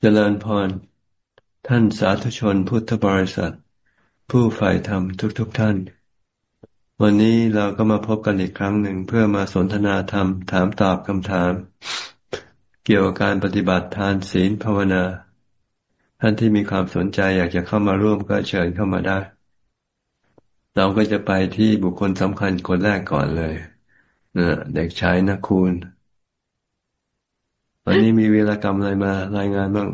เจริญพร ท่านสาธุชนพุทธบริษัท ผู้ฝ่ายธรรมทุกๆทท่าน วันนี้เราก็มาพบกันอีกครั้งหนึ่งเพื่อมาสนทนาธรรม ถามตอบคำถาม เกี่ยวกับการปฏิบัติทานศีลภาวนา ท่านที่มีความสนใจอยากจะเข้ามาร่วมก็เชิญเข้ามาได้ เราก็จะไปที่บุคคลสำคัญคนแรกก่อนเลยเด็กชายนักคุณ วันนี้มีเวลากรรมอะไรมารายงานบ้าง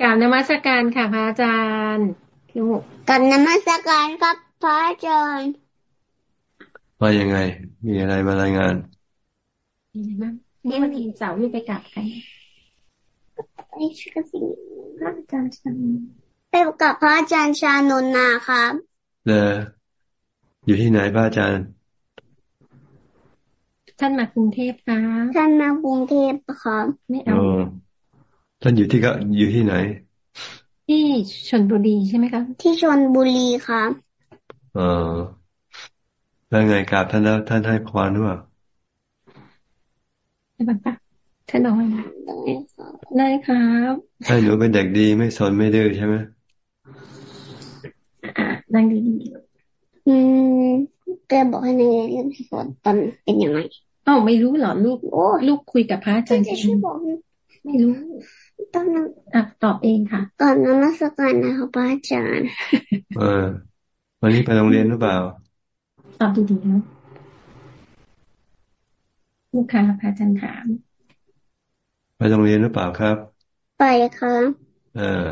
กราบนมัสการค่ะพระอาจารย์คือกับนมัสการครับพระอาจารย์ว่ายังไง มีอะไรมารายงานมีอะไรบ้างนี่วันที่เสาร์ที่ไปกลับกันไปชื่อสิพระอาจารย์ชานไปกับพระอาจารย์ชานนนาครับเอออยู่ที่ไหนพระอาจารย์ ท่านมากรุงเทพค่ะท่านมากรุงเทพค่ะไม่เอาท่านอยู่ที่ก็อยู่ที่ไหน ที่ชนบุรีใช่ไหมคะที่ชนบุรีค่ะอ๋อแล้วไงกราบท่านแล้วท่านให้พรหรือเปล่าได้บ้างปะท่านน้อยได้ครับให้หนูเป็นเด็กดีไม่สนไม่ดื้อใช่ไหมอ่านั่งดีๆอืมแกบอกให้ในเรื่องที่สอนตอนเป็นยังไง อ้าวไม่รู้เหรอลูกโอ้ลูกคุยกับพระอาจารย์ช่วยบอกไม่รู้ตอนนั้นอะตอบเองค่ะก่อนนมัสการนะคะพระอาจารย์เออวันนี้ไปโรงเรียนหรือเปล่าตอบดีๆนะลูกค้าพระอาจารย์ถาม ไปโรงเรียนหรือเปล่าครับ ไปค่ะเออ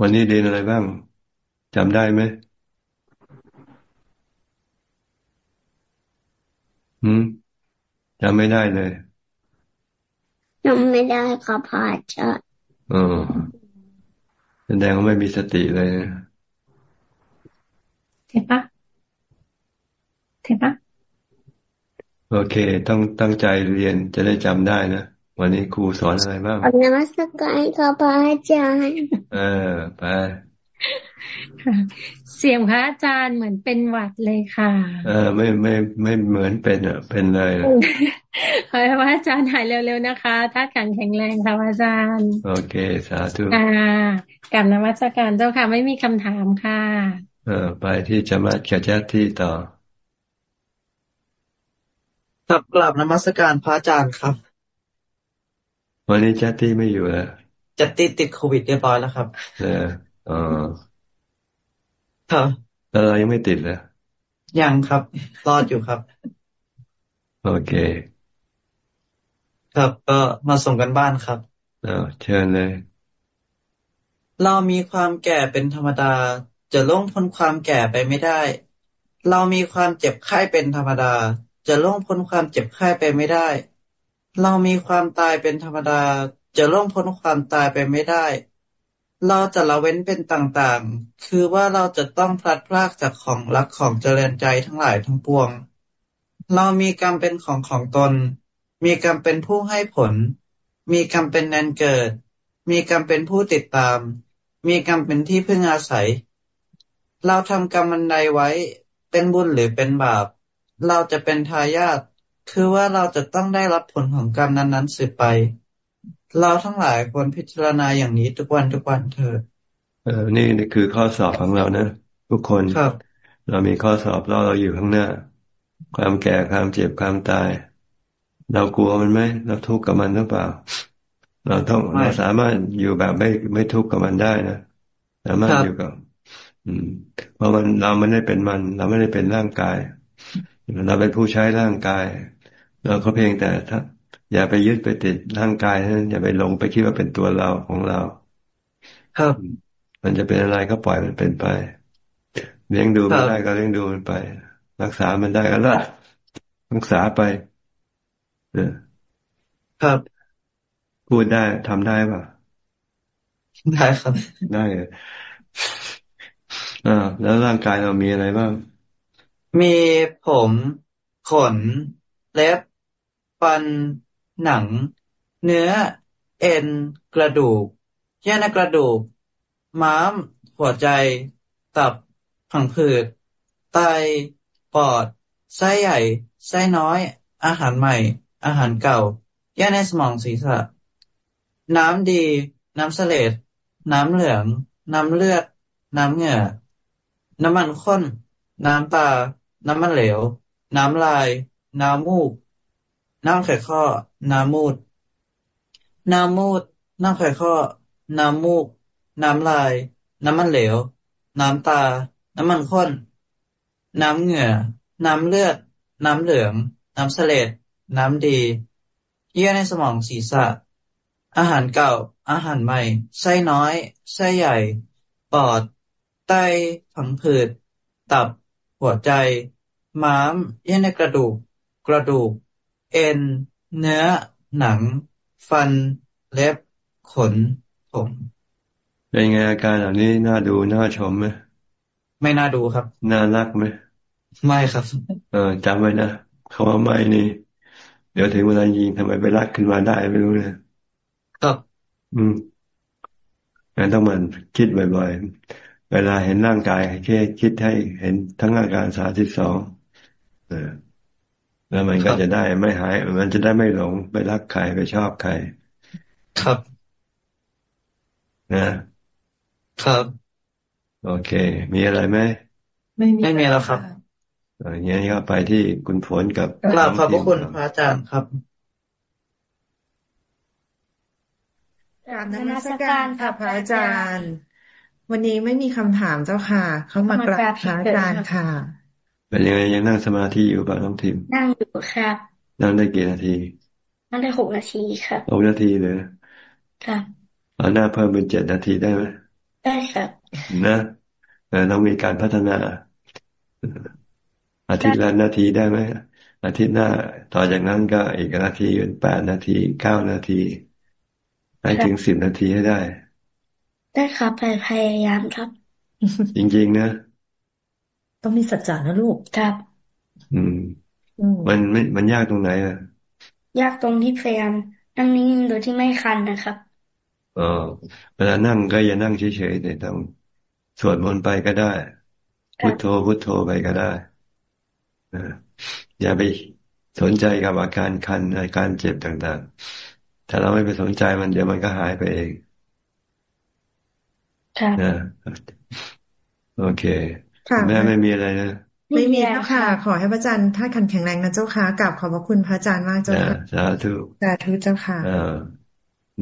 วันนี้เรียนอะไรบ้างจำได้ไหม อืมจำไม่ได้เลยจำไม่ได้ครับพระอาจารย์อ๋อแสดงว่าไม่มีสติเลยเห็นปะเห็นปะโอเค ต้องตั้งใจเรียนจะได้จำได้นะวันนี้ครูสอนอะไรบ้างนมัสการครับพระอาจารย์ เออ ไป เสียงพระอาจารย์เหมือนเป็นหวัดเลยค่ะ เออไม่ไม่ไม่เหมือนเป็นอะ เป็นเลยขอให้พระอาจารย์หายเร็วๆนะคะถ้าแข็งแข็งแรงค่ะอาจารย์ โอเค สาธุอ่ากับนวัตการเจ้าค่ะ ไม่มีคำถามค่ะ เออไปที่จะมาแกจัดที่ต่อครับกลับนมัสการพระอาจารย์ครับ วันนี้จัดที่ไม่อยู่แล้วจัดติดติดโควิดเรียบร้อยแล้วครับ เออ อ๋อครับแล้วเรายังไม่ติดเลยยังครับ รอดอยู่ครับ โอเค ครับก็มาส่งกันบ้านครับอ้าวเชิญเลย เรามีความแก่เป็นธรรมดา จะล่วงพ้นความแก่ไปไม่ได้ เรามีความเจ็บไข้เป็นธรรมดา จะล่วงพ้นความเจ็บไข้ไปไม่ได้ เรามีความตายเป็นธรรมดา จะล่วงพ้นความตายไปไม่ได้ เราจะละเว้นเป็นต่าง ๆ คือว่าเราจะต้องพลัดพรากจากของรักของเจริญใจทั้งหลายทั้งปวง เรามีกรรมเป็นของของตน มีกรรมเป็นผู้ให้ผล มีกรรมเป็นแนนเกิด มีกรรมเป็นผู้ติดตาม มีกรรมเป็นที่พึ่งอาศัย เราทำกรรมมันใดไว้ เป็นบุญหรือเป็นบาป เราจะเป็นทายาท คือว่าเราจะต้องได้รับผลของกรรมนั้นๆสืบไป เราทั้งหลายควรพิจารณาอย่างนี้ทุกวันทุกวันเถิดเออนี่นี่คือข้อสอบของเรานะทุกคนครับ เรามีข้อสอบเราเราอยู่ข้างหน้า ความแก่ความเจ็บความตาย เรากลัวมันไหมเราทุกข์กับมันหรือเปล่า เราต้องเราสามารถอยู่แบบไม่ไม่ทุกข์กับมันได้นะสามารถอยู่กับ อืม เพราะมันเราไม่ได้เป็นมัน เราไม่ได้เป็นร่างกาย เราเป็นผู้ใช้ร่างกาย เราก็เพียงแต่ถ้า อย่าไปยึดไปติดร่างกายนั้นอย่าไปลงไปคิดว่าเป็นตัวเราของเรา ครับ มันจะเป็นอะไรก็ปล่อยมันเป็นไป เลี้ยงดูไม่ได้ก็เลี้ยงดูมันไป รักษามันได้ก็รักรักษาไปครับพูดได้ทำได้ป่ะได้ครับ ได้อ่าแล้วร่างกายเรามีอะไรบ้าง มีผม ขน เล็บฟัน หนัง เนื้อ เอ็น กระดูกเยื่อในกระดูก ม้าม หัวใจ ตับ ผังผืด ไต ปอด ไส้ใหญ่ ไส้น้อย อาหารใหม่ อาหารเก่าเยื่อในสมองศีรษะ น้ำดี น้ำเสลดน้ำเหลือง น้ำเลือด น้ำเหงื่อ น้ำมันข้น น้ำตา น้ำมันเหลว น้ำลาย น้ำมูก น้ำไข่ข้อ น้ำมูด น้ำมูด น้ำไข่ข้อ น้ำมูก น้ำลาย น้ำมันเหลว น้ำตา น้ำมันข้น น้ำเหงื่อ น้ำเลือด น้ำเหลือง น้ำเสลดน้ำดี เยื่อในสมองศีรษะ อาหารเก่า อาหารใหม่ ไส้น้อย ไส้ใหญ่ ปอด ไต ผังผืด ตับ หัวใจ ม้าม เยื่อในกระดูก กระดูก เอ็น เนื้อ หนัง ฟัน เล็บ ขน ผมเป็นไงอาการเหล่านี้น่าดูน่าชมไหมไม่น่าดูครับ น่ารักไหมไม่ครับ เออจำไว้นะคำว่าไม่นี่ เดี๋ยวถึงเวลายิงทำไมไปรักขึ้นมาได้ไม่รู้เลยครับอืมงั้นต้องมันคิดบ่อยๆ เวลาเห็นร่างกายแค่คิดให้เห็นทั้งอาการสาสิบสองเออ แล้วมันก็จะได้ไม่หาย มันจะได้ไม่หลงไปรักใครไปชอบใคร ครับ นะ ครับ โอเค มีอะไรไหมไม่มีไม่มีแล้วครับเอออย่างนี้ก็ไปที่คุณฝนกับกราบขอบพระคุณน้งพระอาจารย์ครับกราบนมัสการค่ะพระอาจารย์ วันนี้ไม่มีคำถามเจ้าค่ะ เขามากราบพระอาจารย์ค่ะ เป็นยังไงยังนั่งสมาธิอยู่ป่ะน้องทิมนั่งอยู่ครับนั่งได้กี่นาที นั่งได้หกนาทีครับหกนาทีเลยครับเอาหน้าเพิ่มเป็นเจ็ดนาทีได้ไหมได้ครับนะเออต้องมีการพัฒนา อาทิตย์ละนาทีได้ไหมอาทิตย์หน้า ต่อจากนั้นก็อีกนาทีเป็นแปดนาทีเก้านาทีให้ถึงสิบนาทีให้ได้ ได้ครับไปพยายามครับ จริงๆนะ ต้องมีสัจจะนะลูกครับอืมอืมมันไม่มันยากตรงไหนอะ ยากตรงที่พยายามนั่งนิ่งๆโดยที่ไม่คันนะครับอ๋อเวลานั่งก็อย่านั่งเฉยๆแต่ต้องสวดมนต์ไปก็ได้ครัพุบทโธพุทโธไปก็ได้นะอย่าไปสนใจกับอาการคันอาการเจ็บต่างๆ ถ้าเราไม่ไปสนใจมันเดี๋ยวมันก็หายไปเอง ครับนะโอเคค่ะ แม่ไม่มีอะไรนะไม่มีเจ้าค่ะ ขอให้พระอาจารย์ท่านขันแข็งแรงนะเจ้าค่ะกราบขอบพระคุณพระอาจารย์มากเจ้านะค่ะสาธุสาธุเจ้าค่ะอ่า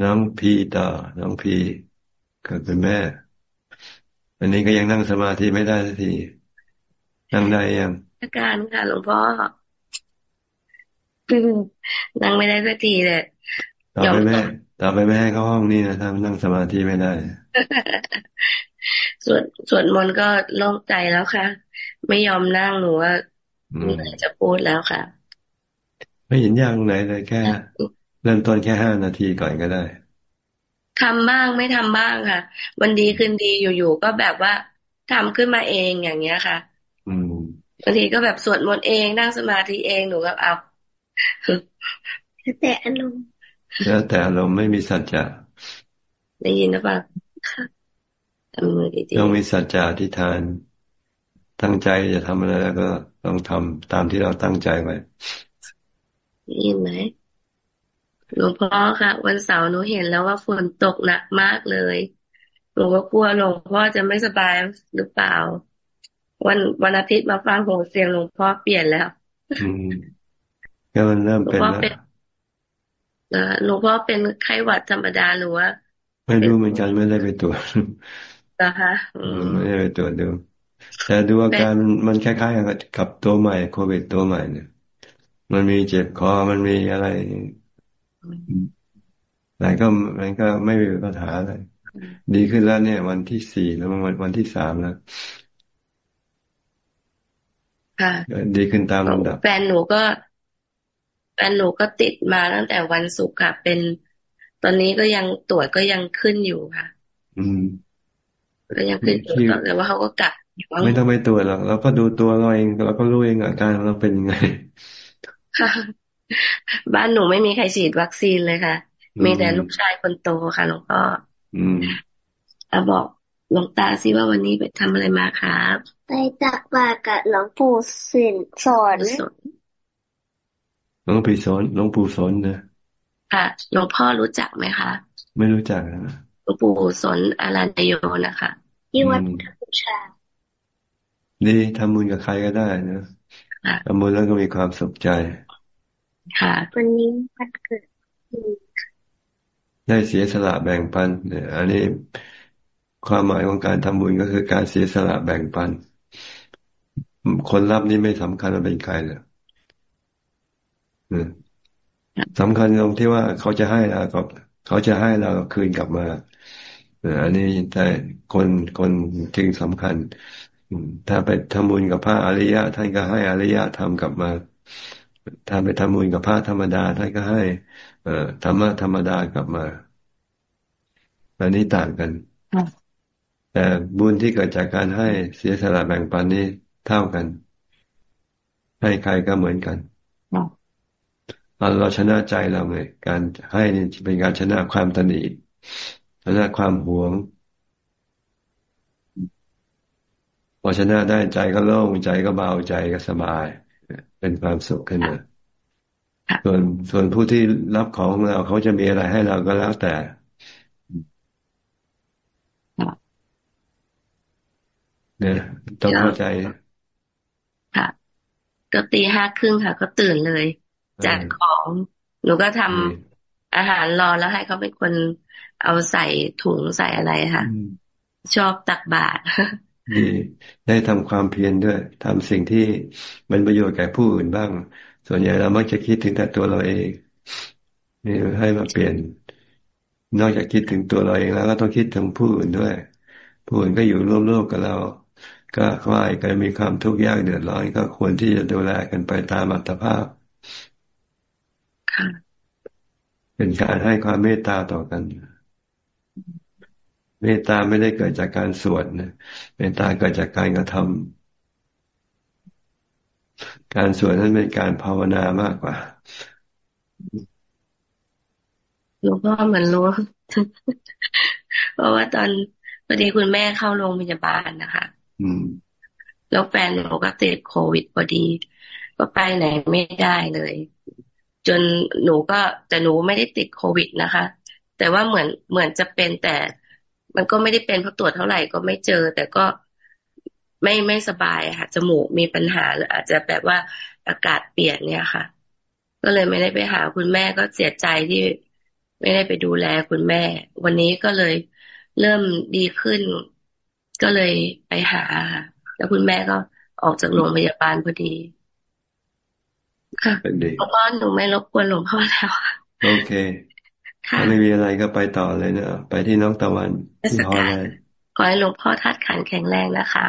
น้องพีต่อน้องพีก็เป็นแม่ อันนี้ก็ยังนั่งสมาธิไม่ได้สักทีนั่งได้ยังอาการค่ะหลวงพ่ออืมนั่งไม่ได้สักทีเลยต่อไปแม่ต่อไปแม่ให้เข้าห้องนี่นะถ้านั่งสมาธิไม่ได้ สวดสวดมนต์ก็โล่งใจแล้วค่ะ ไม่ยอมนั่งหนูว่าอืไม่มอยากจะพูดแล้วค่ะ ไม่เห็นยากตรงไหนเลยแค่ เริ่มต้นแค่ห้านาทีก่อนก็ได้ทำบ้างไม่ทำบ้างค่ะ วันดีคืนดีอยู่ๆก็แบบว่าทำขึ้นมาเองอย่างเงี้ยค่ะอืมบางทีก็แบบสวดมนต์เองนั่งสมาธิเองหนูก็เอาแต่อารมณ์แล้วแต่อารมณ์ไม่มีสัจจะได้ยินหรือเปล่าค่ะทำมือดี ต้องมีสัจจะอธิษฐาน ตั้งใจจะทำอะไรแล้วก็ต้องทำตามที่เราตั้งใจไว้ๆได้ยินไหมหลวงพ่อค่ะ วันเสาร์หนูเห็นแล้วว่าฝนตกหนักมากเลยหนูก็กลัวหลวงพ่อจะไม่สบายหรือเปล่า วันวันอาทิตย์มาฟังโหเสียงหลวงพ่อเปลี่ยนแล้วอืมก็มันเริ่มหลวงเป็นพ่อแล้วเป็นเอ่อหลวงพ่อเป็นไข้หวัดธรรมดาหรือว่า ไม่รู้เหมือนกันไม่ได้ไปตรวจ นะคะอือืมมไม่ได้ไปตรวจดูแต่ดูอาการมันมันคล้ายๆกับกับตัวใหม่โควิดตัวใหม่เนี่ย มันมีเจ็บคอมันมีอะไรแต่ก็มันก็ไม่มีปัญหาอะไรดีขึ้นแล้วเนี่ย วันที่สี่แล้วมันวันวันที่สามแล้วค่ะก็ดีขึ้นตามลำดับแฟนหนูก็แฟนหนูก็ติดมาตั้งแต่วันศุกร์ค่ะ เป็นตอนนี้ก็ยังตรวจก็ยังขึ้นอยู่ค่ะ อืม ก็ยังขึ้นอยู่ที่แต่ว่าเขาก็กักอยู่ว่าไม่ต้องไปตรวจหรอกเราก็ดูตัวเราเองเราก็รู้เองอาการเราเป็นยังไงค่ะบ้านหนูไม่มีใครฉีดวัคซีนเลยค่ะอืมมีแต่ลูกชายคนโตค่ะหลวงพ่ออืมอะบอกหลวงตาสิว่าวันนี้ไปทำอะไรมาครับ ไปตักบาตรกับหลวงปู่สินสอนสนหลวงปู่สนหลวงปู่สนนะค่ะหลวงพ่อรู้จักไหมคะ ไม่รู้จักนะห ลวงปู่สนอารันโยนะคะที่วัดพุทธบูชาดีทำบุญกับใครก็ได้นะทำบุญแล้วก็มีความสุขใจ ค่ะวันนี้วันเกิดได้เสียสละแบ่งปันเนี่ยอันนี้ความหมายของการทำบุญก็คือการเสียสละแบ่งปัน คนรับนี่ไม่สำคัญว่าเป็นใครเลยสำคัญตรงที่ว่าเขาจะให้เราก็ เขาจะให้เราคืนกลับมาอันนี้แต่คนคนจึงสำคัญ ถ้าไปทำบุญกับพระอริยะ ท่านก็ให้อริยะทำกลับมา ถ้าไปทำบุญกับพระธรรมดา ท่านก็ให้เอ่อธรรมะธรรมดากลับมาอันนี้ต่างกันแต่บุญที่เกิดจากการให้เสียสละแบ่งปันนี้เท่ากัน ให้ใครก็เหมือนกัน เราชนะใจเราไง การให้นี่เป็นการชนะความตนีชนะความหวงพอชนะได้ใจก็โล่งใจก็เบาใจก็สบาย เป็นความสุขขึ้นมาส่วนส่วนผู้ที่รับของเราเขาจะมีอะไรให้เราก็แล้วแต่เนี่ยต้องเข้าใจ ค่ะก็ตีห้าครึ่งค่ะ ก็ตื่นเลย จัดของหนูก็ทำอาหารรอแล้วให้เขาเป็นคนเอาใส่ถุงใส่อะไรค่ะ ชอบตักบาตรดีได้ทำความเพียรด้วยทำสิ่งที่มันประโยชน์แก่ผู้อื่นบ้าง ส่วนใหญ่เรามักจะคิดถึงแต่ตัวเราเองนี่ให้มาเปลี่ยน นอกจากคิดถึงตัวเราเองแล้ว ก็ต้องคิดถึงผู้อื่นด้วย ผู้อื่นก็อยู่ร่วมโลกกับเรา ก็คลายกันมีความทุกข์ยากเดือดร้อนก็ควรที่จะดูแลกันไปตามอัตภาพ เป็นการให้ความเมตตาต่อกัน เมตตาไม่ได้เกิดจากการสวดนะเมตตาเกิดจากการกระทำการสวดนั้นเป็นการภาวนามากกว่าหลวงพ่อเหมือนรู้เพราะว่าตอนพอดีคุณแม่เข้าโรงพยาบาลนะคะอืมแล้วแฟนหนูก็ติดโควิดพอดี ก็ไปไหนไม่ได้เลย จนหนูก็แต่หนูไม่ได้ติดโควิดนะคะ แต่ว่าเหมือนเหมือนจะเป็นแต่ มันก็ไม่ได้เป็นเพราะตรวจเท่าไหร่ก็ไม่เจอ แต่ก็ไม่ไม่สบายค่ะจมูกมีปัญหาหรืออาจจะแบบว่าอากาศเปลี่ยนเนี่ยค่ะ ก็เลยไม่ได้ไปหาคุณแม่ก็เสียใจที่ไม่ได้ไปดูแลคุณแม่ วันนี้ก็เลยเริ่มดีขึ้น ก็เลยไปหา แล้วคุณแม่ก็ออกจากโรงพยาบาลพอดี ค่ะหลวงพ่อหนูไม่รบกวนหลวงพ่อแล้วโอเคถ้าไม่มีอะไรก็ไปต่อเลยเนะไปที่น้องตะวันที่ฮอลแลนด์ขอให้หลวงพ่อทัดขันแข็งแรงนะคะ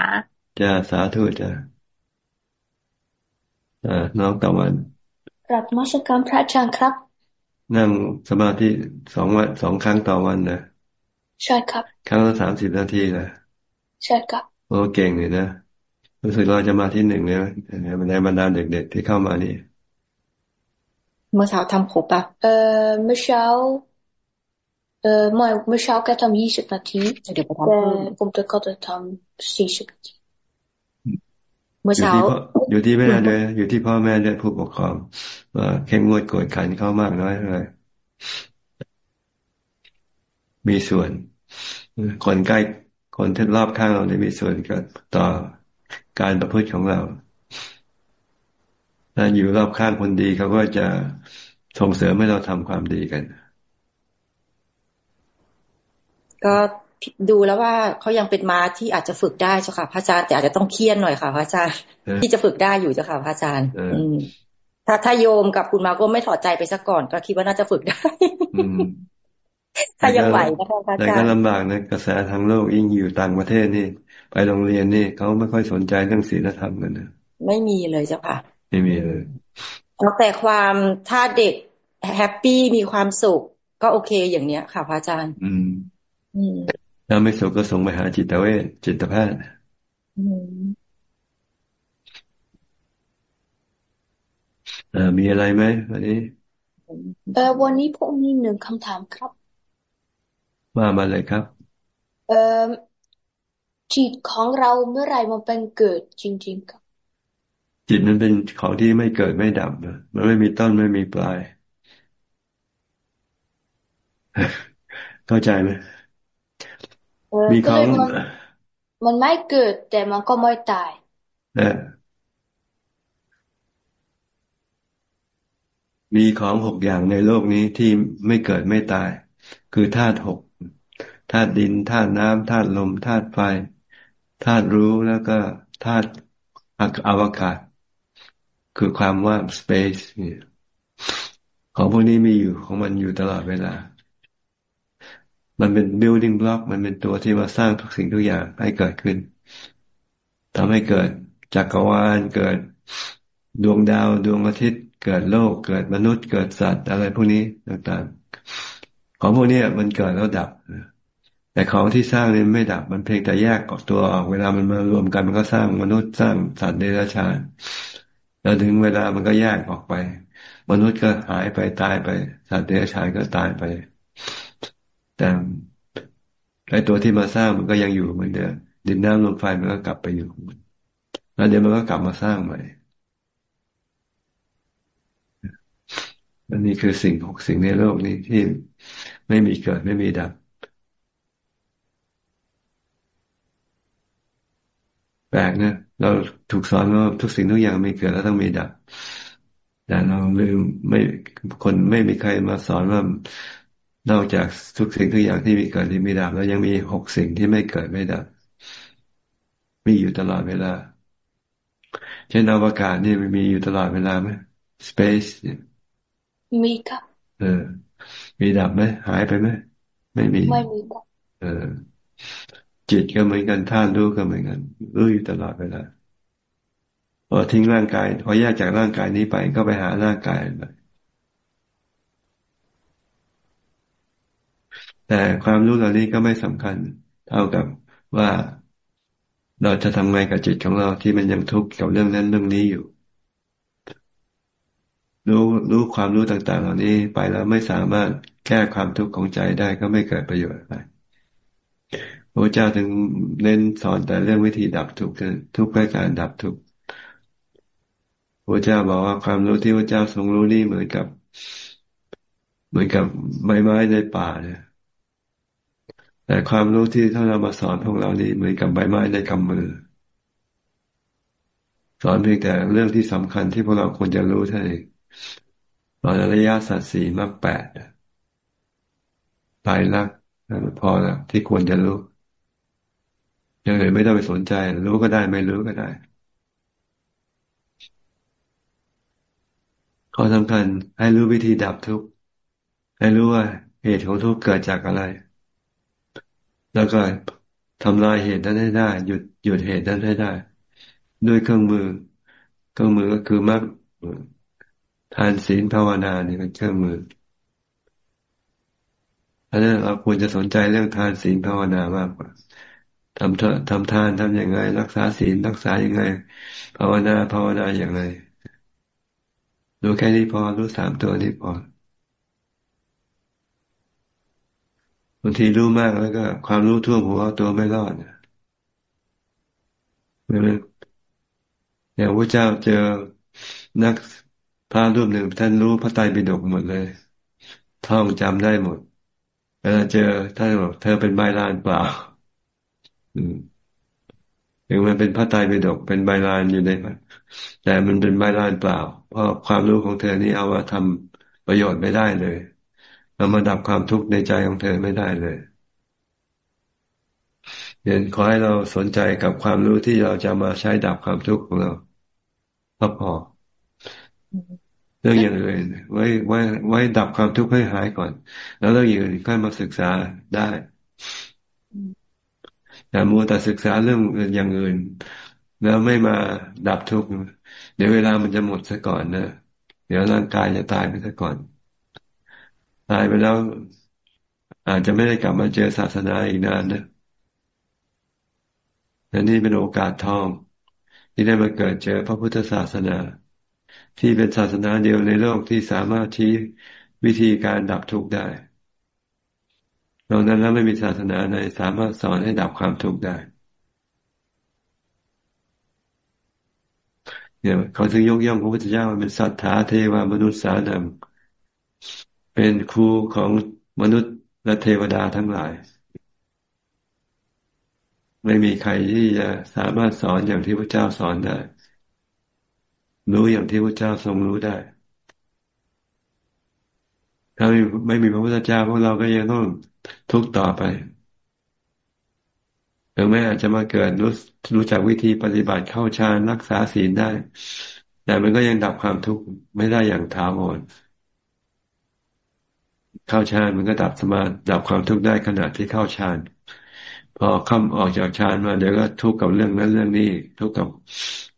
จะสาธุจ้ะน้องตะวันกลับมาสักการพระอาจารย์ครับ นั่งสมาธิสองวันสองครั้งต่อวันนะใช่ครับ ครั้งละสามสิบนาทีนะใช่ครับโอ้เก่งเลยนะรู้สึกเราจะมาที่หนึ่งเลยในบรรดาเด็กๆที่เข้ามานี่ เมื่อเช้าทำครบปะเออเมื่อเช้าเออเมื่อเมื่อเช้าแกทำยี่สิบนาทีเดี๋ยวแต่ผมจะก็จะทำสี่สิบนาทีเมื่อเช้า อยู่ที่แม่ด้วยอยู่ที่พ่อแม่ด้วยผู้ปกครองว่าเข้มงวดกดขันเข้ามากน้อยเท่าไหร่มีส่วน คนใกล้คนที่รอบข้างเราเนี่ยมีส่วนกับต่อการประพฤติของเรา ถ้าอยู่รอบข้างคนดีเขาก็จะส่งเสริมให้เราทำความดีกัน ก็ดูแล้วว่าเขายังเป็นม้าที่อาจจะฝึกได้เจ้าค่ะพระอาจารย์แต่อาจจะต้องเคี่ยนหน่อยค่ะพระอาจารย์ที่จะฝึกได้อยู่เจ้าค่ะพระอาจารย์ อืมถ้าถ้าโยมกับคุณมาก็ไม่ถอดใจไปซะก่อนก็คิดว่าน่าจะฝึกได้ถ้ายังไหวนะคะพระอาจารย์แต่ก็ลำบากนะกระแสทางโลกยิ่งอยู่ต่างประเทศนี่ ไปโรงเรียนนี่เขาไม่ค่อยสนใจเรื่องศีลธรรมกันนะไม่มีเลยเจ้าค่ะ ไม่มีเลยแต่ความถ้าเด็กhappy มีความสุข ก็โอเคอย่างเนี้ยค่ะพระอาจารย์ อืมถ้าไม่สุขก็ส่งไปหาจิตเวชจิตแพทย์มีอะไรไหมวันนี้เออวันนี้ผมมีหนึ่งคำถามครับว่ามาเลยครับ เออจิตของเราเมื่อไรมันเป็นเกิดจริง ๆ ครับ จิตมันเป็นของที่ไม่เกิดไม่ดับมันไม่มีต้นไม่มีปลาย เข้าใจไหมมีของมันไม่เกิด แต่มันก็ไม่ตายเออมีของหกอย่างในโลกนี้ที่ไม่เกิดไม่ตาย คือธาตุหกธาตุดินธาตุน้ำธาตุลมธาตุไฟธาตุรู้แล้วก็ธาตุอวกาศ คือความว่าง space ของพวกนี้มีอยู่ของมันอยู่ตลอดเวลา มันเป็น building block มันเป็นตัวที่มาสร้างทุกสิ่งทุกอย่างให้เกิดขึ้นทำให้เกิดจักรวาลเกิดดวงดาวดวงอาทิตย์ เกิดโลก เกิดมนุษย์ เกิดสัตว์อะไรพวกนี้ต่างๆ ของพวกนี้มันเกิดแล้วดับ แต่ของที่สร้างนี่ไม่ดับ มันเพียงแต่แยกออกตัวออก เวลามันมารวมกันมันก็สร้างมนุษย์สร้างสัตว์เดรัจฉาน แล้วถึงเวลามันก็แยกออกไป มนุษย์ก็หายไปตายไป สัตว์เดรัจฉานก็ตายไป แต่ไอตัวที่มาสร้างมันก็ยังอยู่เหมือนเดิมดินน้ำลมไฟมันก็กลับไปอยู่แล้วเดี๋ยวมันก็กลับมาสร้างใหม่อันนี้คือสิ่งหกสิ่งในโลกนี้ที่ไม่มีเกิดไม่มีดับ แปลกนะเราถูกสอนว่าทุกสิ่งทุกอย่างมีเกิดแล้วต้องมีดับ แต่เราลืมไม่คนไม่มีใครมาสอนว่านอกจากทุกสิ่งทุกอย่างที่มีเกิดที่มีดับ แล้วยังมีหกสิ่งที่ไม่เกิดไม่ดับ มีอยู่ตลอดเวลา เช่นอวกาศนี่มันมีอยู่ตลอดเวลาไหม space เนี่ยมีครับเออ มีดับไหมหายไปไหมไม่มีไม่มีครับเออ จิตก็เหมือนกันท่านรู้ก็เหมือนกันรู้อยู่ตลอดเวลาพอทิ้งร่างกายพอแยกจากร่างกายนี้ไปก็ไปหาร่างกายไปแต่ความรู้เหล่านี้ก็ไม่สำคัญ เท่ากับว่าเราจะทำไงกับจิตของเราที่มันยังทุกข์กับเรื่องนั้นเรื่องนี้อยู่ รู้รู้ความรู้ต่าง ๆ เหล่านี้ไปแล้วไม่สามารถแก้ความทุกข์ของใจได้ก็ไม่เกิดประโยชน์อะไร พระเจ้าถึงเน้นสอนแต่เรื่องวิธีดับทุกข์ทุกข์ด้วยการดับทุกข์พระเจ้าบอกว่าความรู้ที่พระเจ้าทรงรู้นี่เหมือนกับ เหมือนกับใบไม้ในป่าเนี่ยแต่ความรู้ที่ท่านเรามาสอนพวกเรานี่เหมือนกับใบไม้ในกำมือ สอนเพียงแต่เรื่องที่สำคัญที่พวกเราควรจะรู้เท่านั้นเองตอนอริยสัจสี่มรรคแปดตายรักพอแล้วที่ควรจะรู้ ยังเลยไม่ต้องไปสนใจ รู้ก็ได้ไม่รู้ก็ได้ ข้อสำคัญให้รู้วิธีดับทุกข์ให้รู้ว่าเหตุของทุกข์เกิดจากอะไร แล้วก็ทำลายเหตุนั้นให้ได้ หยุดหยุดเหตุนั้นให้ได้ ด้วยเครื่องมือ เครื่องมือก็คือมรรคทานศีลภาวนาเนี่ยเป็นเครื่องมือเพราะนั้นเราควรจะสนใจเรื่องทานศีลภาวนามากกว่า ทำเถอะทำทานทำอย่างไรรักษาศีลรักษาอย่างไรภาวนาภาวนาอย่างไรรู้แค่นี้พอรู้สามตัวนี้พอบางทีรู้มากแล้วก็ ความรู้ทั่วหัวตัวไม่รอดเนี่ยอย่างพระเจ้าเจอนักพระรูปหนึ่งท่านรู้พระไตรปิฎกหมดเลย ท่องจำได้หมดเวลาเจอท่านบอกเธอเป็นใบลานเปล่า ถึงมันเป็นพระไตรปิฎกเป็นใบลานอยู่ในแต่มันเป็นใบลานเปล่า เพราะความรู้ของเธอนี่เอามาทำประโยชน์ไม่ได้เลยเอามาดับความทุกข์ในใจของเธอไม่ได้เลยเดี๋ยวขอให้เราสนใจกับความรู้ที่เราจะมาใช้ดับความทุกข์ของเราพอพอเรื่องอย่างอื่นไว้ไว้ไว้ดับความทุกข์ให้หายก่อน แล้วเรื่องอย่างอื่นค่อยมาศึกษาได้ อย่มัวแต่ศึกษาเรื่องอย่างอื่น แล้วไม่มาดับทุกข์เดี๋ยวเวลามันจะหมดซะก่อนนะเดี๋ยวร่างกายจะตายไปซะก่อน ตายไปแล้ว อาจจะไม่ได้กลับมาเจอศาสนาอีกนานนะและนี่เป็นโอกาสทอง ที่ได้มาเกิดเจอพระพุทธศาสนา ที่เป็นศาสนาเดียวในโลกที่สามารถชี้วิธีการดับทุกข์ได้ นอกนั้นแล้วไม่มีศาสนาไหนสามารถสอนให้ดับความทุกข์ได้ เนี่ยเขาถึงยกย่องพระพุทธเจ้าเป็นสัตถาเทวามนุษย์สานังเป็นครูของมนุษย์และเทวดาทั้งหลาย ไม่มีใครที่จะสามารถสอนอย่างที่พระเจ้าสอนได้ รู้อย่างที่พระเจ้าทรงรู้ได้ ถ้าไม่ไม่มีพระพุทธเจ้าพวกเราก็ยังต้องทุกข์ต่อไปถึงแม้อาจจะมาเกิดรู้รู้จักวิธีปฏิบัติเข้าฌานรักษาศีลได้ แต่มันก็ยังดับความทุกข์ไม่ได้อย่างถาวรเข้าฌานมันก็ดับสมาดับความทุกข์ได้ขณะที่เข้าฌานพอค่ำออกจากฌานมาเดี๋ยวก็ทุกข์กับเรื่องนั้นเรื่องนี้ ทุกข์กับ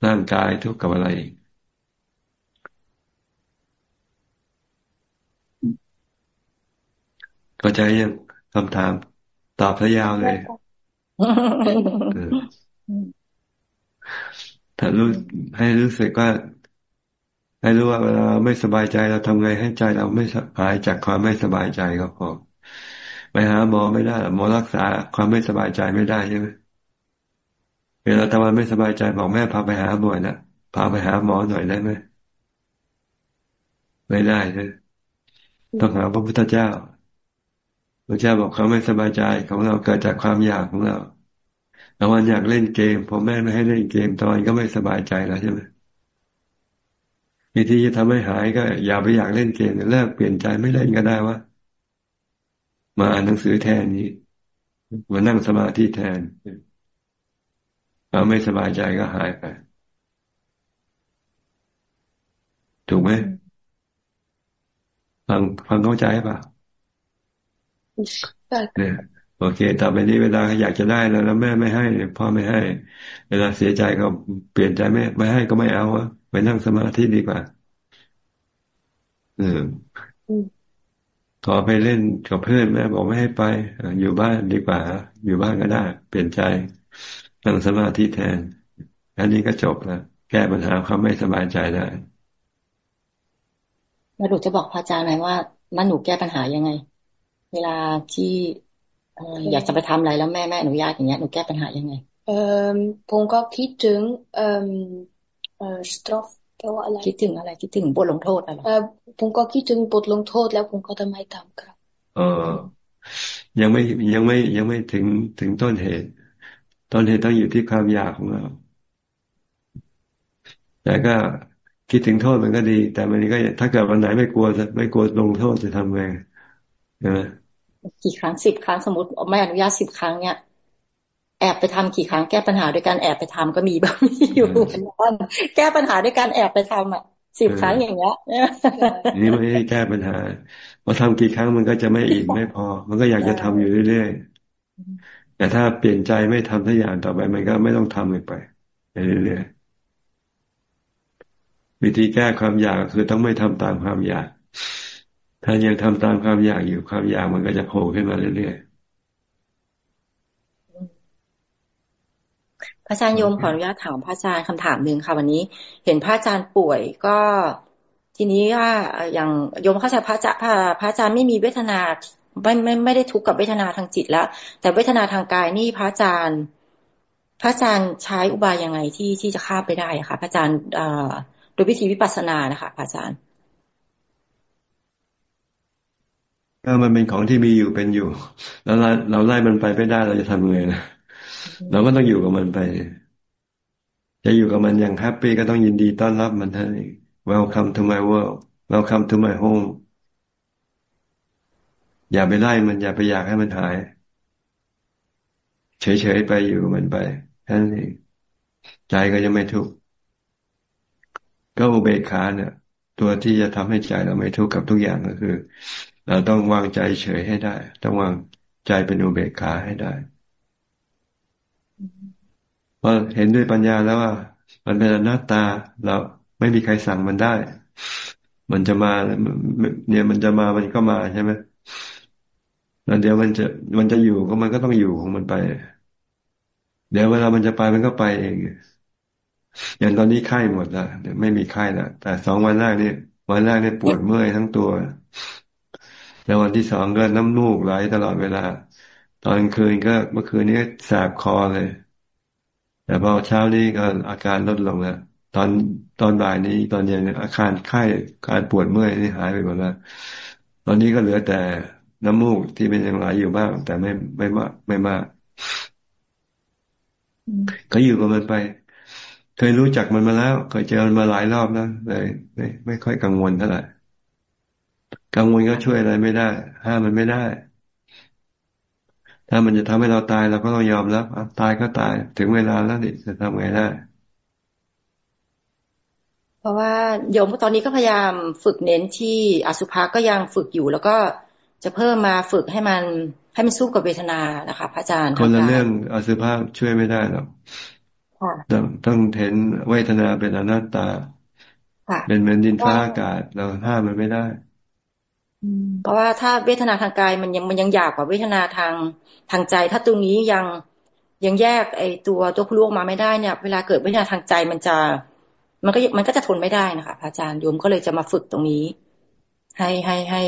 ร่างกายทุกข์กับอะไรก็ ใจยังคำถาม ตอบพยาวเลยถ้ารู้ให้รู้สึกว่า ให้รู้ว่าเวลาไม่สบายใจเราทำไงให้ใจเราไม่หายจากความไม่สบายใจก็พอไปหาหมอไม่ได้หมอรักษาความไม่สบายใจไม่ได้ใช่ไหมเวลาทำวันไม่สบายใจบอกแม่พาไปหาบ่อยนะพาไปหาหมอหน่อยได้ไหมไม่ได้เลยต้องหาพระพุทธเจ้า พระเจ้าบอกเขาไม่สบายใจของเราเกิดจากความอยากของเราแต่วันอยากเล่นเกมพอแม่ไม่ให้เล่นเกมตอนก็ไม่สบายใจแล้วใช่ไหมวิธีจะทำให้หายก็ อย่าไปอยากเล่นเกมเลิกเปลี่ยนใจไม่เล่นก็ได้วะมาอ่านหนังสือแทนนี้มานั่งสมาธิแทนเราไม่สบายใจก็หายไปถูกไหมฟังฟังเข้าใจป่ะ เนี่ยโอเค ต่อไปนี้เวลาอยากจะได้แล้วแล้วแม่ไม่ให้พ่อไม่ให้ เวลาเสียใจก็เปลี่ยนใจไม่ไม่ให้ก็ไม่เอาอะไปนั่งสมาธิดีกว่าเออขอไปเล่นกับเพื่อนแม่บอกไม่ให้ไปอยู่บ้านดีกว่า อยู่บ้านก็ได้ เปลี่ยนใจนั่งสมาธิแทน อันนี้ก็จบแล้วแก้ปัญหาความไม่สบายใจได้แล้วหนูจะบอกพระอาจารย์ไหมว่ามันหนูแก้ปัญหายังไง เวลาที่อยากจะไปทำอะไรแล้วแม่แม่อนุญาตอย่างเงี้ยหนูแก้ปัญหายังไงเอ่อผมก็คิดถึงเอ่อเอ่อสตรอฟแปลว่าอะไรคิดถึงอะไรคิดถึงบทลงโทษอะไรเอ่อผมก็คิดถึงบทลงโทษแล้วผมก็ทำไมทำครับเออยังไม่ยังไม่ยังไม่ถึงถึงต้นเหตุ ต้นเหตุต้องอยู่ที่ความอยากของเราแต่ก็คิดถึงโทษมันก็ดี แต่มันก็ถ้าเกิดวันไหนไม่กลัวจะไม่กลัวลงโทษจะทำไงใช่ไหม กี่ครั้งสิบครั้งสมมติไม่อนุญาตสิบครั้งเนี่ยแอบไปทำกี่ครั้งแก้ปัญหาด้วยการแอบไปทำก็มีบ้างมีอยู่แก้ปัญหาด้วยการแอบไปทำอะสิบครั้งอย่างเงี้ยนี่ไม่ได้แก้ปัญหาพอทำกี่ครั้งมันก็จะไม่อิ่มไม่พอ มันก็อยากจะทำอยู่เรื่อยๆแต่ถ้าเปลี่ยนใจไม่ทำทุกอย่างต่อไป มันก็ไม่ต้องทำไปเรื่อยๆวิธีแก้ความอยากคือต้องไม่ทำตามความอยาก ถ้ายังทำตามความอยากอยู่ความอยากมันก็จะโผล่ขึ้นมาเรื่อยๆพระอาจารย์โยมขออนุญาตถามพระอาจารย์คำถามหนึ่งค่ะวันนี้ เห็นพระอาจารย์ป่วยก็ทีนี้ว่าอย่างโยมเข้าใจพระอาจารย์พระอาจารย์ไม่มีเวทนาไม่ไม่ไม่ได้ทุกข์กับเวทนาทางจิตแล้ว แต่เวทนาทางกายนี่พระอาจารย์ พระอาจารย์ใช้อุบายยังไงที่ที่จะข้าไปได้ค่ะพระอาจารย์โดยวิธีวิปัสสนานะคะพระอาจารย์ ถ้ามันเป็นของที่มีอยู่เป็นอยู่ แล้วเราไล่มันไปไม่ได้เราจะทำยังไงนะเราก็ต้องอยู่กับมันไป จะอยู่กับมันอย่างแฮปปี้ก็ต้องยินดีต้อนรับมันท่านเอง Welcome to my world Welcome to my home อย่าไปไล่มันอย่าไปอยากให้มันหาย เฉยๆไปอยู่มันไปแค่นั้นเองใจก็จะไม่ทุกข์ก็อุเบกขาเนี่ย ตัวที่จะทำให้ใจเราไม่ทุกข์กับทุกอย่างก็คือ เราต้องวางใจเฉยให้ได้ ต้องวางใจเป็นอุเบกขาให้ได้เพราะเห็นด้วยปัญญาแล้วว่า มันเป็นหน้าตาเราไม่มีใครสั่งมันได้ มันจะมาเนี่ยมันจะมามันก็มาใช่ไหมแล้วเดี๋ยวมันจะมันจะอยู่ก็มันก็ต้องอยู่ของมันไป เดี๋ยวเวลามันจะไปมันก็ไปเองอย่างตอนนี้ไข้หมดแล้วไม่มีไข้แล้วแต่สองวันแรกนี่วันแรกนี่ปวดเมื่อยทั้งตัว แล้ววันที่สองก็น้ำมูกไหลตลอดเวลา ตอนคืนก็เมื่อคืนนี้แสบคอเลย แต่พอเช้านี้ก็อาการลดลงแล้วตอนตอนบ่ายนี้ตอนเย็นอาการไข้การปวดเมื่อยนี่หายไปหมดแล้วตอนนี้ก็เหลือแต่น้ำมูกที่มันยังไหลอยู่บ้าง แต่ไม่ไม่มากไม่มากก็อยู่กับมันไป เคยรู้จักมันมาแล้ว เคยเจอมันมาหลายรอบแล้วเลยไม่ไม่ค่อยกังวลเท่าไหร่ กังวลก็ช่วยอะไรไม่ได้ ห้ามมันไม่ได้ ถ้ามันจะทำให้เราตายเราก็ต้องยอมรับตายก็ตายถึงเวลาแล้วนี่จะทำไงได้ เพราะว่าโยมตอนนี้ก็พยายามฝึกเน้นที่อสุภะก็ยังฝึกอยู่ แล้วก็จะเพิ่มมาฝึกให้มันให้มันสู้กับเวทนานะคะพระอาจารย์คนละเรื่องอสุภะช่วยไม่ได้หรอกต้องต้องเห็นเวทนาเป็นอนัตตา เป็นเหมือนดินฟ้าอากาศเราห้ามมันไม่ได้ เพราะว่าถ้าเวทนาทางกายมันยังมันยังยากกว่าเวทนาทางทางใจ ถ้าตรงนี้ยังยังแยกไอตัวตัวพลูออกมาไม่ได้เนี่ย เวลาเกิดเวทนาทางใจมันจะ มันก็มันก็จะทนไม่ได้นะคะพระอาจารย์โยมก็เลยจะมาฝึกตรงนี้ ให้ให้ให้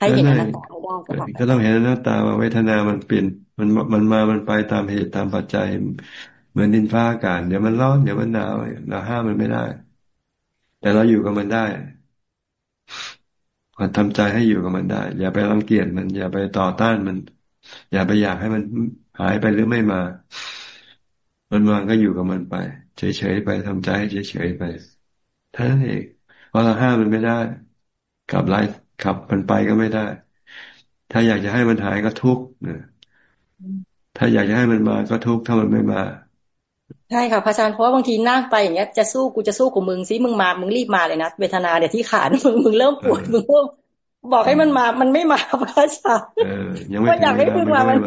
ให้เห็นอนัตตาให้ได้ก็ต้องเห็นอนัตตาว่าเวทนามันเปลี่ยนมันมันมามันไปตามเหตุตามปัจจัย เหมือนดินฟ้าอากาศเดี๋ยวมันร้อนเดี๋ยวมันหนาวเราห้ามมันไม่ได้ แต่เราอยู่กับมันได้ ก็ทำใจให้อยู่กับมันได้ อย่าไปรังเกียจมัน อย่าไปต่อต้านมัน อย่าไปอยากให้มันหายไปหรือไม่มา มันมาก็อยู่กับมันไป เฉยๆไปทำใจให้เฉยๆไปท่านั้นเองเพราะเราห้ามมันไม่ได้ขับไล่ขับมันไปก็ไม่ได้ ถ้าอยากจะให้มันหายก็ทุกข์ถ้าอยากจะให้มันมาก็ทุกข์ถ้ามันไม่มา ใช่ค่ะพระอาจารย์เพราะว่าบางทีนั่งไปอย่างเงี้ยจะสู้กูจะสู้กับมึงซิมึงมามึงรีบมาเลยนะเวทนาเดี๋ยวที่ขามึงมึงเริ่มปวดมึงเริ่มบอกให้มันมา มันไม่มาพระอาจารย์ยังไม่อยากให้มึงมามัน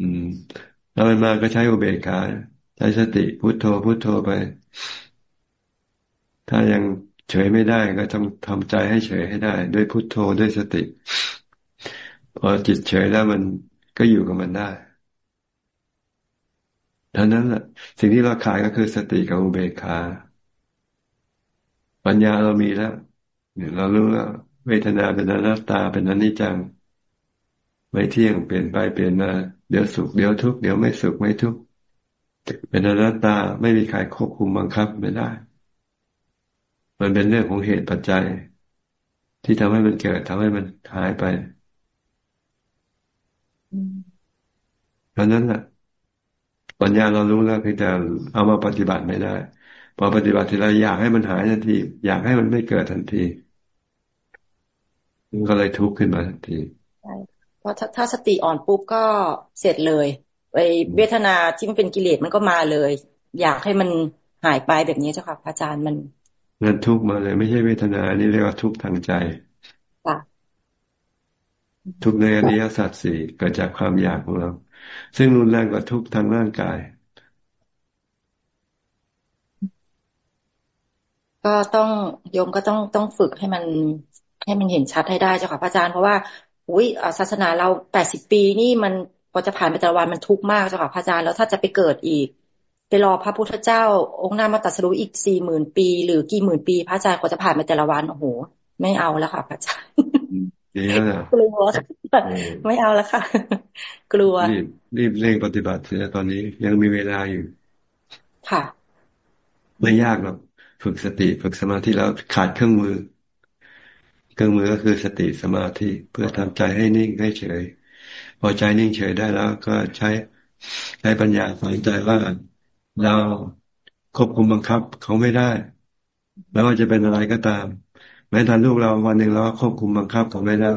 อืมถ้ามันมาก็ใช้อุเบกขาใช้สติพุทโธพุทโธไป ถ้ายังเฉยไม่ได้ก็ทำทำใจให้เฉยให้ได้ ด้วยพุทโธด้วยสติ พอจิตเฉยแล้วมันก็อยู่กับมันได้ เท่านั้นแหละสิ่งที่เราขายก็คือสติกับอุเบกขา ปัญญาเรามีแล้วเนี่ยเรารู้แล้วเวทนาเป็นอนัตตาเป็นอนิจจัง ไม่เที่ยงเปลี่ยนไปเปลี่ยนมาเดี๋ยวสุขเดี๋ยวทุกข์เดี๋ยวไม่สุขไม่ทุกข์เป็นอนัตตาไม่มีใครควบคุมบังคับไม่ได้ มันเป็นเรื่องของเหตุปัจจัย ที่ทำให้มันเกิดทำให้มันหายไปเพราะนั้นแหละ ปัญญาเรารู้แล้วเพียงแต่เอามาปฏิบัติไม่ได้ พอปฏิบัติทีไรอยากให้มันหายทันที อยากให้มันไม่เกิดทันทีมันก็เลยทุกข์ขึ้นมาทันทีเพราะถ้าสติอ่อนปุ๊บก็เสร็จเลยไอเวทนาที่มันเป็นกิเลสมันก็มาเลย อยากให้มันหายไปแบบนี้เจ้าค่ะพระอาจารย์มันนั่นทุกข์มาเลยไม่ใช่เวทนานี่เรียกว่าทุกข์ทางใจทุกในอริยสัจสี่เกิดจากความอยากของเรา ซึ่งรุนแรงกว่าทุกทางร่างกาย ก็ต้องโยมก็ต้องต้องฝึกให้มันให้มันเห็นชัดให้ได้เจ้าค่ะพระอาจารย์เพราะว่าอุ้ยศาสนาเราแปดสิบปีนี่มันพอจะผ่านไปแต่ละวันมันทุกข์มากเจ้าค่ะพระอาจารย์แล้วถ้าจะไปเกิดอีกไปรอพระพุทธเจ้า องค์นามาตัสรู้อีกสี่หมื่นปี หรือกี่หมื่นปี พระอาจารย์กว่าจะผ่านไปแต่ละวันโอ้โหไม่เอาแล้วค่ะพระอาจารย์ กลัวไม่เอาแล้วค่ะ กลัว รีบรีบเร่งปฏิบัติเสียตอนนี้ยังมีเวลาอยู่ ค่ะ ไม่ยากหรอกฝึกสติฝึกสมาธิแล้วขาดเครื่องมือ เครื่องมือก็คือสติสมาธิเพื่อทำใจให้นิ่งให้เฉย พอใจนิ่งเฉยได้แล้ว ก็ใช้ใช้ปัญญาฝังใจว่าเราควบคุมบังคับเขาไม่ได้ไม่ว่าจะเป็นอะไรก็ตาม แม้แต่ลูกเราวันหนึ่งเราควบคุมบังคับเขาไม่ได้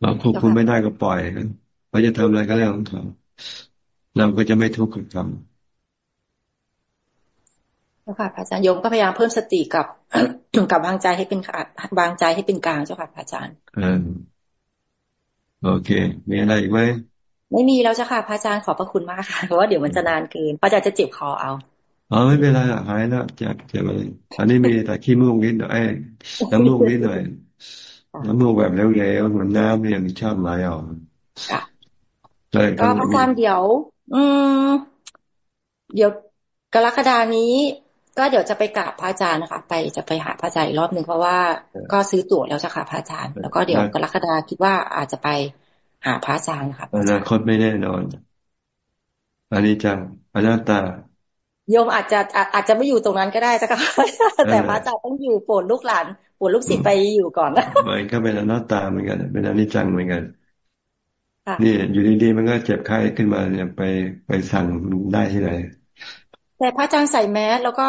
เราควบคุมไม่ได้ก็ปล่อยเขาจะทำอะไรก็เรื่องของเขาเราก็จะไม่ทุกข์กับกรรมเจ้าค่ะพระอาจารย์โยมก็พยายามเพิ่มสติกับกับวางใจให้เป็นวางใจให้เป็นกลางเจ้าค่ะพระอาจารย์อืมโอเค มีอะไรอีกไหมไม่มีแล้วเจ้าค่ะพระอาจารย์ขอบพระคุณมากค่ะเพราะว่าเดี๋ยวมันจะนานเกินพระอาจารย์จะเจ็บคอเอา อ๋อไม่เป็นไรหายแล้วจากเจ็บอะไรอันนี้มีแต่ขี้มูกนิดหน่อยน้ำมูกนิดหน่อยน้ำมูกแบบเร็วๆเหมือนน้ำเนี่ยชอบไหลออกก็พระอาจารย์เดี๋ยว อืม เดี๋ยวกรกฎานี้ ก็เดี๋ยวจะไปกราบพระอาจารย์นะคะ ไปจะไปหาพระอาจารย์อีกรอบหนึ่งเพราะว่าก็ซื้อตั๋วแล้วจะค่ะพระอาจารย์ แล้วก็เดี๋ยวกรกฎาคิดว่าอาจจะไปหาพระอาจารย์ค่ะอนาคตไม่แน่นอนอันนี้จังอนัตตา โยมอาจจะอาจจะไม่อยู่ตรงนั้นก็ได้จ้ะค่ะแต่พระอาจารย์ต้องอยู่โปรดลูกหลานโปรดลูกศิษย์ไปอยู่ก่อนนะมันก็เป็นอนัตตาเหมือนกัน เป็นอนิจจังเหมือนกันนี่อยู่ดีๆมันก็เจ็บไข้ขึ้นมาเนี่ยไปไปสั่งได้ที่ไหนแต่พระอาจารย์ใส่แมสแล้วก็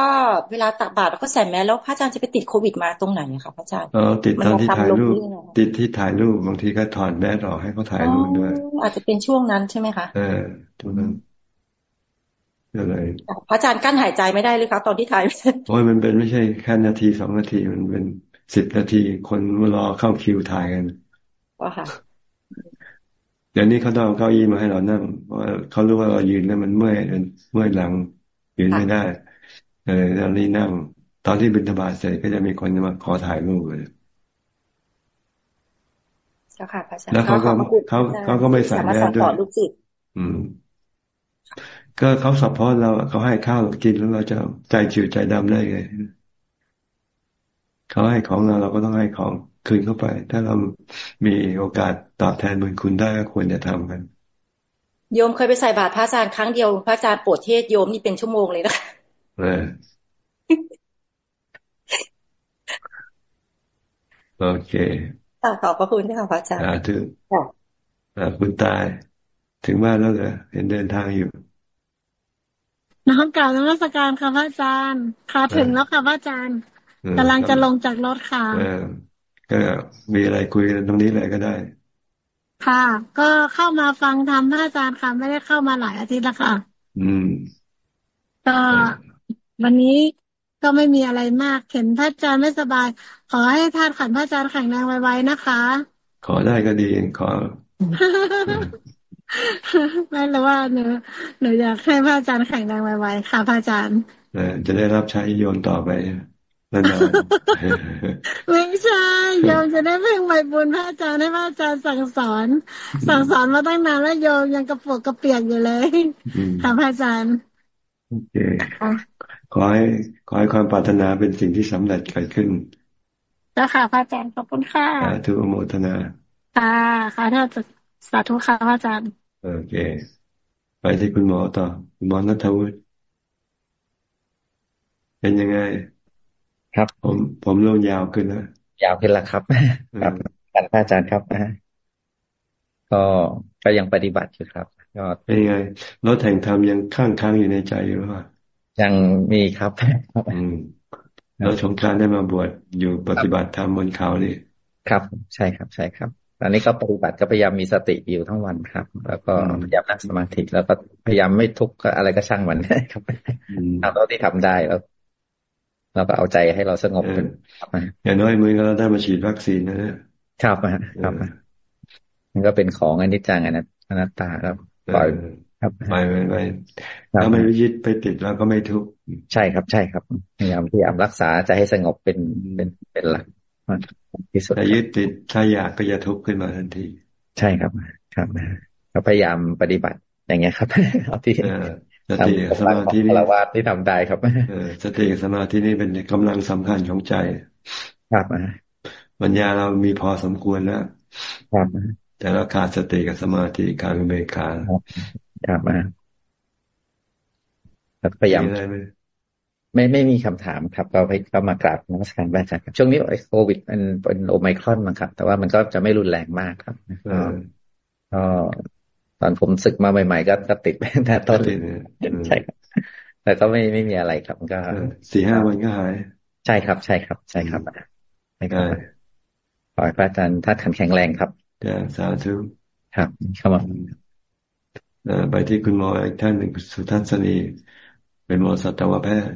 เวลาตักบาตรแล้วก็ใส่แมสแล้วพระอาจารย์จะไปติดโควิดมาตรงไหนคะพระอาจารย์เออติดตอนที่ถ่ายรูปติดที่ถ่ายรูปบางทีก็ถอดแมสออกให้เขาถ่ายรูปด้วย อาจจะเป็นช่วงนั้นใช่ไหมคะเออช่วงนั้น อะไรพระอาจารย์กั้นหายใจไม่ได้เลยครับตอนที่ถ่ายโอ้ยมันเป็นไม่ใช่แค่นาทีสองนาทีมันเป็นสิบนาทีคนรอเข้าคิวถ่ายกันว่าค่ะเดี๋ยวนี้เขาต้องเอาเก้าอี้มาให้เรานั่งเพราะเขารู้ว่าเรายืนแล้วมันเมื่อยเมื่อยหลังยืนไม่ได้เออเรานี่นั่ง ตอนที่บิณฑบาตเสร็จก็จะมีคนมาขอถ่ายรูปเลยแล้วเขาก็เขาเขาก็ไม่ใส่แมสด้วยอืม ก็เขาสัพพอเราเขาให้ข้าวเรากินแล้วเราจะใจจืดใจดำได้ไงเขาให้ของเราเราก็ต้องให้ของคืนเข้าไป ถ้าเรามีโอกาสตอบแทนบุญคุณได้ก็ควรจะทำกัน โยมเคยไปใส่บาตรพระอาจารย์ครั้งเดียวพระอาจารย์โปรดเทศโยมนี่เป็นชั่วโมงเลยนะโอเคขอบพระคุณค่ะพระอาจารย์ถึงคุณตาย ถึงบ้านแล้วเหรอเห็นเดินทางอยู่ น้องกล่าวนมัสการค่ะพระอาจารย์ค่ะถึงแล้วค่ะพระอาจารย์กำลังจะลงจากรถค่ะก็มีอะไรคุยกันตรงนี้เลยก็ได้ ค่ะ ก็เข้ามาฟังธรรมพระอาจารย์ค่ะ ไม่ได้เข้ามาหลายอาทิตย์แล้วค่ะ อืม ก็วันนี้ก็ไม่มีอะไรมากเห็นพระอาจารย์ไม่สบาย ขอให้ธาตุขันพระอาจารย์แข็งแรงไวๆนะคะ ขอได้ก็ดีขอ ไม่รู้ว่าหนูหนูอยากให้พระอาจารย์แข็งแรงไวๆค่ะพระอาจารย์จะได้รับใช้โยนต่อไปนานๆไม่ใช่โยมจะได้เพ่งใบบุญพระอาจารย์ให้พระอาจารย์สั่งสอน สั่งสอนมาตั้งนานแล้วโยมยังกระปวกกระเปียกอยู่เลยค่ะพระอาจารย์โอเคขอให้ขอให้ความปรารถนาเป็นสิ่งที่สำเร็จเกิดขึ้นแล้วค่ะพระอาจารย์ขอบคุณค่ะทุกโมทนาค่ะค่ะถ้าจะ สาธุค่ะพระอาจารย์ โอเค ไปที่คุณหมอต่อ คุณหมอนัทวุฒิเป็นยังไง ครับ ผมผมเริ่มยาวขึ้นแล้วยาวขึ้นแล้วครับ ครับการพระอาจารย์ครับก็ก็ยังปฏิบัติอยู่ครับก็เป็นยังไงรถแห่งธรรมยังข้างค้างอยู่ในใจอยู่หรือเปล่ายังมีครับอืมแล้วสงการได้มาบวชอยู่ปฏิบัติธรรมบนเขานี่ครับ ใช่ครับ ใช่ครับ อันนี้ก็ปฏิบัติก็พยายามมีสติอยู่ทั้งวันครับ แล้วก็พยายามนั่งสมาธิแล้วก็พยายามไม่ทุกข์อะไรก็ช่างมันครับทำเท่าที่ทำได้แล้วเราก็เอาใจให้เราสงบขึ้นอย่างน้อยมือเราได้มาฉีดวัคซีนนะครับครับมันก็เป็นของอนิจจังอนัตตาครับปล่อยครับไปไปไปถ้าไม่ยึดไปติดแล้วก็ไม่ทุกข์ใช่ครับ ใช่ครับพยายามพยายามรักษาจะให้สงบเป็นเป็นเป็นหลัก ที่สุดถ้ายึดติดถ้าอยากก็จะทุกข์ขึ้นมาทันที ใช่ครับ ครับก็พยายามปฏิบัติอย่างเงี้ยครับเอาที่สติสมาธินี่ละวาที่ทำได้ครับสติสมาธินี่เป็นกำลังสำคัญของใจ ครับปัญญาเรามีพอสมควรแล้วครับแต่เราขาดสติกับสมาธิขาดเบคาครับพยายาม ไม่ไม่มีคำถามครับเราไปก็มากราบนักสการอาจารย์ครับช่วงนี้โควิดมันเป็นโอไมครอนมั้งครับ แต่ว่ามันก็จะไม่รุนแรงมากครับก็ตอนผมศึกมาใหม่ ๆ ก็ติดแต่ต้นใช่ครับแต่ก็ไม่ไม่มีอะไรครับก็สี่ห้าวันก็หาย ใช่ครับ ใช่ครับ ใช่ครับใช่ครับขอให้พระอาจารย์ท่านแข็งแรงครับจะสาธุครับเข้ามาไปที่คุณหมออีกท่านหนึ่งสุทัศนี เป็นหมอสัตวแพทย์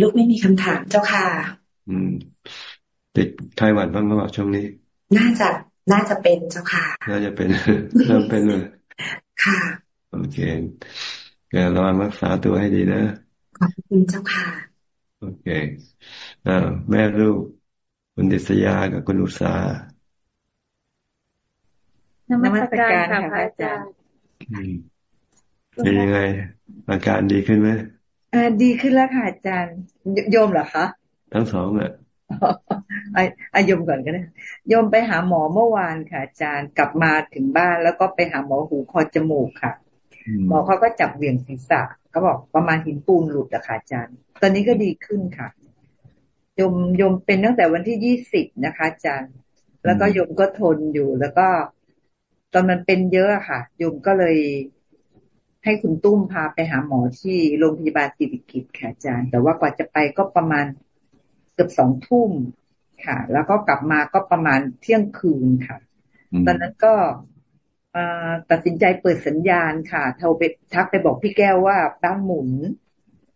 ลูกไม่มีคำถามเจ้าค่ะ อืม ติดไข้หวัดบ้างหรือเปล่าช่วงนี้ น่าจะน่าจะเป็นเจ้าค่ะ น่าจะเป็นเริ่มเป็นเลยค่ะ โอเคแกระวังรักษาตัวให้ดีนะ ขอบคุณเจ้าค่ะ โอเคอ่าแม่ลูก คุณดิษยากับคุณอุษานมัสการค่ะพระอาจารย์ เป็นยังไง อาการดีขึ้นไหมอ่าดีขึ้นแล้วค่ะอาจารย์โยมเหรอคะทั้งสองอะอายมก่อนก็ได้ยมไปหาหมอเมื่อวานค่ะ อาจารย์กลับมาถึงบ้านแล้วก็ไปหาหมอหูคอจมูกค่ะ หมอเขาก็จับเบี่ยงศีรษะเขาบอกประมาณหินปูนหลุดอะค่ะอาจารย์ ตอนนี้ก็ดีขึ้นค่ะยมยมเป็นตั้งแต่วันที่ยี่สิบนะคะอาจารย์ แล้วก็ยมก็ทนอยู่แล้วก็ ตอนมันเป็นเยอะค่ะยมก็เลย ให้คุณตุ้มพาไปหาหมอที่โรงพยาบาลศิริกิตค่ะอาจารย์ แต่ว่ากว่าจะไปก็ประมาณเกือบสองทุ่มค่ะ แล้วก็กลับมาก็ประมาณเที่ยงคืนค่ะ ตอนนั้นก็ตัดสินใจเปิดสัญญาณค่ะโทรไปทักไปบอกพี่แก้วว่าบ้านหมุน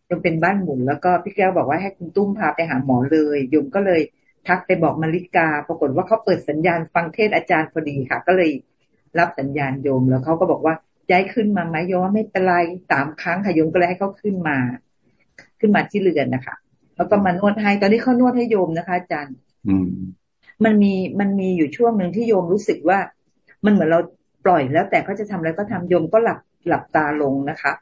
ยมเป็นบ้านหมุนแล้วก็พี่แก้วบอกว่าให้คุณตุ้มพาไปหาหมอเลยยมก็เลยทักไปบอกมาริกา ปรากฏว่าเขาเปิดสัญญาณฟังเทศอาจารย์พอดีค่ะ ก็เลยรับสัญญาณโยมแล้วเขาก็บอกว่า ย้ายขึ้นมาไหมโยมว่าไม่เป็นไรสามครั้งค่ะโยมก็เลยให้เขาขึ้นมา ขึ้นมาที่เรือนนะคะ แล้วก็มานวดให้ ตอนนี้เขานวดให้โยมนะคะอาจารย์อืมมันมีมันมีอยู่ช่วงหนึ่งที่โยมรู้สึกว่า มันเหมือนเราปล่อยแล้ว แต่เขาจะทำอะไรก็ทำโยมก็หลับหลับตาลงนะคะ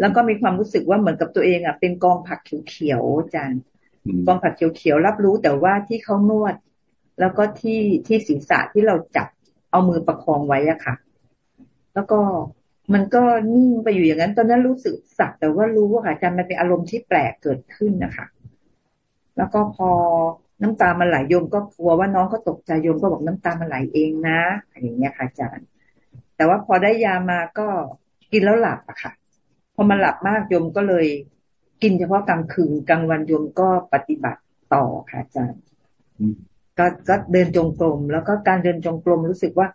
แล้วก็มีความรู้สึกว่าเหมือนกับตัวเองอะเป็นกองผักเขียวๆอาจารย์กองผักเขียวๆรับรู้แต่ว่าที่เขานวด แล้วก็ที่ที่ศีรษะที่เราจับเอามือประคองไว้อะค่ะ แล้วก็ มันก็นิ่งไปอยู่อย่างนั้น ตอนนั้นรู้สึกสักแต่ว่ารู้ว่าค่ะอาจารย์มันเป็นอารมณ์ที่แปลกเกิดขึ้นนะคะแล้วก็พอน้ำตามันไหลโยมก็กลัวว่าน้องก็ตกใจโยมก็บอกน้ำตามันไหลเองนะอย่างเงี้ยค่ะอาจารย์ แต่ว่าพอได้ยามาก็กินแล้วหลับอะค่ะ พอมันหลับมากโยมก็เลย กินเฉพาะกลางคืนกลางวันโยมก็ปฏิบัติต่อค่ะอาจารย์ก็ก็เดินจงกรมแล้วก็การเดินจงกรมรู้สึกว่า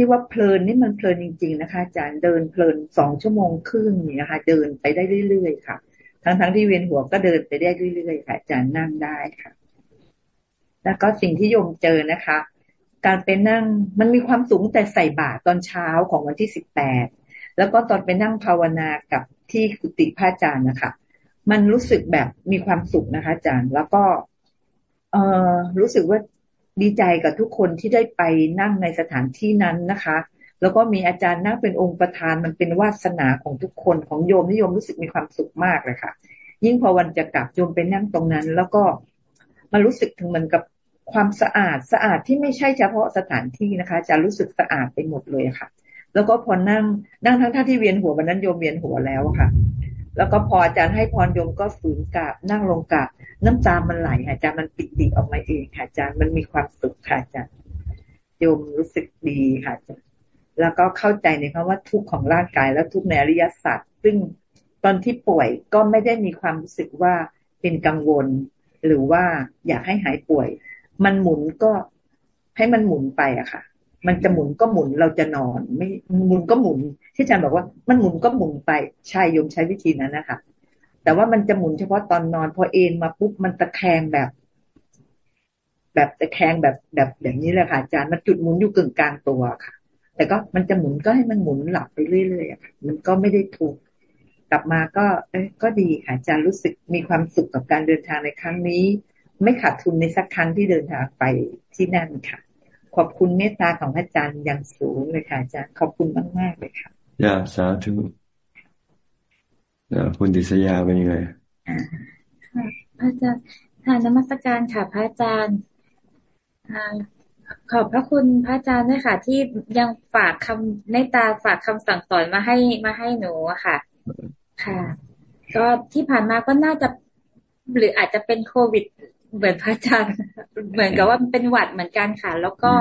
ที่ว่าเพลินนี่มันเพลินจริง ๆ นะคะอาจารย์เดินเพลินสองชั่วโมงครึ่งนี่นะคะ เดินไปได้เรื่อยๆค่ะ ทั้งๆที่เวียนหัวก็เดินไปได้เรื่อยๆค่ะอาจารย์นั่งได้ค่ะ แล้วก็สิ่งที่โยมเจอนะคะ การไปนั่งมันมีความสูงแต่ใส่บาตรตอนเช้าของวันที่สิบแปดแล้วก็ตอนไปนั่งภาวนากับที่กุฏิพระอาจารย์นะคะมันรู้สึกแบบมีความสุขนะคะอาจารย์ แล้วก็ เออรู้สึกว่า ดีใจกับทุกคนที่ได้ไปนั่งในสถานที่นั้นนะคะ แล้วก็มีอาจารย์นั่งเป็นองค์ประธานมันเป็นวาสนาของทุกคนของโยมนิยมรู้สึกมีความสุขมากเลยค่ะ ยิ่งพอวันจะกลับโยมไปนั่งตรงนั้น แล้วก็มารู้สึกถึงเหมือนกับความสะอาดสะอาดที่ไม่ใช่เฉพาะสถานที่นะคะ จะรู้สึกสะอาดไปหมดเลยค่ะ แล้วก็พอนั่งนั่งทั้งท่าที่เวียนหัววันนั้นโยมเวียนหัวแล้วค่ะ แล้วก็พออาจารย์ให้พรโยมก็ฝืนกราบนั่งลงกราบน้ำตามันไหลอาจารย์มันปิติออกมาเองค่ะอาจารย์มันมีความสุขค่ะอาจารย์โยมรู้สึกดีค่ะอาจารย์แล้วก็เข้าใจในคำว่าทุกข์ของร่างกายและทุกข์ในอริยสัจซึ่งตอนที่ป่วยก็ไม่ได้มีความรู้สึกว่าเป็นกังวล หรือว่าอยากให้หายป่วย มันหมุนก็ให้มันหมุนไปอะค่ะ มันจะหมุนก็หมุนเราจะนอน ไม่หมุนก็หมุน ที่อาจารย์บอกว่ามันหมุนก็หมุนไปใช่ยมใช้วิธีนั้นนะคะแต่ว่ามันจะหมุนเฉพาะตอนนอน พอเอนมาปุ๊บมันตะแคงแบบ แบบตะแคงแบบแบบแบบนี้แหละค่ะอาจารย์มันจุดหมุนอยู่กึ่งกลางตัวค่ะ แต่ก็มันจะหมุนก็ให้มันหมุนหลับไปเรื่อยๆค่ะมันก็ไม่ได้ถูกกลับมาก็ เอ้ก็ดีค่ะอาจารย์รู้สึกมีความสุขกับการเดินทางในครั้งนี้ ไม่ขาดทุนในสักครั้งที่เดินทางไปที่นั่นค่ะ ขอบคุณเมตตาของอาจารย์อย่างสูงเลยค่ะอาจารย์ขอบคุณมากมากเลยค่ะยาสาธุคุณดิษยาเป็นยังไงพระอาจารย์ทานนมัสการค่ะพระอาจารย์ขอบพระคุณพระอาจารย์ด้วยค่ะ ที่ยังฝากคำในตาฝากคำสั่งสอนมาให้มาให้หนูอะค่ะ ค่ะ ก็ที่ผ่านมาก็น่าจะหรืออาจจะเป็นโควิด เหมือนพระอาจารย์เหมือนกับว่าเป็นหวัดเหมือนกันค่ะ แล้วก็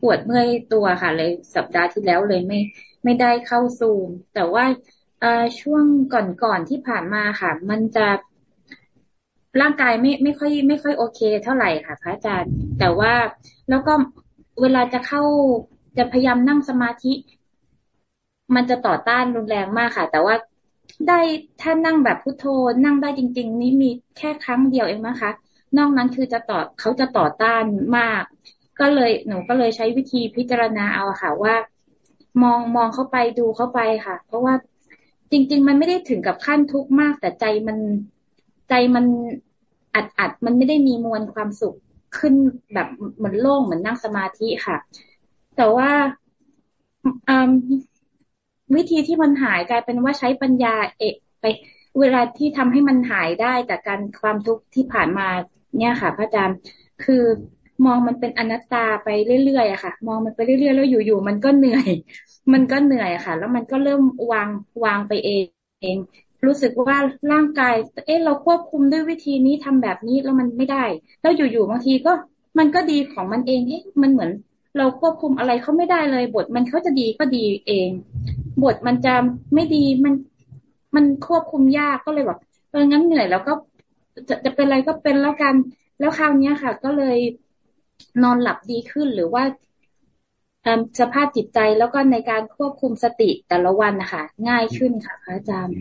ปวดเมื่อยตัวค่ะ เลยสัปดาห์ที่แล้วเลยไม่ ไม่ได้เข้าซูม แต่ว่าช่วงก่อนๆที่ผ่านมาค่ะ มันจะร่างกายไม่ไม่ค่อย ไม่ค่อยโอเค เท่าไหร่ค่ะ พระอาจารย์ แต่ว่าแล้วก็เวลาจะเข้าจะพยายามนั่งสมาธิ มันจะต่อต้านรุนแรงมากค่ะ แต่ว่าได้ถ้านั่งแบบพุโทโธนั่งได้จริง ๆ นี่มีแค่ครั้งเดียวเองนะคะ นอกนั้นคือจะต่อเขาจะต่อต้านมาก ก็เลยหนูก็เลยใช้วิธีพิจารณาเอาค่ะว่า มองมองเข้าไปดูเข้าไปค่ะ เพราะว่าจริง ๆ มันไม่ได้ถึงกับขั้นทุกข์มาก แต่ใจมันใจมันอัดอัดมันไม่ได้มีมวลความสุขขึ้นแบบเหมือนโล่งเหมือนนั่งสมาธิค่ะ แต่ว่าวิธีที่มันหายกลายเป็นว่าใช้ปัญญาเอกไป เวลาที่ทำให้มันหายได้จากการความทุกข์ที่ผ่านมา เนี่ยค่ะ พระอาจารย์คือมองมันเป็นอนัตตาไปเรื่อยๆอะค่ะ มองมันไปเรื่อยๆแล้วอยู่ๆมันก็เหนื่อย มันก็เหนื่อยค่ะ แล้วมันก็เริ่มวางวางไปเองรู้สึกว่าร่างกาย เอ๊ะเราควบคุมด้วยวิธีนี้ทำแบบนี้แล้วมันไม่ได้ แล้วอยู่ๆบางทีก็มันก็ดีของมันเองเอ๊ะมันเหมือน เราควบคุมอะไรเขาไม่ได้เลย บทมันเขาจะดีก็ดีเอง บทมันจะไม่ดีมันมันควบคุมยากก็เลยแบบเอองั้นเหนื่อยแล้วก็ จะจะเป็นอะไรก็เป็นแล้วกัน แล้วคราวนี้ค่ะ ก็เลยนอนหลับดีขึ้นหรือว่าสภาพจิตใจแล้วก็ในการควบคุมสติแต่ละวันนะคะง่ายขึ้นค่ะพระอาจารย์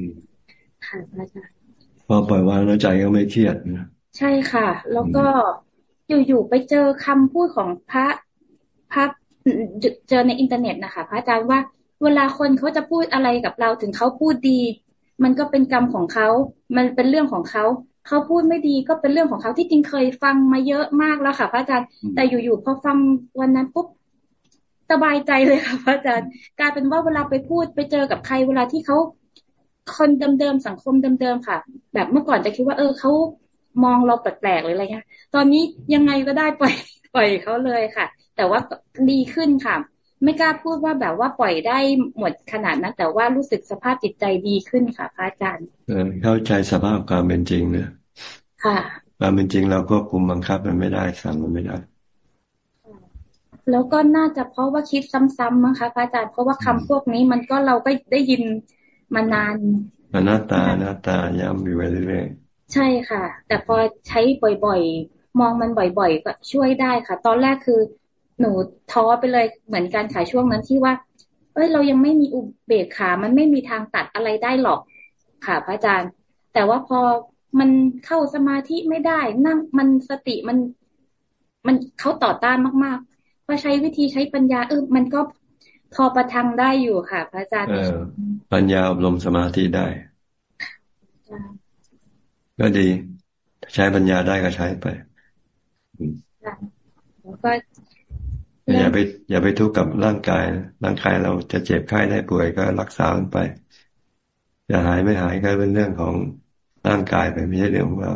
ค่ะพระอาจารย์พอปล่อยวางแล้วใจก็ไม่เครียดนะใช่ค่ะ แล้วก็อยู่ๆไปเจอคำพูดของพระพระเจอในอินเทอร์เน็ตนะคะพระอาจารย์ว่าเวลาคนเขาจะพูดอะไรกับเราถึงเขาพูดดี มันก็เป็นกรรมของเขา มันเป็นเรื่องของเขา เขาพูดไม่ดีก็เป็นเรื่องของเขาที่จริงเคยฟังมาเยอะมากแล้วค่ะพระอาจารย์แต่อยู่ๆพอฟังวันนั้นปุ๊บสบายใจเลยค่ะพระอาจารย์กลายเป็นว่าเวลาไปพูดไปเจอกับใครเวลาที่เขาคนเดิมๆสังคมเดิมๆค่ะ แบบเมื่อก่อนจะคิดว่าเออเขามองเราแปลกๆหรืออะไรเงี้ยตอนนี้ยังไงก็ได้ปล่อยปล่อยเขาเลยค่ะ แต่ว่าดีขึ้นค่ะ ไม่กล้าพูดว่าแบบว่าปล่อยได้หมดขนาดนั้นแต่ว่ารู้สึกสภาพจิตใจดีขึ้นค่ะพระอาจารย์เข้าใจสภาพความเป็นจริงเนะค่ะความเป็นจริงเราก็คุมบังคับมันไม่ได้สั่งมันไม่ได้แล้วก็น่าจะเพราะว่าคิดซ้ำๆมั้งคะพระอาจารย์เพราะว่าคำพวกนี้มันก็เราก็ได้ยินมานานหน้าตาหน้าตาย้ำอยู่เรื่อยๆใช่ค่ะ แต่พอใช้บ่อยๆ มองมันบ่อยๆ ก็ช่วยได้ค่ะ ตอนแรกคือ หนูท้อไปเลยเหมือนการขายช่วงนั้นที่ว่า เอ้ยเรายังไม่มีอุเบกขา มันไม่มีทางตัดอะไรได้หรอกค่ะพระอาจารย์ แต่ว่าพอมันเข้าสมาธิไม่ได้ นั่งมันสติมัน มันเขาต่อต้านมากๆพอใช้วิธีใช้ปัญญาเออมันก็พอประทังได้อยู่ค่ะ พระอาจารย์ปัญญาอบรมสมาธิได้ ก็ดี ใช้ปัญญาได้ก็ใช้ไป อย่าไป อย่าไปทุกข์กับร่างกาย ร่างกายเราจะเจ็บไข้ได้ป่วยก็รักษามันไปจะหายไม่หายก็เป็นเรื่องของร่างกายไปไม่ใช่เรื่องของเรา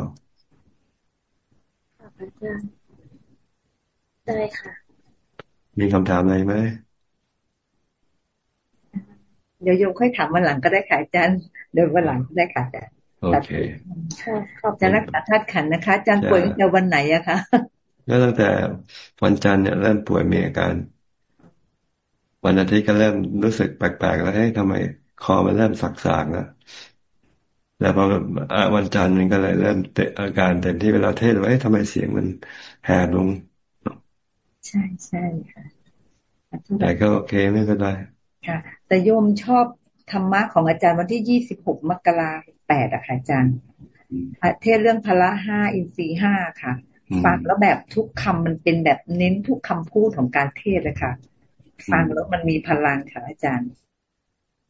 ได้ค่ะ มีคำถามอะไรไหมเดี๋ยวโยมค่อยถามวันหลังก็ได้ค่ะอาจารย์เดี๋ยววันหลังก็ได้ค่ะอาจารย์โอเคขอบจะรักษาธาตุขันนะคะอาจารย์ป่วยตั้งแต่วันไหนอะคะ ก็ตั้งแต่วันจันทร์เนี่ยเริ่มป่วยมีอาการ วันอาทิตย์ก็เริ่มรู้สึกแปลกๆแล้วให้ทำไมคอมันเริ่มสักๆแล้วแล้วพอวันจันทร์มันก็เลยเริ่มเตอาการเต็มที่เวลาเทศว่าทำไมเสียงมันแหบลง ใช่ใช่ค่ะแต่ก็โอเคไม่เป็นไรค่ะ แต่โยมชอบธรรมะของอาจารย์วันที่ยี่สิบหกมกราแปดอะค่ะอาจารย์เทศเรื่องพละห้าอินทรีห้าค่ะ ฟังแล้วแบบทุกคำมันเป็นแบบเน้นทุกคำพูดของการเทศเลยค่ะ ฟังแล้วมันมีพลังค่ะอาจารย์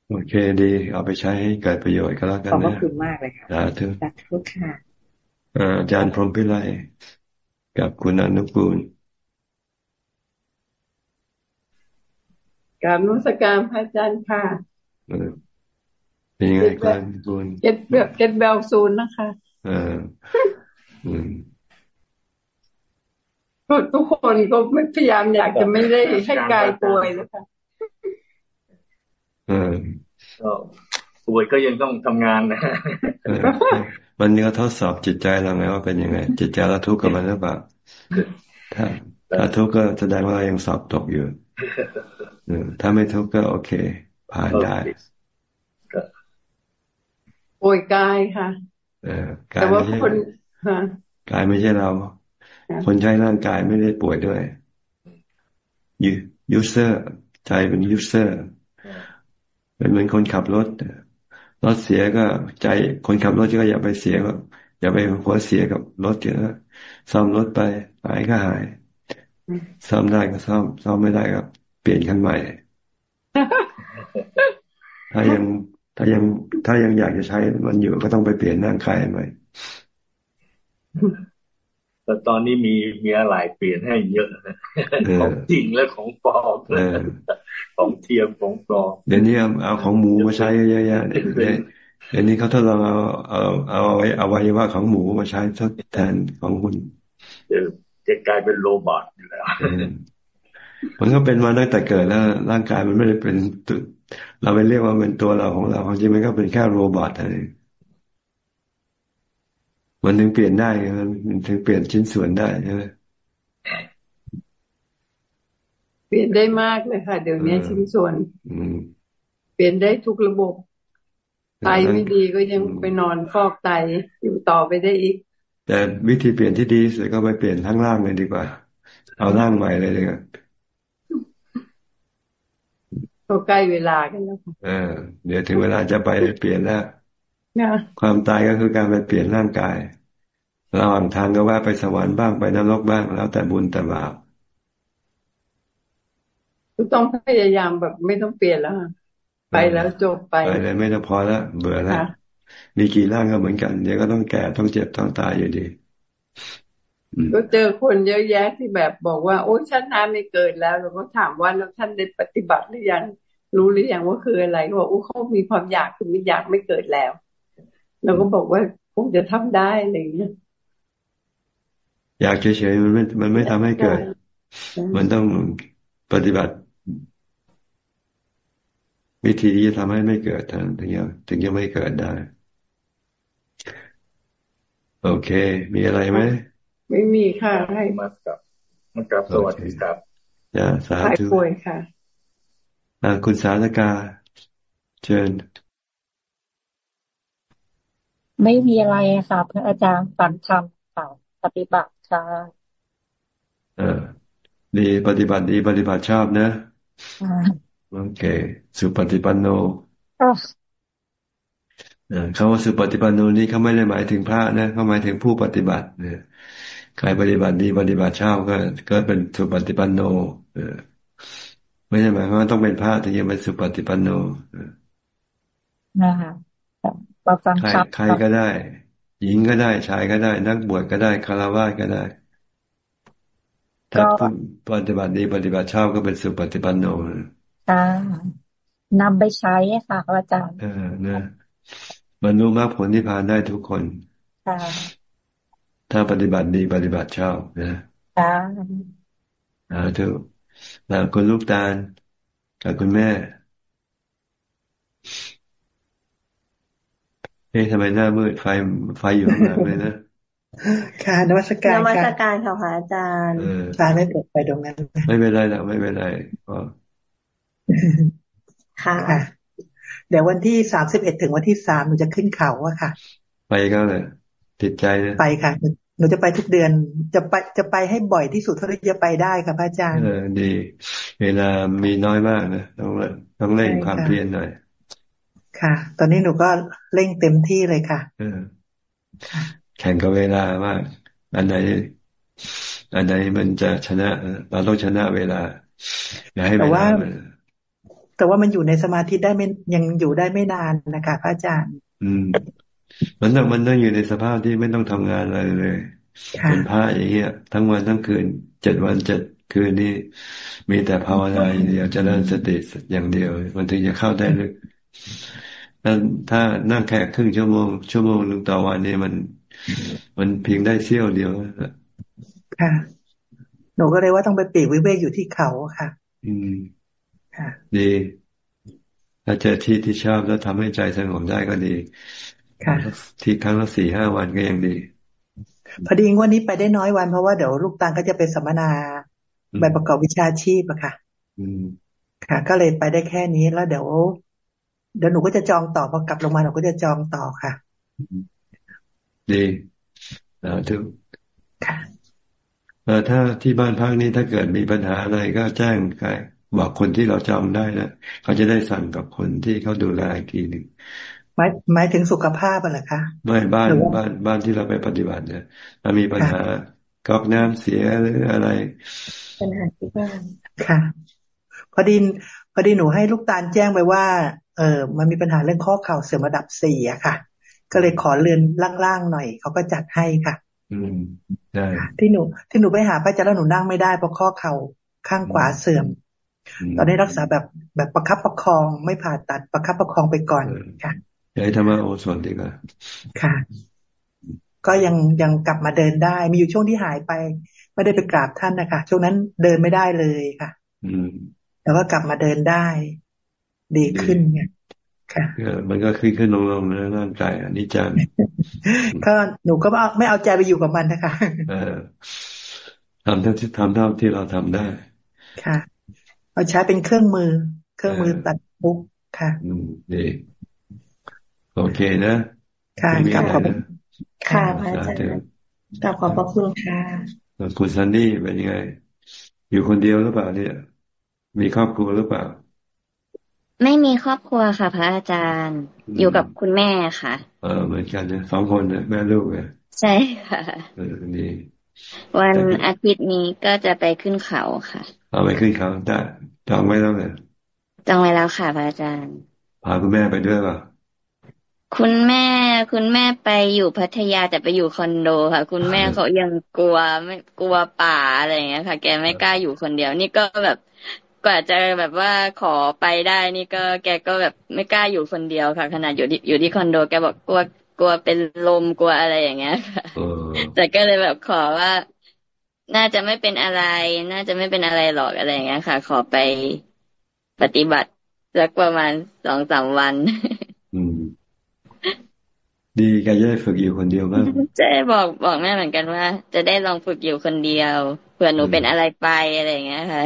โอเคดี เอาไปใช้ให้เกิดประโยชน์ก็แล้วกันนะขอบคุณมากเลยค่ะสาธุสาธุค่ะอาจารย์พรหมพิไลกับคุณอนุกูลกราบนมัสการพระอาจารย์ค่ะเป็นยังไงกันคุณเก็ตแบบเก็ตเบลซูนนะคะ เออ ทุกคนก็ไม่พยายามอยากจะไม่ได้ให้กายป่วยนะคะเออป่วยก็ยังต้องทำงานนะมันนี่ก็ทดสอบจิตใจเราไงว่าเป็นยังไง จิตใจเราทุกข์กับมันหรือเปล่าถ้าถ้าทุกข์ก็แสดงว่าเรายังสอบตกอยู่ถ้าไม่ทุกข์ก็โอเค ผ่านได้ป่วยกายค่ะแต่ว่าคนกายไม่ใช่เรา คนใช้ร่างกายไม่ได้ป่วยด้วย user ใจเป็น user เป็นเหมือนคนขับรถรถเสียก็ใจคนขับรถก็อย่าไปเสียก็อย่าไปหัวเสียกับรถเยอะซ่อมรถไปหายก็หายซ่อมได้ก็ซ่อมซ่อมไม่ได้ก็เปลี่ยนคันใหม่ ถ้ายังถ้ายังถ้ายังอยากจะใช้มันอยู่ก็ต้องไปเปลี่ยนร่างกายใหม่ แต่ตอนนี้มีมีอะไรเปลี่ยนให้เยอะนะของจริงและของปลอมของเทียมของปลอมเดี๋ยวนี้เอาของหมูมาใช้เยอะๆเดี๋ยวนี้เขาทดลองเอาเอาเอาไว้เอาไว้ว่าของหมูมาใช้ทดแทนของคุณจะกลายเป็นโรบอทอยู่แล้วมันก็เป็นมาตั้งแต่เกิดแล้ว ร่างกายมันไม่ได้เป็นเราไปเรียกว่าเป็นตัวเราของเราความจริงมันก็เป็นแค่โรบอทอะไร มันถึงเปลี่ยนได้มันถึงเปลี่ยนชิ้นส่วนได้ใช่ไหมเปลี่ยนได้มากเลยค่ะ เดี๋ยวนี้ชิ้นส่วนเปลี่ยนได้ทุกระบบไตไม่ดีก็ยังไปนอนฟอกไตอยู่ต่อไปได้อีก แต่วิธีเปลี่ยนที่ดีสุดก็ไปเปลี่ยนทั้งร่างเลยดีกว่า เอาร่างใหม่เลยเลยครับก็ใกล้เวลากันแล้วเออเดี๋ยวถึงเวลาจะไปเปลี่ยนแล้ว ความตายก็คือการไปเปลี่ยนร่างกายระหว่างทางก็ว่าไปสวรรค์บ้างไปนรกบ้าง แล้วแต่บุญแต่บาปต้องพยายามแบบไม่ต้องเปลี่ยนแล้วไปแล้วจบไปไปเลยไม่ต้องพอแล้วเบื่อแล้วมีกี่ร่างก็เหมือนกันเดี๋ยวก็ต้องแก่ต้องเจ็บต้องตายอยู่ดีก็เจอคนเยอะแยะที่แบบบอกว่า โอ้ฉันน้ำไม่เกิดแล้วเราก็ถามว่าแล้วท่านได้ปฏิบัติหรือยังรู้หรือยังว่าคืออะไรก็บอกโอ้เขามีความอยากคือไม่อยากไม่เกิดแล้ว เราก็บอกว่าคงจะทำได้อะไรอย่างเงี้ยอยากเฉยๆมันไม่ มันไม่ทำให้เกิด มันต้องปฏิบัติ วิธีที่จะทำให้ไม่เกิดถึงจะถึงจะไม่เกิดได้ โอเค มีอะไรไหมไม่มีค่ะให้มากับมากับสวัสดีครับอย่าสาธุป่วยค่ะคุณสาธกา เชิญ ไม่มีอะไรค่ะพระอาจารย์ฟังธรรมค่ะปฏิบัติค่ะเออดีปฏิบัติดีปฏิบัติชอบนะโอเค สุปฏิปันโนเขาว่าสุปฏิปันโนนี้เขาไม่ได้หมายถึงพระนะเขาหมายถึงผู้ปฏิบัติเนี่ยใครปฏิบัติดีปฏิบัติชอบก็ ก็เป็นสุปฏิปันโนเออไม่ใช่หมายว่าต้องเป็นพระถึงจะเป็นสุปฏิปันโนนะคะ ใครก็ได้ หญิงก็ได้ชายก็ได้ นักบวชก็ได้คารวะก็ได้ถ้าปฏิบัติดีปฏิบัติชอบก็เป็นสุปฏิปันโนค่ะนำไปใช้ค่ะอาจารย์เออนะบรรลุมรรคผลที่พานได้ทุกคนค่ะถ้าปฏิบัติดีปฏิบัติชอบนะค่ะอ่าถูกแล้วคุณลูกตาลกับคุณแม่ เอ๊ะทำไมหน้ามืดไฟไฟอยู่ข้างหลังเลยนะค่ะนวัตการนวัตการค่ะพระอาจารย์ฟ้าไม่เปิดไปตรงนั้น ไม่เป็นไรหรอกไม่เป็นไรก็ค่ะ เดี๋ยววันที่สามสิบเอ็ดถึงวันที่สามหนูจะขึ้นเขาอะค่ะ ไปก็เลยติดใจนะไปค่ะหนูจะไปทุกเดือนจะไปจะไปให้บ่อยที่สุดเท่าที่จะไปได้ค่ะพระอาจารย์เออดี เวลามีน้อยมากนะต้องต้องเล่นความเพียรหน่อย ค่ะ ตอนนี้หนูก็เร่งเต็มที่เลยค่ะเออแข่งกับเวลามากอันไหนอันไหนมันจะชนะ เราต้องชนะเวลาอย่าให้เวลาแต่ว่ามันอยู่ในสมาธิได้ไม่ยังอยู่ได้ไม่นานนะคะพระอาจารย์ อืม มันต้องมันต้องอยู่ในสภาพที่ไม่ต้องทำงานอะไรเลยเป็นพระอย่างเงี้ยทั้งวันทั้งคืนเจ็ดวันเจ็ดคืนนี้มีแต่ภาวนาอย่างเดียวจะเริ่มสติอย่างเดียว มันถึงจะเข้าได้ลึก ถ้านั่งแค่ครึ่งชั่วโมง ชั่วโมงหนึ่งต่อวันนี้มัน มันเพียงได้เสี้ยวเดียวค่ะหนูก็เลยว่าต้องไปปีกวิเวกอยู่ที่เขาค่ะ อืมค่ะ ดีถ้าเจอที่ที่ชอบแล้วทำให้ใจสงบได้ก็ดี ค่ะ ที่ครั้งละสี่ห้าวันก็ยังดี พอดีวันนี้ไปได้น้อยวันเพราะว่าเดี๋ยวลูกตังก็จะไปสัมมนาใบประกอบวิชาชีพอะค่ะ อืมค่ะ ก็เลยไปได้แค่นี้แล้วเดี๋ยว เดี๋ยวหนูก็จะจองต่อพอกลับลงมาหนูก็จะจองต่อค่ะ ดีนะทุกถ้าที่บ้านพักนี้ถ้าเกิดมีปัญหาอะไรก็แจ้งใครบอกคนที่เราจองได้นะเขาจะได้สั่งกับคนที่เขาดูแลอีกทีหนึ่งหมายหมายถึงสุขภาพอะไรคะไม่บ้านบ้านบ้านที่เราไปปฏิบัติเนี่ยถ้ามีปัญหาก๊อกน้ำเสียหรืออะไรปัญหาที่บ้านค่ะ พอดี พอดีหนูให้ลูกตาลแจ้งไปว่า เออมันมีปัญหาเรื่องข้อเข่าเสื่อมระดับสี่อะค่ะ ก็เลยขอเรือนล่างๆหน่อยเขาก็จัดให้ค่ะ อืมใช่ที่หนู ที่หนูไปหาพระอาจารย์แล้วหนูนั่งไม่ได้เพราะข้อเข่าข้างขวาเสื่อม ตอนนี้รักษาแบบแบบประคับประคองไม่ผ่าตัดประคับประคองไปก่อนค่ะใช้ธรรมโอสถดีกว่าค่ะ ก็ยังยังกลับมาเดินได้ มีอยู่ช่วงที่หายไป ไม่ได้ไปกราบท่านนะคะช่วงนั้นเดินไม่ได้เลยค่ะ อืม แต่ว่ากลับมาเดินได้ ดีขึ้นเนี่ยค่ะมันก็ขึ้นขึ้นลงลงนะร่างกายอันนี้จังก็หนูก็ไม่เอาใจไปอยู่กับมันนะคะเออทำเท่าที่ทำเท่าที่เราทำได้ ค่ะ เอาใช้เป็นเครื่องมือ เครื่องมือตัดทุกค่ะอืมดีโอเคนะค่ะกลับขอบค่ะพระอาจารย์กลับขอบพระคุณค่ะคุณซันนี่เป็นยังไง อยู่คนเดียวหรือเปล่าเนี่ย มีครอบครัวหรือเปล่า ไม่มีครอบครัวค่ะ พระอาจารย์ อยู่กับคุณแม่ค่ะ เออเหมือนกันเนี่ยสองคนเนี่ยแม่ลูกเนี่ยใช่ค่ะเออดีวันอาทิตย์นี้ก็จะไปขึ้นเขาค่ะ เอาไปขึ้นเขาได้จองไว้แล้วเลยจองไว้แล้วค่ะพระอาจารย์ พาคุณแม่ไปด้วยป่ะคุณแม่คุณแม่ไปอยู่พัทยาแต่ไปอยู่คอนโดค่ะ คุณแม่เขายังกลัวไม่กลัวป่าอะไรอย่างเงี้ยค่ะ แกไม่กล้าอยู่คนเดียว นี่ก็แบบ กว่าจะแบบว่าขอไปได้นี่ก็แกก็แบบไม่กล้าอยู่คนเดียวค่ะ ขนาดอยู่ที่อยู่ที่คอนโดแกบอกกลัวกลัวเป็นลมกลัวอะไรอย่างเงี้ยค่ะแต่ก็เลยแบบขอว่า น่าจะไม่เป็นอะไร น่าจะไม่เป็นอะไรหรอกอะไรอย่างเงี้ยค่ะ ขอไปปฏิบัติสักประมาณสองสามวัน อืม ดีแกจะได้ฝึกอยู่คนเดียวบ้างจะบอกบอกแม่เหมือนกันว่า จะได้ลองฝึกอยู่คนเดียวเผื่อหนูเป็นอะไรไปอะไรอย่างเงี้ยค่ะ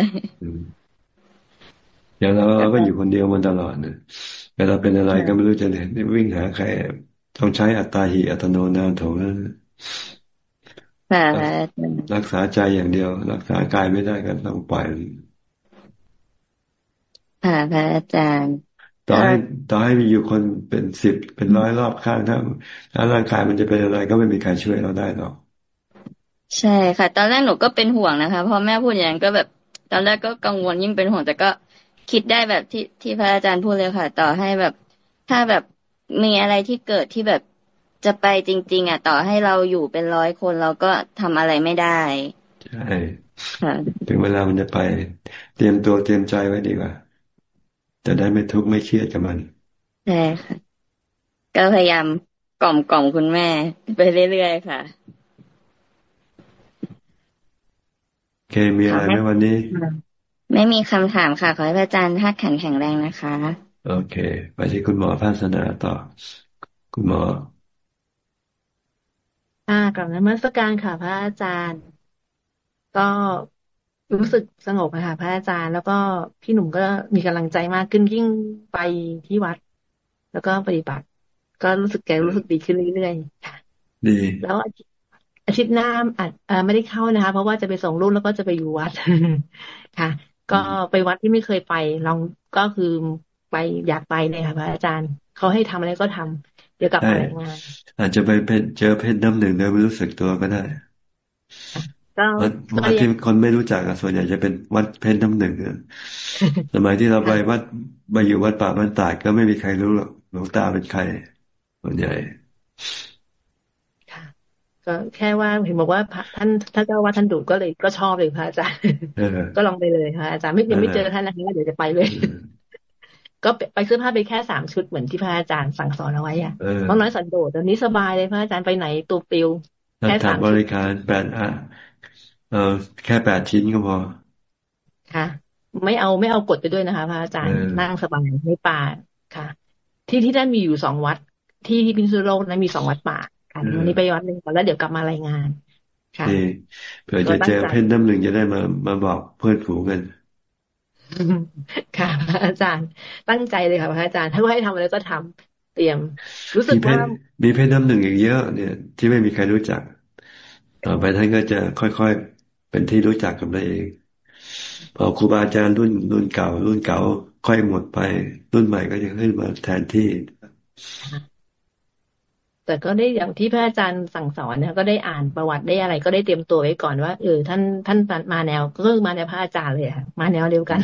อย่างเราเราก็อยู่คนเดียวมันตลอดเนี่ยเวลาเป็นอะไรก็ไม่รู้จะเห็นวิ่งหาใครต้องใช้อัตตาหิอัตโนนาโถนั้นรักษาใจอย่างเดียว รักษากายไม่ได้ก็ต้องปล่อยค่ะพระอาจารย์ต่อให้ต่อให้มีอยู่คนเป็นสิบเป็นร้อยรอบข้างถ้าถ้าร่างกายมันจะเป็นอะไรก็ไม่มีใครช่วยเราได้หรอกใช่ค่ะ ตอนแรกหนูก็เป็นห่วงนะคะพอแม่พูดอย่างนั้นก็แบบ ตอนแรกก็กังวลยิ่งเป็นห่วงแต่ก็ คิดได้แบบที่ที่พระอาจารย์พูดเลยค่ะ ต่อให้แบบ ถ้าแบบมีอะไรที่เกิดที่แบบจะไปจริง ๆ อะ ต่อให้เราอยู่เป็นร้อยคนเราก็ทำอะไรไม่ได้ ใช่ถึงเวลามันจะไป เตรียมตัวเตรียมใจไว้ดีกว่าจะได้ไม่ทุกข์ไม่เครียดกับมันใช่ค่ะก็พยายามกล่อมกล่อมคุณแม่ ไปเรื่อยๆค่ะโอเคมีอะไรไหมวันนี้ ไม่มีคำถามค่ะ ขอให้พระอาจารย์ท่าขันแข็งแรงนะคะ โอเค ไปที่คุณหมอภาสนาต่อ คุณหมอ อ่ากลับนมัสการค่ะ พระอาจารย์ ก็รู้สึกสงบค่ะพระอาจารย์ แล้วก็พี่หนุ่มก็มีกำลังใจมากขึ้นยิ่งไปที่วัด แล้วก็ปฏิบัติ ก็รู้สึกแกรู้สึกดีขึ้นเรื่อยๆค่ะดีแล้วอาทิตย์หน้าอาจไม่ได้เข้านะคะ เพราะว่าจะไปส่งลูกแล้วก็จะไปอยู่วัดค่ะ ก็ไปวัดที่ไม่เคยไป ลองก็คือไปอยากไปเลยค่ะพระอาจารย์เขาให้ทำอะไรก็ทำเดี๋ยวกลับมางานอาจจะไปเป็นเจอเพชรน้ำหนึ่งโดยไม่รู้สึกตัวก็ได้วัดที่คนไม่รู้จักส่วนใหญ่จะเป็นวัดเพนน้ำหนึ่งสมัยที่เราไปวัดไปอยู่วัดป่าบ้านตาดก็ไม่มีใครรู้หรอกหลวงตาเป็นใครส่วนใหญ่ค่ะ ก็แค่ว่าเห็นบอกว่าท่านท่านเจ้าว่าท่านดูก็เลยก็ชอบเลยพระอาจารย์ก็ลองไปเลยค่ะอาจารย์ไม่ยังไม่เจอท่านนะคะเดี๋ยวจะไปเลย ก็ไปซื้อผ้าไปแค่สามชุดเหมือนที่พระอาจารย์สั่งสอนเอาไว้อะน้องน้อยสันโดษตอนนี้สบายเลยพระอาจารย์ไปไหนตัวปิวแค่สามบริการแปดอะเออแค่แปดชิ้นก็พอค่ะ ไม่เอาไม่เอากดไปด้วยนะคะพระอาจารย์นั่งสบายไม่ป่าค่ะ ที่ที่ได้มีอยู่สองวัด ที่ที่พินซูโลกนั้นมีสองวัดป่าค่ะ วันนี้ไปวัดหนึ่งก่อนแล้วเดี๋ยวกลับมารายงาน ค่ะเผื่อจะเจอเพ่นน้ำหนึ่งจะได้มามาบอกเพื่อนฝูงกันค่ะพระอาจารย์ตั้งใจเลยค่ะพระอาจารย์ถ้าให้ทำอะไรก็ทำเตรียม รู้สึกว่ามีเพ่นน้ำหนึ่งอีกเยอะ เนี่ย ที่ไม่มีใครรู้จัก ต่อไปท่านก็จะค่อยเป็นที่รู้จักกันได้เองพอครูบาอาจารย์รุ่นรุ่นเก่า รุ่นเก่า ค่อยหมดไป รุ่นใหม่ก็จะขึ้นมาแทนที่ แต่ก็ได้อย่างที่พระอาจารย์สั่งสอนเนี่ยก็ได้อ่านประวัติได้อะไร ก็ได้เตรียมตัวไว้ก่อนว่าเออท่านท่านมาแนวก็คือมาแนวพระอาจารย์เลยค่ะมาแนวเดียวกัน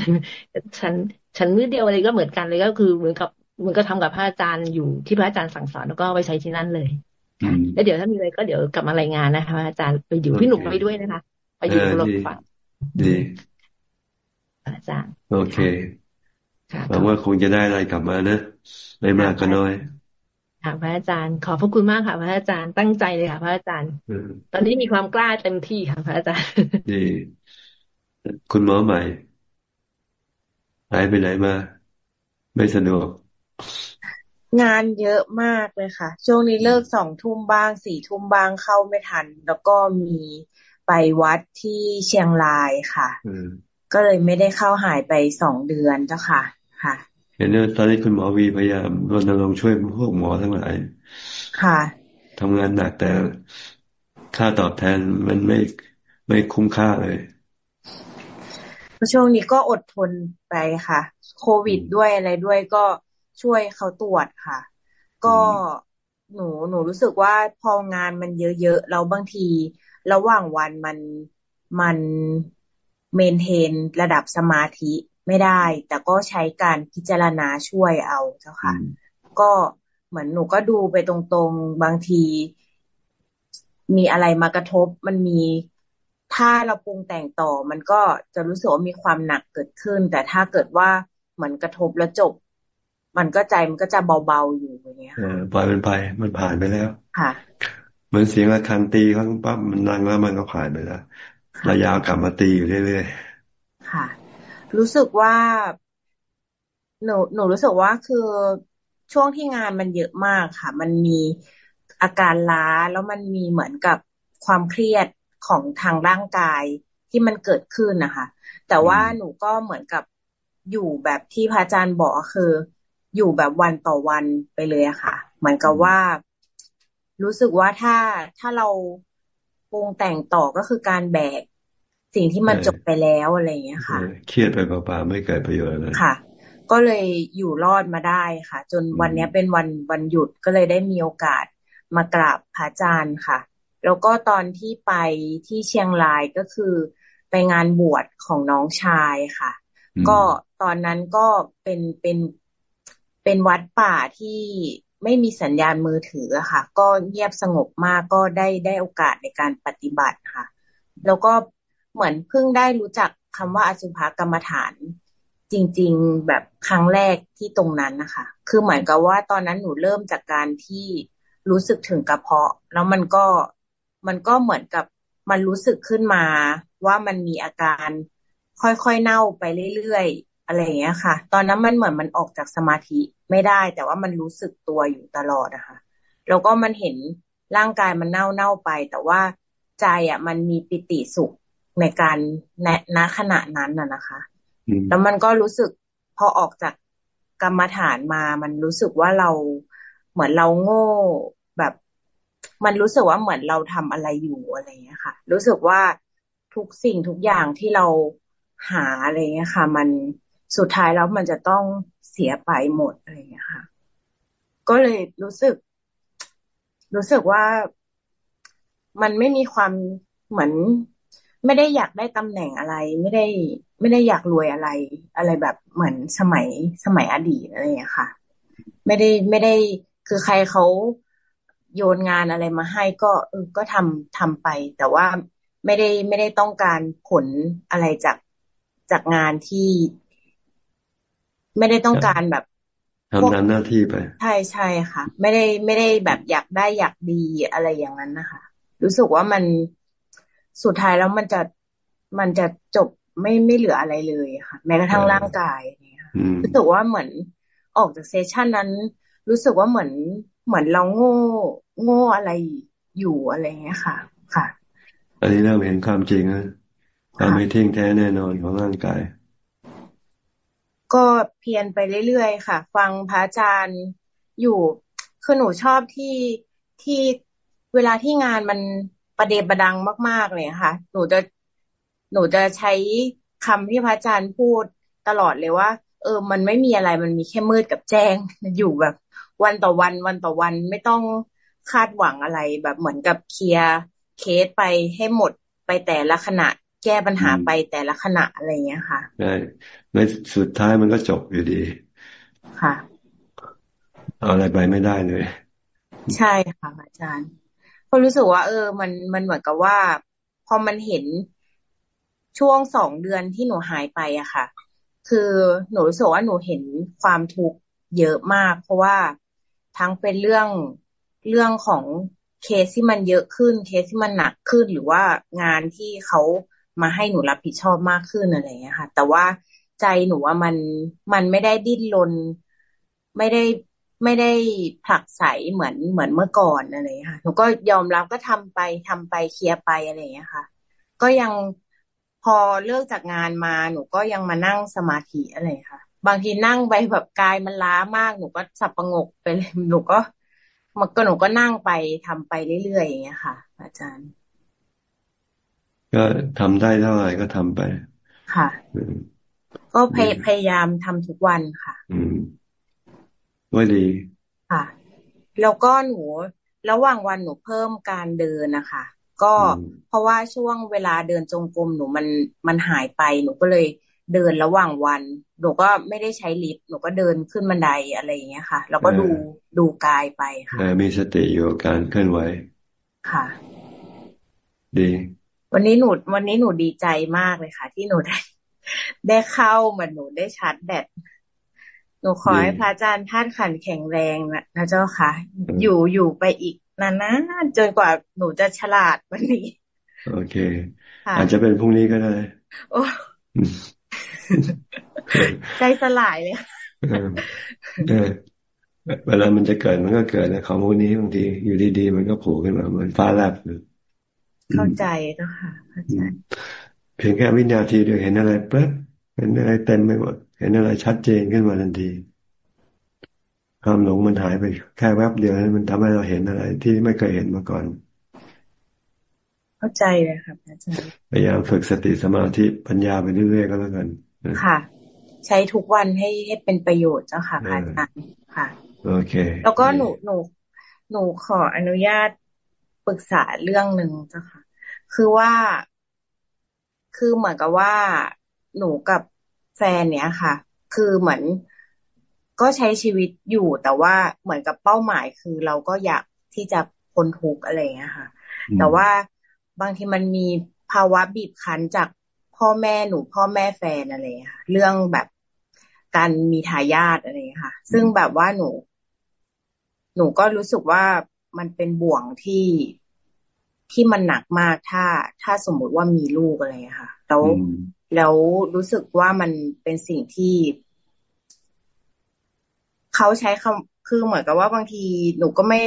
ฉันฉันมือเดียวอะไรก็เหมือนกันเลยก็คือเหมือนกับเหมือนก็ทำกับพระอาจารย์อยู่ที่พระอาจารย์สั่งสอนแล้วก็ไปใช้ที่นั่นเลยแล้วเดี๋ยวถ้ามีอะไรก็เดี๋ยวกลับมารายงานนะคะอาจารย์ไปอยู่พี่หนุ่มไปด้วยนะคะไปอยู่รถฝังดีอาจารย์ โอเคหวังว่าคงจะได้อะไรกลับมานะไม่มากก็น้อย ค่ะพระอาจารย์ ขอบพระคุณมากค่ะ พระอาจารย์ตั้งใจเลยค่ะ พระอาจารย์ตอนนี้มีความกล้าเต็มที่ค่ะ พระอาจารย์ดีคุณหมอใหม่หายไปไหนมา ไม่สะดวก งานเยอะมากเลยค่ะ ช่วงนี้เลิกสองทุ่มบ้างสี่ทุ่มบ้างเข้าไม่ทัน แล้วก็มีไปวัดที่เชียงรายค่ะก็เลยไม่ได้เข้าหายไปสองเดือนเจ้าค่ะ ค่ะ เห็นว่าตอนนี้คุณหมอวีพยายามรณรงค์ช่วยพวกหมอทั้งหลาย ค่ะทำงานหนักแต่ค่าตอบแทนมันไม่ไม่คุ้มค่าเลยช่วงนี้ก็อดทนไปค่ะ โควิดด้วยอะไรด้วยก็ช่วยเขาตรวจค่ะ ก็หนูหนูรู้สึกว่าพองานมันเยอะๆแล้วบางทีระหว่างวันมันมันเมนเทนระดับสมาธิ ไม่ได้ แต่ก็ใช้การพิจารณาช่วยเอาเจ้าค่ะ ก็เหมือนหนูก็ดูไปตรงๆบางที มีอะไรมากระทบ มันมีถ้าเราปรุงแต่งต่อ มันก็จะรู้สึกว่ามีความหนักเกิดขึ้น แต่ถ้าเกิดว่าเหมือนกระทบแล้วจบ มันก็ใจมันก็จะเบาๆอยู่อย่างเงี้ยปล่อยมันไป มันผ่านไปแล้ว ค่ะ เหมือนเสียงระฆังตีเขาปั๊บมันนังแล้วมันก็ผ่านไปแล้วระยะกลับมาตีอยู่เรื่อยๆค่ะ รู้สึกว่า หนูหนูรู้สึกว่าคือช่วงที่งานมันเยอะมากค่ะ มันมีอาการล้าแล้วมันมีเหมือนกับความเครียดของทางร่างกายที่มันเกิดขึ้นนะคะ แต่ว่าหนูก็เหมือนกับอยู่แบบที่พระอาจารย์บอกคือ อยู่แบบวันต่อวันไปเลยอะค่ะ เหมือนกับว่า รู้สึกว่าถ้าถ้าเราปรุงแต่งต่อก็คือการแบก สิ่งที่มันจบไปแล้วอะไรอย่างเงี้ยค่ะ เครียดไปเปล่าๆไม่เกิดประโยชน์เลยค่ะ ก็เลยอยู่รอดมาได้ค่ะ จนวันนี้เป็นวันวันหยุดก็เลยได้มีโอกาสมากราบพระอาจารย์ค่ะ แล้วก็ตอนที่ไปที่เชียงรายก็คือไปงานบวชของน้องชายค่ะ ก็ตอนนั้นก็เป็นเป็นเป็นวัดป่าที่ไม่มีสัญญาณมือถือค่ะ ก็เงียบสงบมากก็ได้ได้โอกาสในการปฏิบัติค่ะ แล้วก็ เหมือนเพิ่งได้รู้จักคำว่าอสุภกรรมฐานจริง ๆ แบบครั้งแรกที่ตรงนั้นนะคะ คือเหมือนกับว่าตอนนั้นหนูเริ่มจากการที่รู้สึกถึงกระเพาะ แล้วมันก็มันก็เหมือนกับมันรู้สึกขึ้นมาว่ามันมีอาการค่อยๆเน่าไปเรื่อยๆอะไรอย่างเงี้ยค่ะ ตอนนั้นมันเหมือนมันออกจากสมาธิไม่ได้ แต่ว่ามันรู้สึกตัวอยู่ตลอดนะคะแล้วก็มันเห็นร่างกายมันเน่าเน่าไป แต่ว่าใจอะ มันมีปิติสุข ในการณณขณะนั้นน่ะนะคะ แล้วมันก็รู้สึกพอออกจากกรรมฐานมา มันรู้สึกว่าเราเหมือนเราโง่แบบ มันรู้สึกว่าเหมือนเราทำอะไรอยู่อะไรเงี้ยค่ะ รู้สึกว่าทุกสิ่งทุกอย่างที่เราหาอะไรเงี้ยค่ะ มันสุดท้ายแล้วมันจะต้องเสียไปหมดอะไรเงี้ยค่ะ ก็เลยรู้สึก รู้สึกว่ามันไม่มีความเหมือน ไม่ได้อยากได้ตำแหน่งอะไร ไม่ได้ ไม่ได้อยากรวยอะไร อะไรแบบเหมือนสมัยสมัยอดีตอะไรอย่างเงี้ยค่ะ ไม่ได้ไม่ได้คือใครเขาโยนงานอะไรมาให้ก็เออก็ทำทำไป แต่ว่าไม่ได้ไม่ได้ต้องการผลอะไรจากจากงานที่ ไม่ได้ต้องการแบบทำงานหน้าที่ไปใช่ใช่ค่ะ ไม่ได้ไม่ได้แบบอยากได้อยากดีอะไรอย่างนั้นนะคะ รู้สึกว่ามัน สุดท้ายแล้วมันจะมันจะจบไม่ไม่เหลืออะไรเลยค่ะ แม้กระทั่งร่างกายเนี่ยรู้สึกว่าเหมือนออกจากเซสชันนั้น รู้สึกว่าเหมือนเหมือนเราโง่โง่อะไรอยู่อะไรเงี้ยค่ะ ค่ะ อันนี้เราเห็นความจริงนะความไม่เที่ยงแท้แน่นอนของร่างกาย ก็เพียนไปเรื่อยๆค่ะ ฟังพระอาจารย์อยู่คือหนูชอบที่ที่เวลาที่งานมัน ประเดประดังมาก ๆ เลยค่ะ หนูจะหนูจะใช้คำที่พระอาจารย์พูดตลอดเลยว่า เออ มันไม่มีอะไรมันมีแค่มืดกับแจ้งอยู่แบบ วันต่อวันวันต่อวันไม่ต้องคาดหวังอะไรแบบเหมือนกับเคลียร์เคสไปให้หมดไปแต่ละขณะแก้ปัญหาไปแต่ละขณะอะไรเงี้ยค่ะใช่ในสุดท้ายมันก็จบอยู่ดี ค่ะ เอาอะไรไปไม่ได้เลย ใช่ค่ะอาจารย์ ก็รู้สึกว่า เออ มันมันเหมือนกับว่า พอมันเห็นช่วงสองเดือนที่หนูหายไปอะค่ะ คือหนูรู้สึกว่าหนูเห็นความทุกข์เยอะมาก เพราะว่าทั้งเป็นเรื่องเรื่องของเคสที่มันเยอะขึ้น เคสที่มันหนักขึ้นหรือว่างานที่เขามาให้หนูรับผิดชอบมากขึ้นอะไรอย่างเงี้ยค่ะ แต่ว่าใจหนูว่ามันมันไม่ได้ดิ้นรนไม่ได้ ไม่ได้ผลักใสเหมือนเหมือนเมื่อก่อนอะไรค่ะหนูก็ยอมรับก็ทำไปทำไปเคลียร์ไปอะไรอย่างเงี้ยค่ะ ก็ยังพอเลิกจากงานมาหนูก็ยังมานั่งสมาธิอะไรค่ะ บางทีนั่งไปแบบกายมันล้ามากหนูก็สับประงกไปเลยหนูก็มันก็หนูก็นั่งไปทำไปเรื่อยๆอย่างเงี้ยค่ะ อาจารย์ ก็ทำได้เท่าไหร่ก็ทำไป ค่ะ ก็พยพยายามทำทุกวันค่ะ อืม ว่าดีค่ะ แล้วก็หนู ระหว่างวันหนูเพิ่มการเดินนะคะก็เพราะว่าช่วงเวลาเดินจงกรมหนูมันมันหายไปหนูก็เลยเดินระหว่างวันหนูก็ไม่ได้ใช้ลิฟต์หนูก็เดินขึ้นบันไดอะไรอย่างเงี้ยค่ะ แล้วก็ดูดูกายไปค่ะมีสติอยู่การเคลื่อนไหวค่ะ ดี วันนี้หนูวันนี้หนูดีใจมากเลยค่ะ ที่หนูได้ ได้เข้าเหมือนหนูได้ชาร์จแบต หนูขอให้พระอาจารย์ท่านขันแข็งแรงนะเจ้าค่ะ อยู่อยู่ไปอีกนานๆจนกว่าหนูจะฉลาดวันนี้ โอเค อาจจะเป็นพรุ่งนี้ก็ได้โอ้ใจสลายเลยเออเวลามันจะเกิดมันก็เกิดนะของพวกนี้บางทีอยู่ดีๆมันก็โผล่ขึ้นมาเหมือนฟ้าแลบเข้าใจแล้วค่ะเข้าใจเพียงแค่วินาทีเดียวเห็นอะไรปั๊บเห็นอะไรเต็มไปหมด เห็นอะไรชัดเจนขึ้นมาทันที ความหลงมันหายไปแค่แวบเดียวมันทำให้เราเห็นอะไร ที่ไม่เคยเห็นมาก่อน เข้าใจเลยครับอาจารย์พยายามฝึกสติสมาธิปัญญาไปเรื่อยๆก็แล้วกันค่ะ ใช้ทุกวันให้ให้เป็นประโยชน์เจ้าค่ะอาจารย์ค่ะ โอเค แล้วก็หนูหนูหนูขออนุญาตปรึกษาเรื่องหนึ่งเจ้าค่ะ คือว่าคือเหมือนกับว่าหนูกับ แฟนเนี้ยค่ะ คือเหมือนก็ใช้ชีวิตอยู่แต่ว่าเหมือนกับเป้าหมายคือเราก็อยากที่จะพ้นทุกข์อะไรเงี้ยค่ะ แต่ว่าบางทีมันมีภาวะบีบคั้นจากพ่อแม่หนูพ่อแม่แฟนอะไรค่ะ เรื่องแบบการมีทายาทอะไรค่ะ ซึ่งแบบว่าหนู หนูก็รู้สึกว่ามันเป็นบ่วงที่ที่มันหนักมากถ้าถ้าสมมุติว่ามีลูกอะไรค่ะแล้ว แล้วรู้สึกว่ามันเป็นสิ่งที่เขาใช้คำคือเหมือนกับว่าบางทีหนูก็ไม่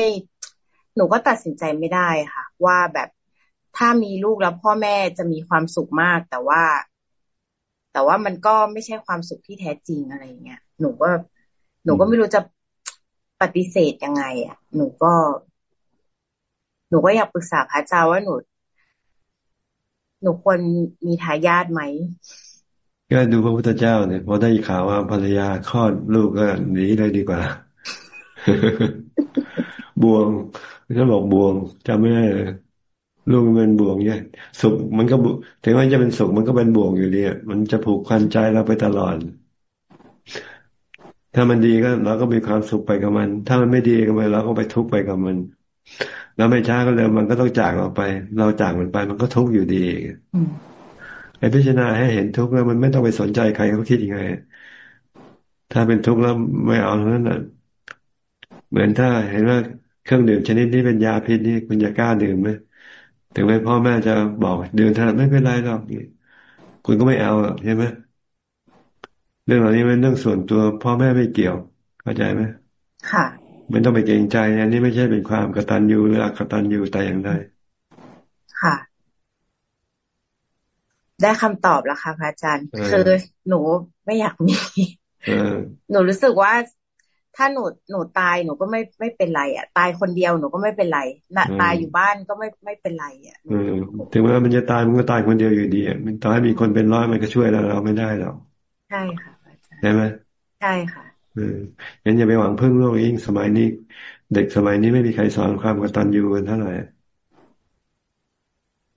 หนูก็ตัดสินใจไม่ได้ค่ะ ว่าแบบถ้ามีลูกแล้วพ่อแม่จะมีความสุขมาก แต่ว่า แต่ว่ามันก็ไม่ใช่ความสุขที่แท้จริงอะไรเงี้ยหนูก็หนูก็ไม่รู้จะปฏิเสธยังไง อะ หนูก็ หนูก็อยากปรึกษาพระอาจารย์ว่าหนู หนูควรมีทายาทไหมก็ดูพระพุทธเจ้าเนี่ยพอได้ข่าวว่าภรรยาคลอดลูกก็หนีเลยดีกว่า บวงเขาบอกบวงจำไม่ได้เลยลูกมันบ่วงเนี่ยสุขมันก็ถึงว่าจะเป็นสุขมันก็เป็นบ่วงอยู่ดีมันจะผูกพันใจเราไปตลอด ถ้ามันดีก็เราก็มีความสุขไปกับมัน ถ้ามันไม่ดีก็ไปเราก็ไปทุกข์ไปกับมัน แล้วไม่ช้าก็เร็วมันก็ต้องจากเราไป เราจากมันไป มันก็ทุกข์อยู่ดีไอ้พิจารณาให้เห็นทุกข์แล้วมันไม่ต้องไปสนใจใครเขาคิดยังไง ถ้าเป็นทุกข์แล้วไม่เอาเท่านั้นเหมือนถ้าเห็นว่าเครื่องดื่มชนิดนี้เป็นยาพิษนี่คุณจะกล้าดื่มไหมถึงแม้พ่อแม่จะบอกดื่มเถอะไม่เป็นไรหรอกคุณก็ไม่เอาใช่ไหมเรื่องเหล่านี้เป็นเรื่องส่วนตัวพ่อแม่ไม่เกี่ยว เข้าใจไหมค่ะ ไม่ต้องไปเกรงใจอันนี้ไม่ใช่เป็นความกตัญญูหรืออกตัญญูแต่อย่างใดค่ะ ได้คำตอบแล้วค่ะพระอาจารย์ คือหนูไม่อยากมีหนูรู้สึกว่าถ้าหนูหนูตายหนูก็ไม่ไม่เป็นไร อะ ตายคนเดียวหนูก็ไม่เป็นไรนะตายอยู่บ้านก็ไม่ไม่เป็นไรอะถึงแม้มันจะตายมันก็ตายคนเดียวอยู่ดีอะมันต่อให้มีคนเป็นร้อยมันก็ช่วยเราเราไม่ได้หรอกใช่ค่ะใช่ไหมใช่ค่ะเออ งั้นอย่าไปหวังพึ่งโลกยิ่งสมัยนี้ เด็กสมัยนี้ไม่มีใครสอนความกตัญญูกันเท่าไหร่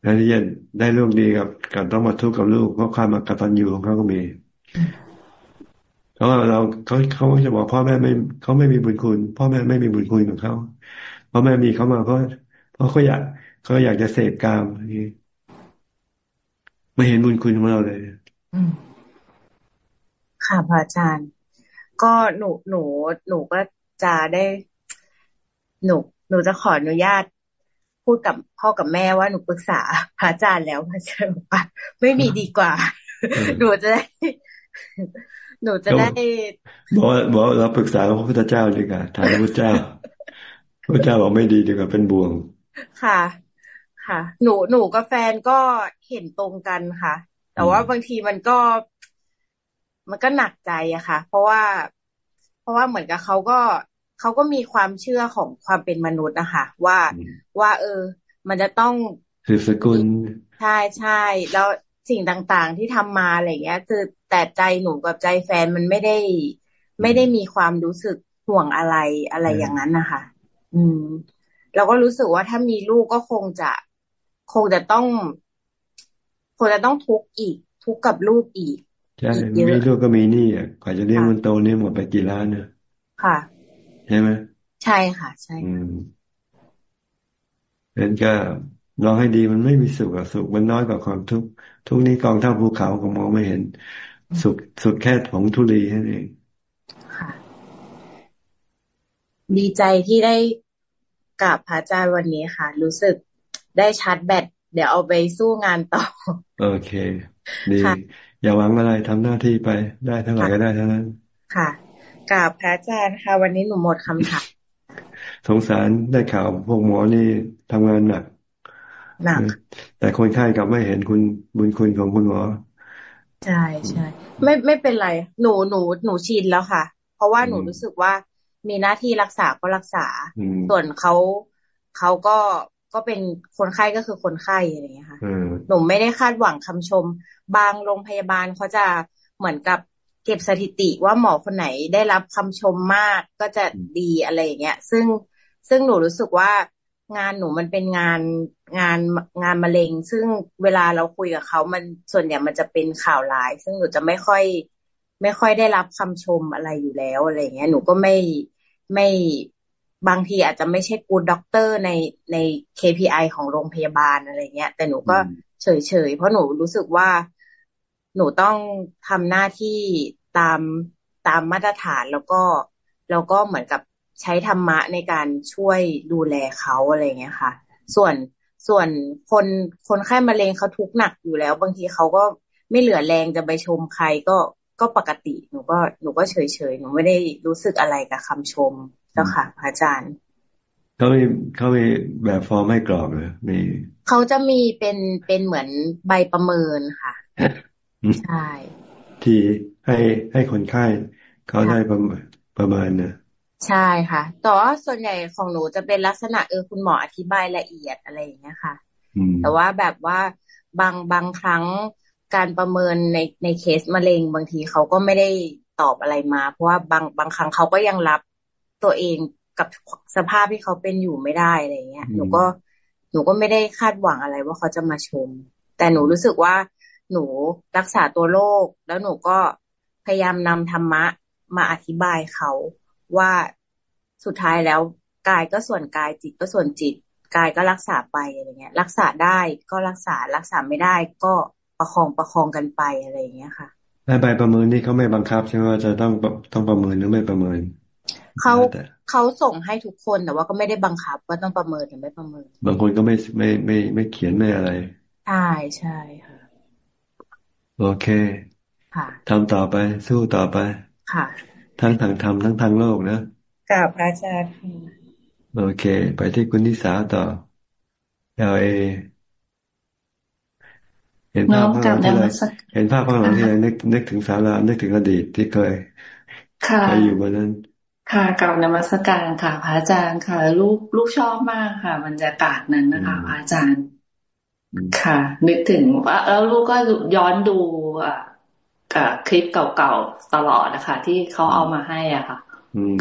แล้วที่จะได้ลูกดีกับกับต้องมาทุกข์กับลูกเพราะความกตัญญูของเขาก็มีเพราะว่าเราเขาเขาจะบอกพ่อแม่ไม่เขาไม่มีบุญคุณ พ่อแม่ไม่มีบุญคุณของเขาพ่อแม่มีเขามาเพราะเพราะเขาอยากเขาอยากจะเสพกามนี่ไม่เห็นบุญคุณของเราเลยค่ะพระอาจารย์ ก็หนูหนู หนูก็จะได้ หนู หนูจะขออนุญาตพูดกับพ่อกับแม่ว่าหนูปรึกษาพระอาจารย์แล้วพระอาจารย์บอกว่าไม่มีดีกว่า หนูจะได้ หนูจะได้บอกบอกเราปรึกษาพระพุทธเจ้าดีกว่าถามพระพุทธเจ้าพระเจ้าบอกไม่ดีดีกว่าเป็นบ่วง ค่ะ ค่ะ หนูหนูกับแฟนก็เห็นตรงกันค่ะ แต่ว่าบางทีมันก็ มันก็หนักใจอะค่ะ เพราะว่า เพราะว่าเหมือนกับเขาก็เขาก็มีความเชื่อของความเป็นมนุษย์นะคะว่าว่า เออ มันจะต้องสืบสกุลใช่ใช่แล้วสิ่งต่างๆที่ทำมาอะไรเงี้ย คือแต่ใจหนูกับใจแฟนมันไม่ได้ ไม่ได้มีความรู้สึกห่วงอะไรอะไรอย่างนั้นนะคะอืมเราก็รู้สึกว่าถ้ามีลูกก็คงจะคงจะต้องคงจะต้องทุกข์อีก ทุกข์กับลูกอีก ใช่มีลูกก็มีนี่อะกว่าจะเลี้ยงมันโตเนี่ยหมดไปกี่ล้านเนี่ยค่ะ ใช่ไหมใช่ค่ะ ใช่เห็นก็ลองให้ดีมันไม่มีสุขอะสุขมันน้อยกว่าความทุกข์ทุกนี้กองเท่าภูเขาก็มองไม่เห็น สุขสุดแค่ของทุลีนั่นเองค่ะ ดีใจที่ได้กับพระอาจารย์วันนี้ค่ะ รู้สึกได้ชาร์จแบตเดี๋ยวเอาไปสู้งานต่อ โอเค ดี อย่าหวังอะไรทำหน้าที่ไปได้เท่าไหร่ก็ได้เท่านั้น ค่ะกับพระอาจารย์ค่ะ วันนี้หนูหมดคำถามสงสารได้ข่าวพวกหมอนี่ทำงานหนักหนักแต่คนไข้กลับไม่เห็นคุณบุญคุณของคุณหมอใช่ใช่ไม่ไม่เป็นไร หนูหนูหนูชินแล้วค่ะ เพราะว่าหนูรู้สึกว่ามีหน้าที่รักษาก็รักษา ส่วนเขาเขาก็ ก็เป็นคนไข้ก็คือคนไข้อะไรอย่างเงี้ยค่ะหนูไม่ได้คาดหวังคำชม บางโรงพยาบาลเขาจะเหมือนกับเก็บสถิติว่าหมอคนไหนได้รับคำชมมากก็จะดีอะไรอย่างเงี้ย ซึ่งซึ่งหนูรู้สึกว่างานหนูมันเป็นงานงานงานมะเร็ง ซึ่งเวลาเราคุยกับเขามันส่วนใหญ่มันจะเป็นข่าวร้าย ซึ่งหนูจะไม่ค่อย ไม่ค่อยได้รับคำชมอะไรอยู่แล้วอะไรเงี้ย หนูก็ไม่ไม่ บางทีอาจจะไม่ใช่กูด็อกเตอร์ในใน KPI ของโรงพยาบาลอะไรเงี้ย แต่หนูก็เฉยเฉยเพราะหนูรู้สึกว่าหนูต้องทำหน้าที่ตามตามมาตรฐานแล้วก็แล้วก็เหมือนกับใช้ธรรมะในการช่วยดูแลเขาอะไรเงี้ยค่ะ ส่วนส่วนคนคนไข้มะเร็งเขาทุกข์หนักอยู่แล้ว บางทีเขาก็ไม่เหลือแรงจะไปชมใครก็ก็ปกติหนูก็หนูก็เฉยเฉยหนูไม่ได้รู้สึกอะไรกับคำชม เจ้าค่ะพระอาจารย์เขามีเขามีแบบฟอร์มให้กรอบเลยมีเขาจะมีเป็นเป็นเหมือนใบประเมินค่ะใช่ที่ให้ให้คนไข้เขาได้ประประมาณนะใช่ค่ะแต่ว่าส่วนใหญ่ของหนูจะเป็นลักษณะเออคุณหมออธิบายละเอียดอะไรอย่างเงี้ยค่ะแต่ว่าแบบว่าบางบางครั้งการประเมินในในเคสมะเร็งบางทีเขาก็ไม่ได้ตอบอะไรมา เพราะว่าบางบางครั้งเขาก็ยังรับ ตัวเองกับสภาพที่เขาเป็นอยู่ไม่ได้อะไรเงี้ย หนูก็หนูก็ไม่ได้คาดหวังอะไรว่าเขาจะมาชม แต่หนูรู้สึกว่าหนูรักษาตัวโรคแล้วหนูก็พยายามนำธรรมะมาอธิบายเขาว่าสุดท้ายแล้วกายก็ส่วนกายจิตก็ส่วนจิต กายก็รักษาไปอะไรเงี้ย รักษาได้ก็รักษารักษาไม่ได้ก็ประคองประคองกันไปอะไรเงี้ยค่ะใบประเมินนี่เขาไม่บังคับใช่ไหมว่าจะต้องต้องประเมินหรือไม่ประเมิน เขาเขาส่งให้ทุกคนแต่ว่าก็ไม่ได้บังคับว่าต้องประเมินหรือไม่ประเมิน บางคนก็ไม่ไม่ไม่ไม่เขียนไม่อะไรใช่ใช่ค่ะโอเคค่ะทำต่อไปสู้ต่อไป ค่ะ ทั้งทางธรรมทั้งทางโลกนะกราบพระอาจารย์โอเค ไปที่คุณนิสาต่อเอลเอเห็นภาพข้างหลังที่เลยเห็นภาพข้างหลังที่เลยนึกนึกถึงสารานึกถึงอดีตที่เคยเคยอยู่บนนั้น ค่ะกับนมัสการค่ะพระอาจารย์ค่ะ ลูกลูกชอบมากค่ะ บรรยากาศนั้นนะคะพระอาจารย์ ค่ะ นึกถึงว่าแล้วลูกก็ย้อนดูอะกับคลิปเก่าๆตลอดนะคะ ที่เขาเอามาให้อะค่ะ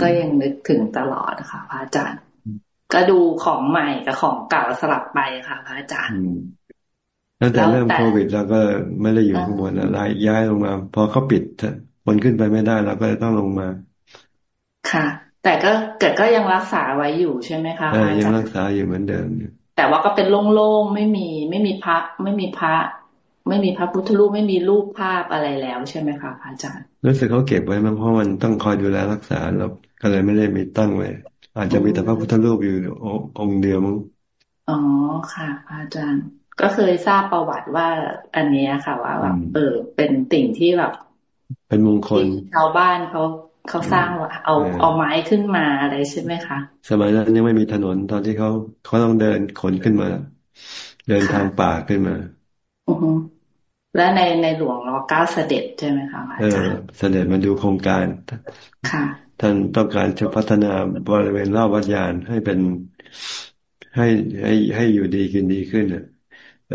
ก็ยังนึกถึงตลอดนะคะพระอาจารย์ ก็ดูของใหม่กับของเก่าสลับไปค่ะพระอาจารย์ตั้งแต่เริ่มโควิดเราก็ไม่ได้อยู่ข้างบนอะไรย้ายลงมา พอเขาปิดคนขึ้นไปไม่ได้เราก็ต้องลงมา ค่ะ แต่ก็เกิดก็ยังรักษาไว้อยู่ใช่ไหมคะยังรักษาอยู่เหมือนเดิมแต่ว่าก็เป็นโล่งๆไม่มีไม่มีพระไม่มีพระไม่มีพระพุทธรูปไม่มีรูปภาพอะไรแล้วใช่ไหมคะพระอาจารย์ รู้สึกเขาเก็บไว้มั้งเพราะมันต้องคอยดูแลรักษาเราก็เลยไม่ได้มีตั้งไว้อาจจะมีแต่พระพุทธรูปอยู่องค์เดียวมั้งอ๋อค่ะอาจารย์ ก็เคยทราบประวัติว่าอันนี้ค่ะ ว่าแบบเออเป็นติ่งที่แบบ เป็นมงคลชาวบ้านเขา เขาสร้างว่าเอาเอาไม้ขึ้นมาอะไรใช่ไหมคะ สมัยนั้นยังไม่มีถนนตอนที่เขาเขาต้องเดินขนขึ้นมา เดินทางป่าขึ้นมาอือและในในหลวงรอเก้าเสด็จใช่ไหมคะอาจารย์เสด็จมาดูโครงการค่ะ ท่านต้องการจะพัฒนาบริเวณรอบวัดยานให้เป็นให้ให้ให้อยู่ดีขึ้นดีขึ้นอะไป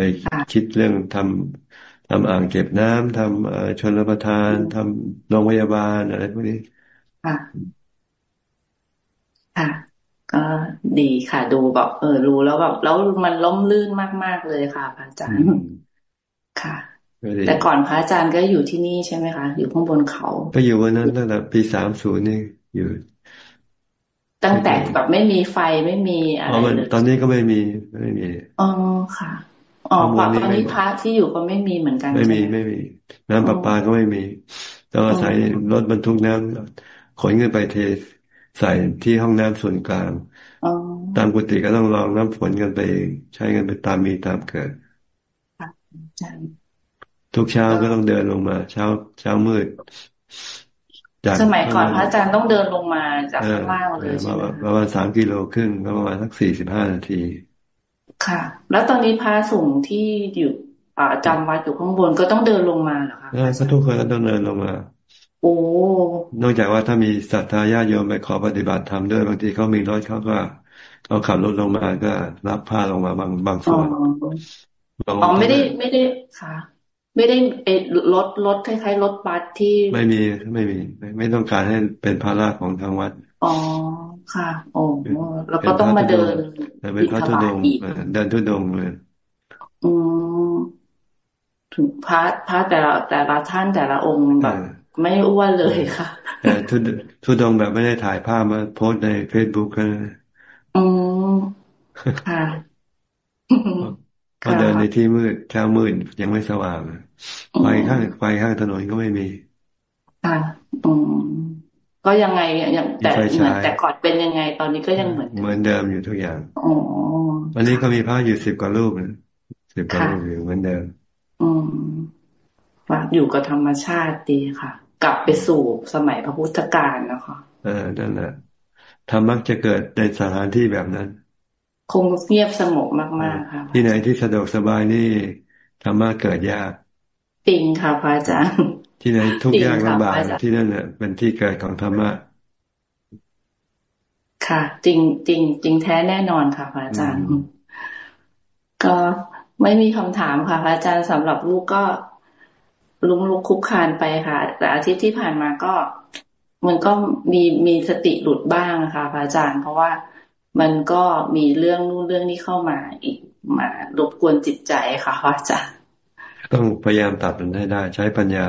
คิดเรื่องทำทำอ่างเก็บน้ำทำชนประทานทำโรงพยาบาลอะไรพวกนี้ ค่ะ ค่ะ ก็ดีค่ะ ดูแบบเออรู้แล้วแบบแล้วมันล้มลื่นมาก ๆ เลยค่ะพระอาจารย์ค่ะแต่ก่อนพระอาจารย์ก็อยู่ที่นี่ใช่ไหมคะอยู่ข้างบนเขา ก็อยู่วันนั้นตั้งแต่ปีสามศูนย์นี่อยู่ ตั้งแต่แบบไม่มีไฟไม่มีอะไรเลยตอนนี้ก็ไม่มีไม่มีอ๋อค่ะอ๋อตอนนี้พระที่อยู่ก็ไม่มีเหมือนกัน ไม่มีไม่มี น้ำประปาก็ไม่มีต้องอาศัยรถบรรทุกน้ำ ขนเงินไปเทใส่ที่ห้องน้ำส่วนกลางตามกุฏิก็ต้องรองน้ำฝนกันไปใช้กันไปตามมีตามเกิดทุกเช้าก็ต้องเดินลงมา เช้าเช้ามืดจากสมัยก่อนพระอาจารย์ต้องเดินลงมาจากข้างล่างเลยใช่ไหมประมาณสามกิโลครึ่งประมาณสักสี่สิบห้านาที ค่ะ แล้วตอนนี้พระสงฆ์ที่อยู่จำวัดอยู่ข้างบนก็ต้องเดินลงมาเหรอคะก็ทุกคนก็ต้องเดินลงมา โอ้นอกจากว่าถ้ามีศรัทธาญาติโยมไปขอปฏิบัติธรรมด้วยบางทีเขามีรถเขาก็เขาขับรถลงมาก็รับผ้าลงมาบางบางส่วนอ๋อไม่ได้ไม่ได้ค่ะ ไม่ได้เอรถรถคล้ายๆรถบัสที่ ไม่มีไม่มีไม่ไม่ต้องการให้เป็นภาระของทางวัดอ๋อค่ะโอ้แล้วก็ต้องมาเดินเป็นพระทุดงเดินทุดงเลยอืมถึงพระพระแต่ละแต่ละท่านแต่ละองค์แบบ ไม่อ้วนเลยค่ะแต่ทุดทุดงแบบไม่ได้ถ่ายภาพมาโพสในเฟซบุ๊กนะอืมค่ะก็เดินในที่มืดเช้ามืดยังไม่สว่างไฟข้างไฟข้างถนนก็ไม่มีค่ะอืมก็ยังไงอย่างแต่เหมือนแต่ก่อนเป็นยังไง ตอนนี้ก็ยังเหมือนเหมือนเดิมอยู่ทุกอย่างอ๋อวันนี้ก็มีพระอยู่สิบกว่ารูปสิบกว่ารูปอยู่เหมือนเดิมอืม ว่าอยู่กับธรรมชาติดีค่ะ กลับไปสู่สมัยพระพุทธกาลนะคะเออนั่นแหละธรรมะจะเกิดในสถานที่แบบนั้น คงเงียบสงบมากๆค่ะ ที่ไหนที่สะดวกสบายนี่ธรรมะเกิดยากจริงค่ะพระอาจารย์ที่ไหนทุกยากลำบากที่นั่นเนี่ยเป็นที่เกิดของธรรมะค่ะ จริงจริงจริงแท้แน่นอนค่ะพระอาจารย์ ก็ไม่มีคำถามค่ะพระอาจารย์สำหรับลูกก็ ลุงลุกคุกคานไปค่ะ แต่อาทิตย์ที่ผ่านมาก็มันก็มีมีสติหลุดบ้างค่ะพระอาจารย์ เพราะว่ามันก็มีเรื่องนู่นเรื่องนี้เข้ามาอีกมารบกวนจิตใจค่ะพระอาจารย์ต้องพยายามตัดมันให้ได้ ใช้ปัญญา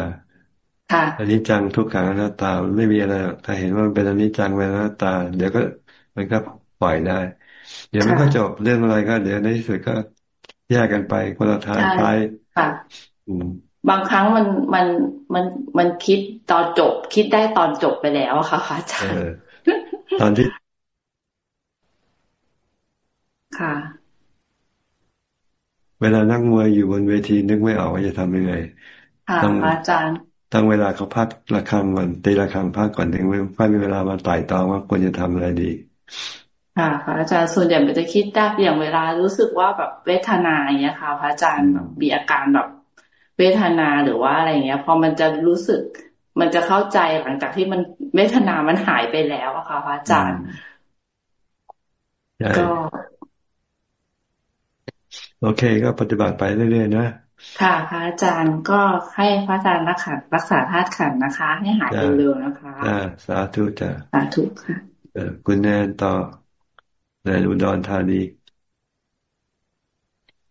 ค่ะอันนี้จังทุกขังอนัตตาไม่มีอะไรถ้าเห็นว่ามันเป็นอันนี้จังเป็นอนัตตา เดี๋ยวก็มันก็ปล่อยได้ เดี๋ยวมันก็จบเรื่องอะไรก็ เดี๋ยวในที่สุดก็แยกกันไปคนละทางไปค่ะ บางครั้งมันมันมันมันคิดตอนจบ คิดได้ตอนจบไปแล้วค่ะอาจารย์ตอนที่ ค่ะ เวลานั่งมวยอยู่บนเวทีนึกไม่ออกว่าจะทำยังไงต้องอาจารย์ตั้งเวลาเขาพักระฆังก่อนตีระฆังพักก่อนถึงค่อยมีเวลามาไต่ตองว่าควรจะทำอะไรดี ค่ะพระอาจารย์ส่วนใหญ่มันจะคิดได้อย่างเวลารู้สึกว่าแบบเวทนาอย่างเงี้ยค่ะพระอาจารย์แบบมีอาการแบบ เวทนาหรือว่าอะไรเงี้ย พอมันจะรู้สึก มันจะเข้าใจหลังจากที่มันเวทนามันหายไปแล้วอะค่ะพระอาจารย์ก็โอเคก็ปฏิบัติไปเรื่อยๆนะค่ะพระอาจารย์ก็ให้พระอาจารย์รักษารักษาธาตุขันนะคะ ให้หายเร็วๆนะคะอ่าสาธุจ้ะสาธุค่ะคุณแนนต่อในอุดรธานี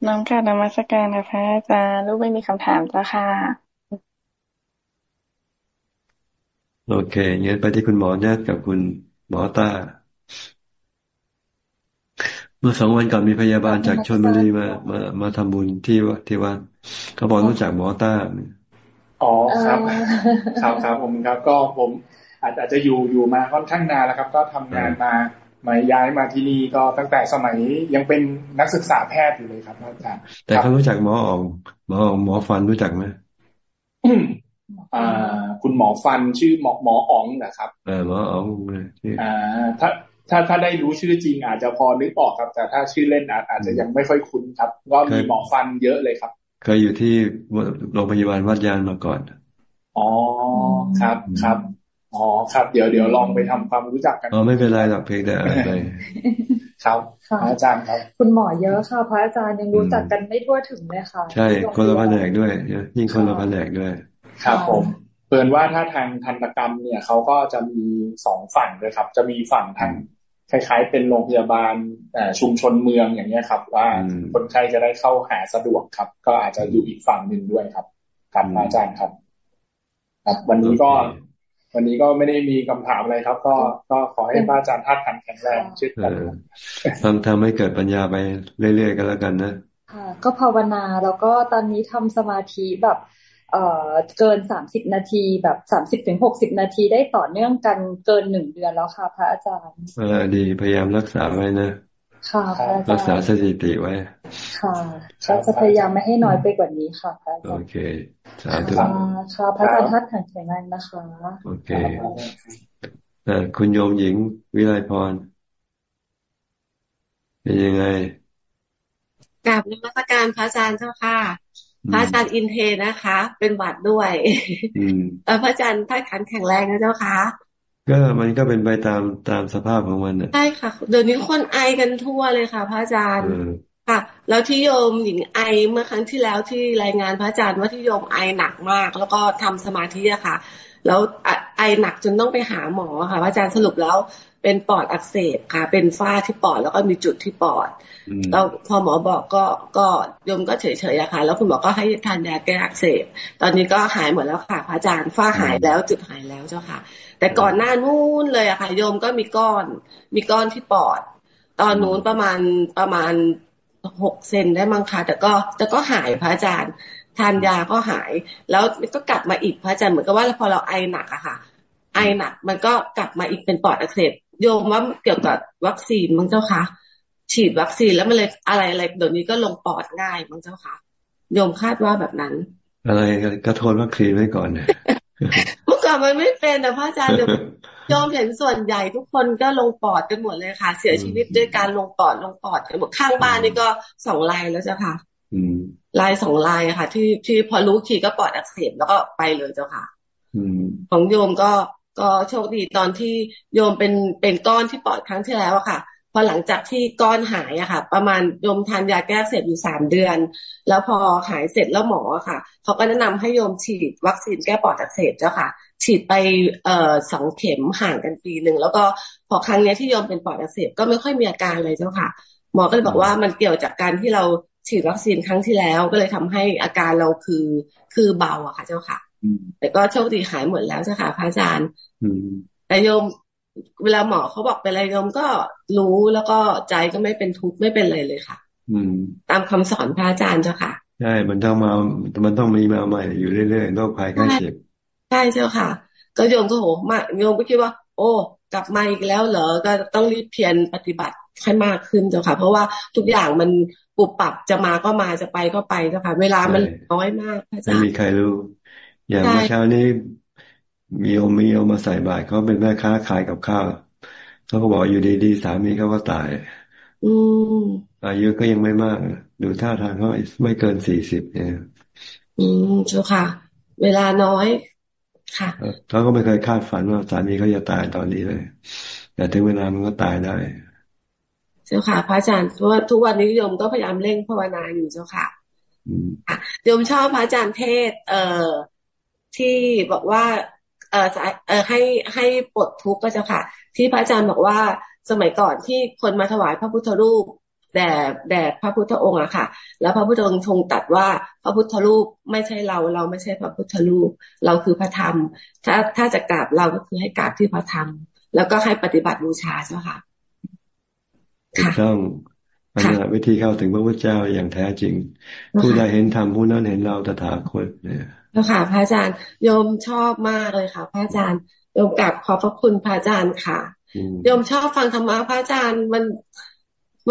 น้องค่ะนมัสการค่ะพระอาจารย์ลูกไม่มีคำถามแล้วค่ะ โอเคงั้นไปที่คุณหมอแนทกับคุณหมอต้าเมื่อสองวันก่อนมีพยาบาลจากชนบุรีมา มามาทำบุญที่วัดที่วัดเขาบอกรู้จักหมอต้าอ๋อครับ ครับครับผมครับ ก็ผมอาจจะอยู่อยู่มาค่อนข้างนานแล้วครับ ก็ทำงานมา มาย้ายมาที่นี่ก็ตั้งแต่สมัยยังเป็นนักศึกษาแพทย์อยู่เลยครับอาจารย์แต่เขารู้จักหมออองหมออองหมอฟันรู้จักไหมอ่าคุณหมอฟันชื่อหมอหมออ๋องนะครับเออหมออ๋องอ่าถ้าถ้าถ้าได้รู้ชื่อจริงอาจจะพอนึกออกครับ แต่ถ้าชื่อเล่นอาจจะยังไม่ค่อยคุ้นครับว่ามีหมอฟันเยอะเลยครับเคยอยู่ที่โรงพยาบาลวัดยานมาก่อน อ๋อ ครับ ครับ อ๋อครับ เดี๋ยวเดี๋ยวลองไปทำความรู้จักกันอ๋อไม่เป็นไรหรอกเพียงแต่อะไรครับอาจารย์ครับ คุณหมอเยอะค่ะพระอาจารย์ยังรู้จักกันไม่ทั่วถึงเลยค่ะ ใช่คนละแผนกด้วยยิ่งคนละแผนกด้วยครับผมเปิดว่าถ้าทางทันตกรรมเนี่ยเขาก็จะมีสองฝั่งเลยครับ จะมีฝั่งทางคล้ายๆ เป็นโรงพยาบาลชุมชนเมืองอย่างเนี้ยครับ ว่าคนไข้จะได้เข้าหาสะดวกครับ ก็อาจจะอยู่อีกฝั่งหนึ่งด้วยครับครับอาจารย์ครับครับ วันนี้ก็ วันนี้ก็ไม่ได้มีคำถามอะไรครับ ก็ก็ขอให้พระอาจารย์ทัดกันแข็งแรงช่วยกันทำทำให้เกิดปัญญาไปเรื่อยๆกันแล้วกันนะค่ะก็ภาวนาแล้วก็ตอนนี้ทำสมาธิแบบเอ่อเกินสามสิบนาทีแบบสามสิบถึงหกสิบนาทีได้ต่อเนื่องกันเกินหนึ่งเดือนแล้วค่ะ พระอาจารย์เออดีพยายามรักษาไว้นะ ค่ะพระอาจารย์รักษาสถิติไว้ ค่ะก็จะพยายามไม่ให้น้อยไปกว่านี้ค่ะพระอาจารย์โอเคสาธุค่ะพระอาจารย์ทัดแข็งแรงนะคะ โอเคคุณโยมหญิงวิไลพร เป็นยังไงกราบนมัสการพระอาจารย์เจ้าค่ะ พระอาจารย์อินเทนะคะ เป็นหวัดด้วยเออพระอาจารย์ท่านขันแข็งแรงนะเจ้าค่ะ ก็มันก็เป็นไปตามตามสภาพของมันใช่ค่ะ เดี๋ยวนี้คนไอกันทั่วเลยค่ะ พระอาจารย์ค่ะ แล้วที่โยมหญิงไอเมื่อครั้งที่แล้วที่รายงานพระอาจารย์ว่าที่โยมไอหนักมาก แล้วก็ทำสมาธิอะค่ะ แล้วไอหนักจนต้องไปหาหมอค่ะ พระอาจารย์สรุปแล้วเป็นปอดอักเสบค่ะ เป็นฝ้าที่ปอดแล้วก็มีจุดที่ปอดแล้วพอหมอบอกก็ก็ยมก็เฉยๆอะค่ะ แล้วคุณหมอก็ให้ทานยาแก้อักเสบ ตอนนี้ก็หายหมดแล้วค่ะพระอาจารย์ฝ้าหายแล้วจุดหายแล้วเจ้าค่ะ แต่ก่อนหน้านู้นเลยอะค่ะโยมก็มีก้อน มีก้อนที่ปอด ตอนนู้นประมาณประมาณหกเซนได้มั้งค่ะแต่ก็แต่ก็หายพระอาจารย์ทานยาก็หาย แล้วก็กลับมาอีกพระอาจารย์เหมือนกับว่าพอเราไอหนักอะค่ะ ไอหนัก มันก็กลับมาอีกเป็นปอดอักเสบโยมว่าเกี่ยวกับวัคซีนมั้งเจ้าคะฉีดวัคซีนแล้วมันเลยอะไรอะไรเดี๋ยวนี้ก็ลงปอดง่ายมั้งเจ้าคะโยมคาดว่าแบบนั้น อะไรก็โทษวัคซีนไว้ก่อน เนี่ยเมื่อก่อนมันไม่เป็นนะพระอาจารย์โยมเห็นส่วนใหญ่ทุกคนก็ลงปอดกันหมดเลยค่ะ เสียชีวิตด้วยการลงปอดลงปอดกันหมดข้างบ้านนี่ก็สองลายแล้วเจ้าค่ะลายสองลายค่ะ ที่ที่พอรู้ขีก็ปอดอักเสบแล้วก็ไปเลยเจ้าค่ะของโยมก็ก็โชคดีตอนที่โยมเป็นเป็นก้อนที่ปอดครั้งที่แล้วอะค่ะ พอหลังจากที่ก้อนหายอะค่ะ ประมาณโยมทานยาแก้เสร็จอยู่สามเดือน แล้วพอหายเสร็จแล้วหมอค่ะเขาก็แนะนำให้โยมฉีดวัคซีนแก้ปอดอักเสบเจ้าค่ะ ฉีดไปเอ่อสองเข็มห่างกันปีหนึ่งแล้วก็พอครั้งนี้ที่โยมเป็นปอดอักเสบก็ไม่ค่อยมีอาการเลยเจ้าค่ะ หมอก็เลยบอกว่ามันเกี่ยวจากการที่เราฉีดวัคซีนครั้งที่แล้วก็เลยทำให้อาการเราคือคือเบาอะค่ะ เจ้าค่ะแต่ก็โชคดีหายหมดแล้วเจ้าค่ะพระอาจารย์แต่โยม เวลาหมอเขาบอกเป็นอะไรโยมก็รู้แล้วก็ใจก็ไม่เป็นทุกข์ไม่เป็นอะไรเลยค่ะ อืม ตามคำสอนพระอาจารย์เจ้าค่ะใช่มันต้องมา มันต้องมีมาใหม่อยู่เรื่อยๆโรคภัยไข้เจ็บใช่เจ้าค่ะ ก็โยมก็โหมาโยมก็คิดว่า โอ้กลับมาอีกแล้วเหรอก็ต้องรีบเพียรปฏิบัติให้มากขึ้นเจ้าค่ะ เพราะว่าทุกอย่างมันปุบปับจะมาก็มาจะไปก็ไปเจ้าค่ะ เวลามันน้อยมากพระอาจารย์ไม่มีใครรู้ อย่างเมื่อเช้านี้ มีโอมีเอามาใส่บาตรเขาเป็นแม่ค้าขายกับข้าวเขาก็บอกอยู่ดีๆสามีเขาก็ตาย อืมอายุก็ยังไม่มาก ดูท่าทางเขาไม่เกินสี่สิบเนี่ย อืมเจ้าค่ะ เวลาน้อยค่ะเขาก็ไม่เคยคาดฝันว่าสามีเขาจะตายตอนนี้เลย แต่ถึงเวลามันก็ตายได้ เจ้าค่ะ พระอาจารย์เพราะว่าทุกวันนี้โยมก็พยายามเร่งภาวนาอยู่เจ้าค่ะโยมชอบพระอาจารย์เทศ เอ่อที่บอกว่า เอ่อเอ่อให้ให้ปลดทุกข์ก็จะค่ะ ที่พระอาจารย์บอกว่าสมัยก่อนที่คนมาถวายพระพุทธรูปแด่แด่พระพุทธองค์อะค่ะ แล้วพระพุทธองค์ทรงตัดว่าพระพุทธรูปไม่ใช่เรา เราไม่ใช่พระพุทธรูป เราคือพระธรรม ถ้าถ้าจะกราบเราก็คือให้กราบที่พระธรรม แล้วก็ให้ปฏิบัติบูชาใช่ไหมคะถูกต้องอันนี้วิธีเข้าถึงพระพุทธเจ้าอย่างแท้จริง ผู้ใดเห็นธรรมผู้นั้นเห็นเราตถาคตเนี่ย แล้วค่ะ พระอาจารย์โยมชอบมากเลยค่ะ พระอาจารย์โยมกลับขอบพระคุณพระอาจารย์ค่ะโยมชอบฟังธรรมะพระอาจารย์มัน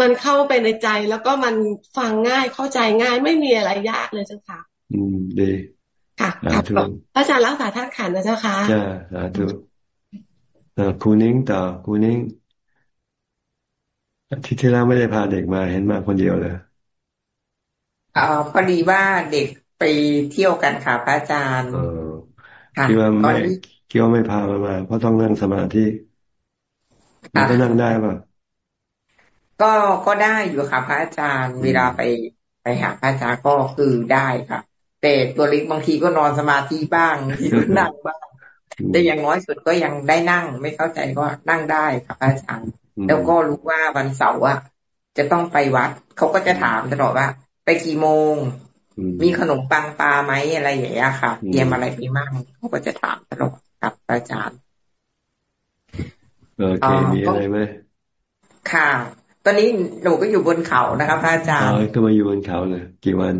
มันเข้าไปในใจแล้วก็มันฟังง่ายเข้าใจง่ายไม่มีอะไรยากเลยเจ้าค่ะ อืมดีค่ะครับพระอาจารย์รักษาท่าขันนะเจ้าค่ะจ้าสาธุครูนิ้งต่อครูนิ้งที่ที่แล้วไม่ได้พาเด็กมาเห็นมาคนเดียวเลยอ๋อพอดีว่าเด็ก ไปเที่ยวกันค่ะพระอาจารย์คิดว่าไม่คิดว่าไม่พามามา เพราะต้องนั่งสมาธิมันก็นั่งได้ป่ะก็ก็ได้อยู่ค่ะ พระอาจารย์เวลาไปไปหาพระอาจารย์ก็คือได้ค่ะแต่ตัวเล็กบางทีก็นอนสมาธิบ้างทีก็นั่งบ้าง แต่อย่างน้อยสุดก็ยังได้นั่ง ไม่เข้าใจก็นั่งได้ค่ะพระอาจารย์ แล้วก็รู้ว่าวันเสาร์อะจะต้องไปวัด เขาก็จะถามตลอดว่า ไปกี่โมง มีขนมปังปลาไหมอะไรอย่างเงี้ยค่ะเตรียมอะไรไปมั่งเขาก็จะถามตลอดกับอาจารย์โอเคมีอะไรไหมค่ะ ตอนนี้หนูก็อยู่บนเขานะครับพระอาจารย์ก็มาอยู่บนเขาเลยกี่วัน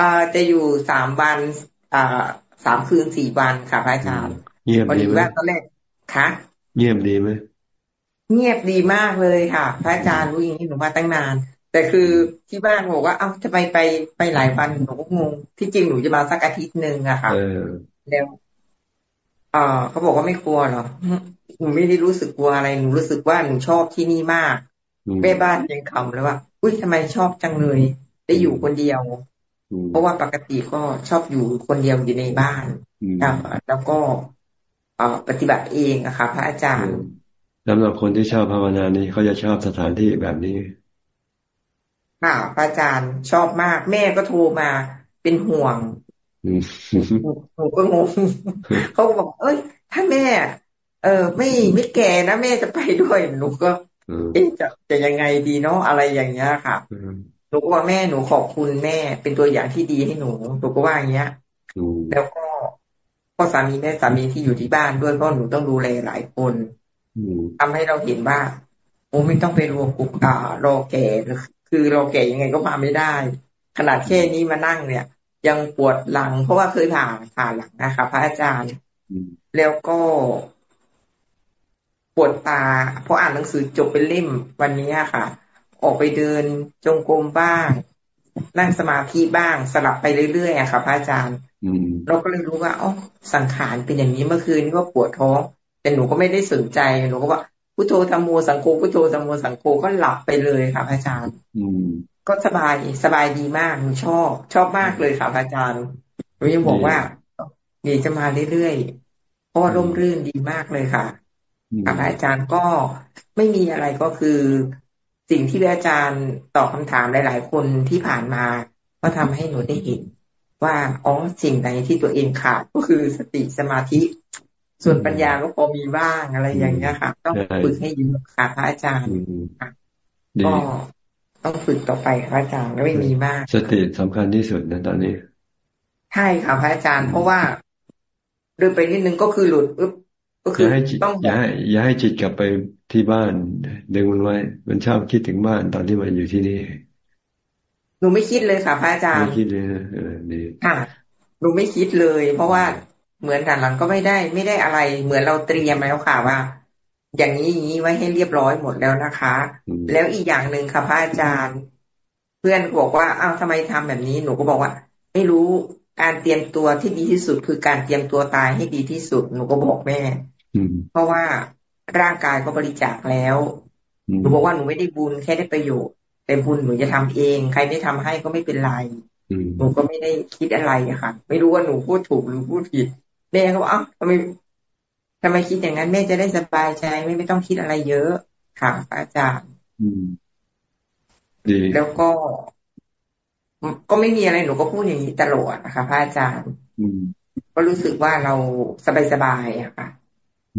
อ่าจะอยู่สามวันอ่าสามคืนสี่วันค่ะพระอาจารย์เงียบดีไหมตอนแรกคะเงียบดีไหมเงียบดีมากเลยค่ะ พระอาจารย์รู้อย่างนี้หนูมาตั้งนาน แต่คือที่บ้านบอกว่า เอ้าจะไปไปไปหลายวันหนูก็งงที่จริงหนูจะมาสักอาทิตย์หนึ่งอะค่ะแล้วอ่าเขาบอกว่าไม่กลัวหรอหนูไม่ได้รู้สึกกลัวอะไรหนูรู้สึกว่าหนูชอบที่นี่มากแม่บ้านยังคำเลยว่าอุ้ยทำไมชอบจังเลย ได้อยู่คนเดียว เพราะว่าปกติก็ชอบอยู่คนเดียวอยู่ในบ้านแล้วก็ปฏิบัติเองอะค่ะ พระอาจารย์สำหรับคนที่ชอบภาวนานี้เขาจะชอบสถานที่แบบนี้ ค่ะพระอาจารย์ชอบมาก แม่ก็โทรมาเป็นห่วงหนูก็งงเขาบอก เอ้ย ถ้าแม่ เออไม่ไม่แก่นะแม่จะไปด้วยหนูก็เอ๊ะจะจะยังไงดีเนาะอะไรอย่างเงี้ยค่ะหนูก็ว่าแม่หนูขอบคุณแม่ เป็นตัวอย่างที่ดีให้หนูหนูก็ว่าอย่างเงี้ยแล้วก็พ่อสามีแม่สามีที่อยู่ที่บ้านด้วยเพราะหนูต้องดูแลหลายคนทำให้เราเห็นว่าโอ้ไม่ต้องไปรวมกลุ่มอ่ารอแก่ คือรอแก่ยังไงก็มาไม่ได้ ขนาดแค่นี้มานั่งเนี่ย ยังปวดหลัง เพราะว่าเคยผ่าผ่าหลังนะคะพระอาจารย์แล้วก็ปวดตาเพราะอ่านหนังสือจบเป็นเล่มวันนี้ค่ะ ออกไปเดินจงกรมบ้าง นั่งสมาธิบ้างสลับไปเรื่อยๆค่ะพระอาจารย์เราก็เลยรู้ว่าอ๋อสังขารเป็นอย่างนี้เมื่อคืนนี่ว่าปวดท้องแต่หนูก็ไม่ได้สนใจหนูก็ว่า พุทโธธรรมโมสังโฆพุทโธธรรมโมสังโฆก็หลับไปเลยค่ะพระอาจารย์ อืม ก็สบายสบายดีมากหนูชอบ ชอบมากเลยค่ะพระอาจารย์หนูยังบอกว่าเดี๋ยวจะมาเรื่อยๆเพราะร่มรื่นดีมากเลยค่ะพระอาจารย์ก็ไม่มีอะไรก็คือสิ่งที่พระอาจารย์ตอบคาถามหลาย ๆ คนที่ผ่านมา ก็ทำให้หนูได้เห็นว่าอ๋อสิ่งใดที่ตัวเองขาดก็คือสติสมาธิ ส่วนปัญญาก็พอมีบ้างอะไรอย่างเงี้ยค่ะ ต้องฝึกให้เยอะค่ะพระอาจารย์ก็ต้องฝึกต่อไปพระอาจารย์ก็ไม่มีมาก สติสำคัญที่สุดนะตอนนี้ ใช่ค่ะพระอาจารย์ เพราะว่าเดินไปนิดนึงก็คือหลุดอึ๊บก็คือต้องอย่าให้อย่าให้จิตกลับไปที่บ้านดึงมันไว้ มันชอบคิดถึงบ้านตอนที่มันอยู่ที่นี่หนูไม่คิดเลยค่ะพระอาจารย์ไม่คิดเลยเออดีค่ะหนูไม่คิดเลย เพราะว่า เหมือนกันหลังก็ไม่ได้ ไม่ได้อะไร เหมือนเราเตรียมแล้วค่ะว่า อย่างนี้อย่างนี้ไว้ให้เรียบร้อยหมดแล้วนะคะ แล้วอีกอย่างหนึ่งค่ะพระอาจารย์ เพื่อนบอกว่าอ้าวทำไมทำแบบนี้หนูก็บอกว่า ไม่รู้การเตรียมตัวที่ดีที่สุดคือการเตรียมตัวตายให้ดีที่สุดหนูก็บอกแม่เพราะว่าร่างกายก็บริจาคแล้วหนูบอกว่าหนูไม่ได้บุญแค่ได้ประโยชน์แต่บุญหนูจะทำเอง ใครไม่ทำให้ก็ไม่เป็นไรหนูก็ไม่ได้คิดอะไรอะค่ะ ไม่รู้ว่าหนูพูดถูกหรือพูดผิด แม่เขาอ้าวทำไมทำไมคิดอย่างนั้นแม่จะได้สบายใจไม่ไม่ต้องคิดอะไรเยอะค่ะอาจารย์ดีแล้วก็ ก็ไม่มีอะไรหนูก็พูดอย่างนี้ตลอดนะคะพระอาจารย์ก็รู้สึกว่าเราสบายสบายอะค่ะ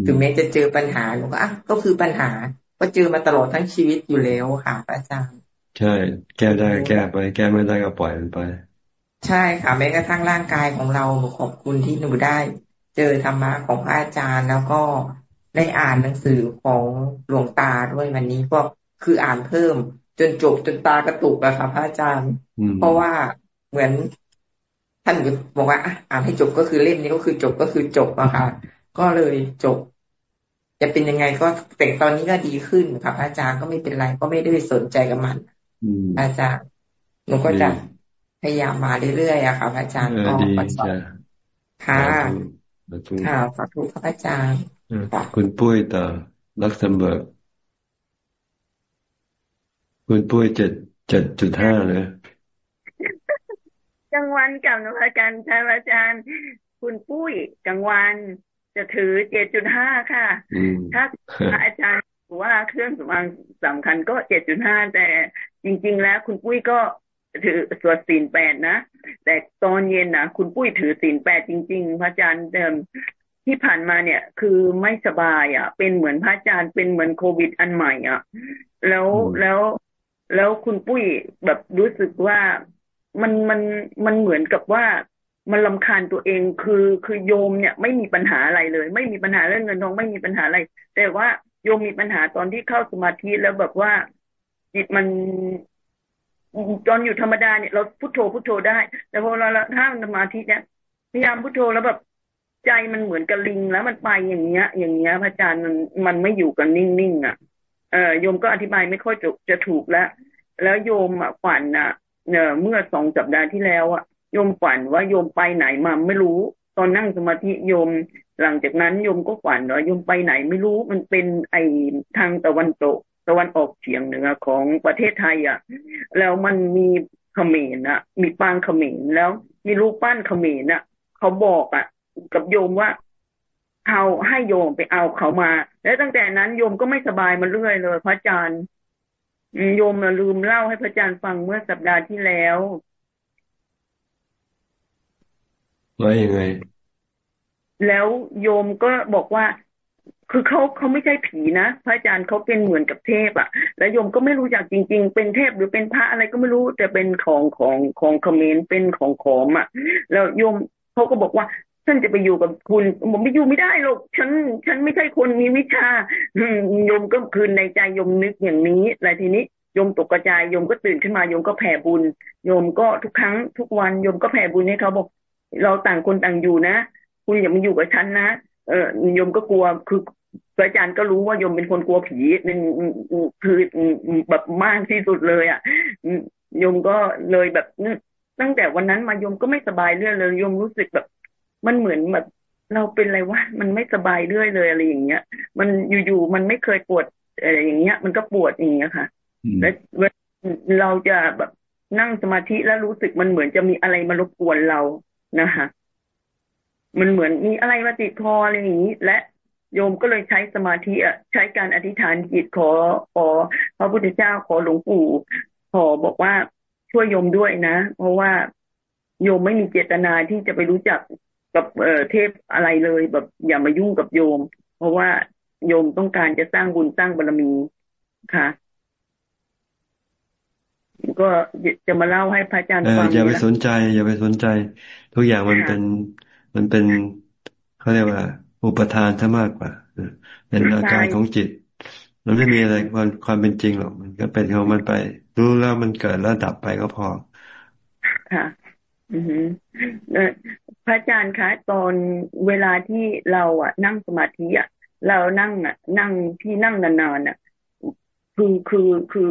ถึงแม้จะเจอปัญหาหนูก็อะก็คือปัญหา ก็เจอมาตลอดทั้งชีวิตอยู่แล้วค่ะพระอาจารย์ ใช่ แก้ได้แก้ไป แก้ไม่ได้ก็ปล่อยมันไป ใช่ค่ะแม้กระทั่งร่างกายของเราหนูขอบคุณที่หนูได้ เจอธรรมะของพระอาจารย์แล้วก็ได้อ่านหนังสือของหลวงตาด้วยวันนี้ก็คืออ่านเพิ่ม จนจบจนตากระตุกอะค่ะพระอาจารย์ เพราะว่าเหมือนท่านบอกว่าอ่านให้จบก็คือเล่มนี้ก็คือจบก็คือจบอะค่ะ ก็เลยจบ จะเป็นยังไงก็แต่ตอนนี้ก็ดีขึ้นค่ะอาจารย์ก็ไม่เป็นไรก็ไม่ได้สนใจกับมันอาจารย์หนูก็จะ พยายามมาเรื่อยๆอะค่ะอาจารย์ก็ปฏิบัติค่ะค่ะขอบคุณครับอาจารย์คุณปุ้ยต่อลักเซมเบิร์กคุณปุ้ยเจ็ดเจ็ดจุดห้าเลยกลางวันกับนอาจารย์ท่านอาจารย์ คุณปุ้ยกลางวันจะถือเจ็ดจุดห้าค่ะ ถ้าอาจารย์ว่าเครื่องสำอางสำคัญก็เจ็ดจุดห้าแต่จริง ๆ แล้ว คุณปุ้ยก็ ถือสวดศีลแปดนะ แต่ตอนเย็นนะคุณปุ้ยถือศีลแปดจริง ๆ พระอาจารย์เดิมที่ผ่านมาเนี่ยคือไม่สบายอะ เป็นเหมือนพระอาจารย์เป็นเหมือนโควิดอันใหม่อะ แล้วแล้วแล้วคุณปุ้ยแบบรู้สึกว่ามันมันมันเหมือนกับว่ามันลำคาญตัวเองคือคือโยมเนี่ยไม่มีปัญหาอะไรเลย ไม่มีปัญหาเรื่องเงินทองไม่มีปัญหาอะไร แต่ว่าโยมมีปัญหาตอนที่เข้าสมาธิแล้วแบบว่าจิตมัน ตอนอยู่ธรรมดาเนี่ยเราพุโทโธพุโทโธได้ แต่พอเราถ้าสมาธิเนี่ยพยายามพุโทโธแล้วแบบใจมันเหมือนกับลิงแล้วมันไปอย่างเงี้ย อย่างเงี้ยพระอาจารย์มันมันไม่อยู่กันนิ่งๆอะเออโยมก็อธิบายไม่ค่อยจะจะถูกแล้ว แล้วโยมอะฝันอะเเมื่อสองสัปดาห์ที่แล้วอะโยมฝันว่าโยมไปไหนมาไม่รู้ ตอนนั่งสมาธิโยม หลังจากนั้นโยมก็ฝันว่าโยมไปไหนไม่รู้มันเป็นไอทางตะวันตก ตะวันออกเฉียงเหนือของประเทศไทยอะ แล้วมันมีเขมรอะมีปางเขมรแล้วมีรูปปั้นเขมรอะเขาบอกอะ กับโยมว่าเอาให้โยมไปเอาเขามา แล้วตั้งแต่นั้นโยมก็ไม่สบายมาเรื่อยเลย พระอาจารย์โยมลืมเล่าให้พระอาจารย์ฟังเมื่อสัปดาห์ที่แล้วว่ายังไงแล้วโยมก็บอกว่า คือเขาเขาไม่ใช่ผีนะพระอาจารย์เขาเป็นเหมือนกับเทพอะ่ะแล้วโยมก็ไม่รู้จักจริง ๆ เป็นเทพหรือเป็นพระอะไรก็ไม่รู้แต่เป็นของของของเขมรเป็นของขอมอะ่ะแล้วโยมเขาก็บอกว่าฉันจะไปอยู่กับคุณผมไม่อยู่ไม่ได้หรอกฉัน ฉันไม่ใช่คนมีวิชาโยมก็คืนในใจโยมนึกอย่างนี้อะไรทีนี้โยมตกกระจายโยมก็ตื่นขึ้นมาโยมก็แผ่บุญโยมก็ทุกครั้งทุกวันโยมก็แผ่บุญให้เขาบอก เราต่างคนต่างอยู่นะ คุณอย่ามาอยู่กับฉันนะเออโยมก็กลัวคือ พระอาจารย์ก็รู้ว่าโยมเป็นคนกลัวผีนึงคือแบบมากที่สุดเลย อะโยมก็เลยแบบตั้งแต่วันนั้นมาโยมก็ไม่สบายเรื่อยเลยโยมรู้สึกแบบ มันเหมือนแบบเราเป็นอะไรวะมันไม่สบายเรื่อยเลยอะไรอย่างเงี้ย มันอยู่ๆมันไม่เคยปวดอะไรอย่างเงี้ย มันก็ปวดอย่างเงี้ยค่ะ แล้วเราจะแบบนั่งสมาธิแล้วรู้สึกมันเหมือนจะมีอะไรมารบกวนเรานะคะมันเหมือนมีอะไรมาติดคออะไรอย่างนี้ และ โยมก็เลยใช้สมาธิอะใช้การอธิษฐานจิตขอขอพระพุทธเจ้าขอหลวงปู่ขอบอกว่าช่วยโยมด้วยนะ เพราะว่าโยมไม่มีเจตนาที่จะไปรู้จักกับเอ่อเทพอะไรเลยแบบอย่ามายุ่งกับโยม เพราะว่าโยมต้องการจะสร้างบุญสร้างบารมีค่ะ ก็จะมาเล่าให้พระอาจารย์ฟังอย่าไปสนใจ อย่าไปสนใจ ทุกอย่างมันเป็นมันเป็นเขาเรียกว่า อุปทานซะมากกว่าเป็นอาการของจิต มันไม่มีอะไรความความเป็นจริงหรอกมันก็เป็นของมันไป รู้แล้วมันเกิดแล้วดับไปก็พอ ค่ะ อือพระอาจารย์คะตอนเวลาที่เราอะ นั่งสมาธิอะเรานั่งอะ นั่งที่นั่งนานๆอะ คือคือคือ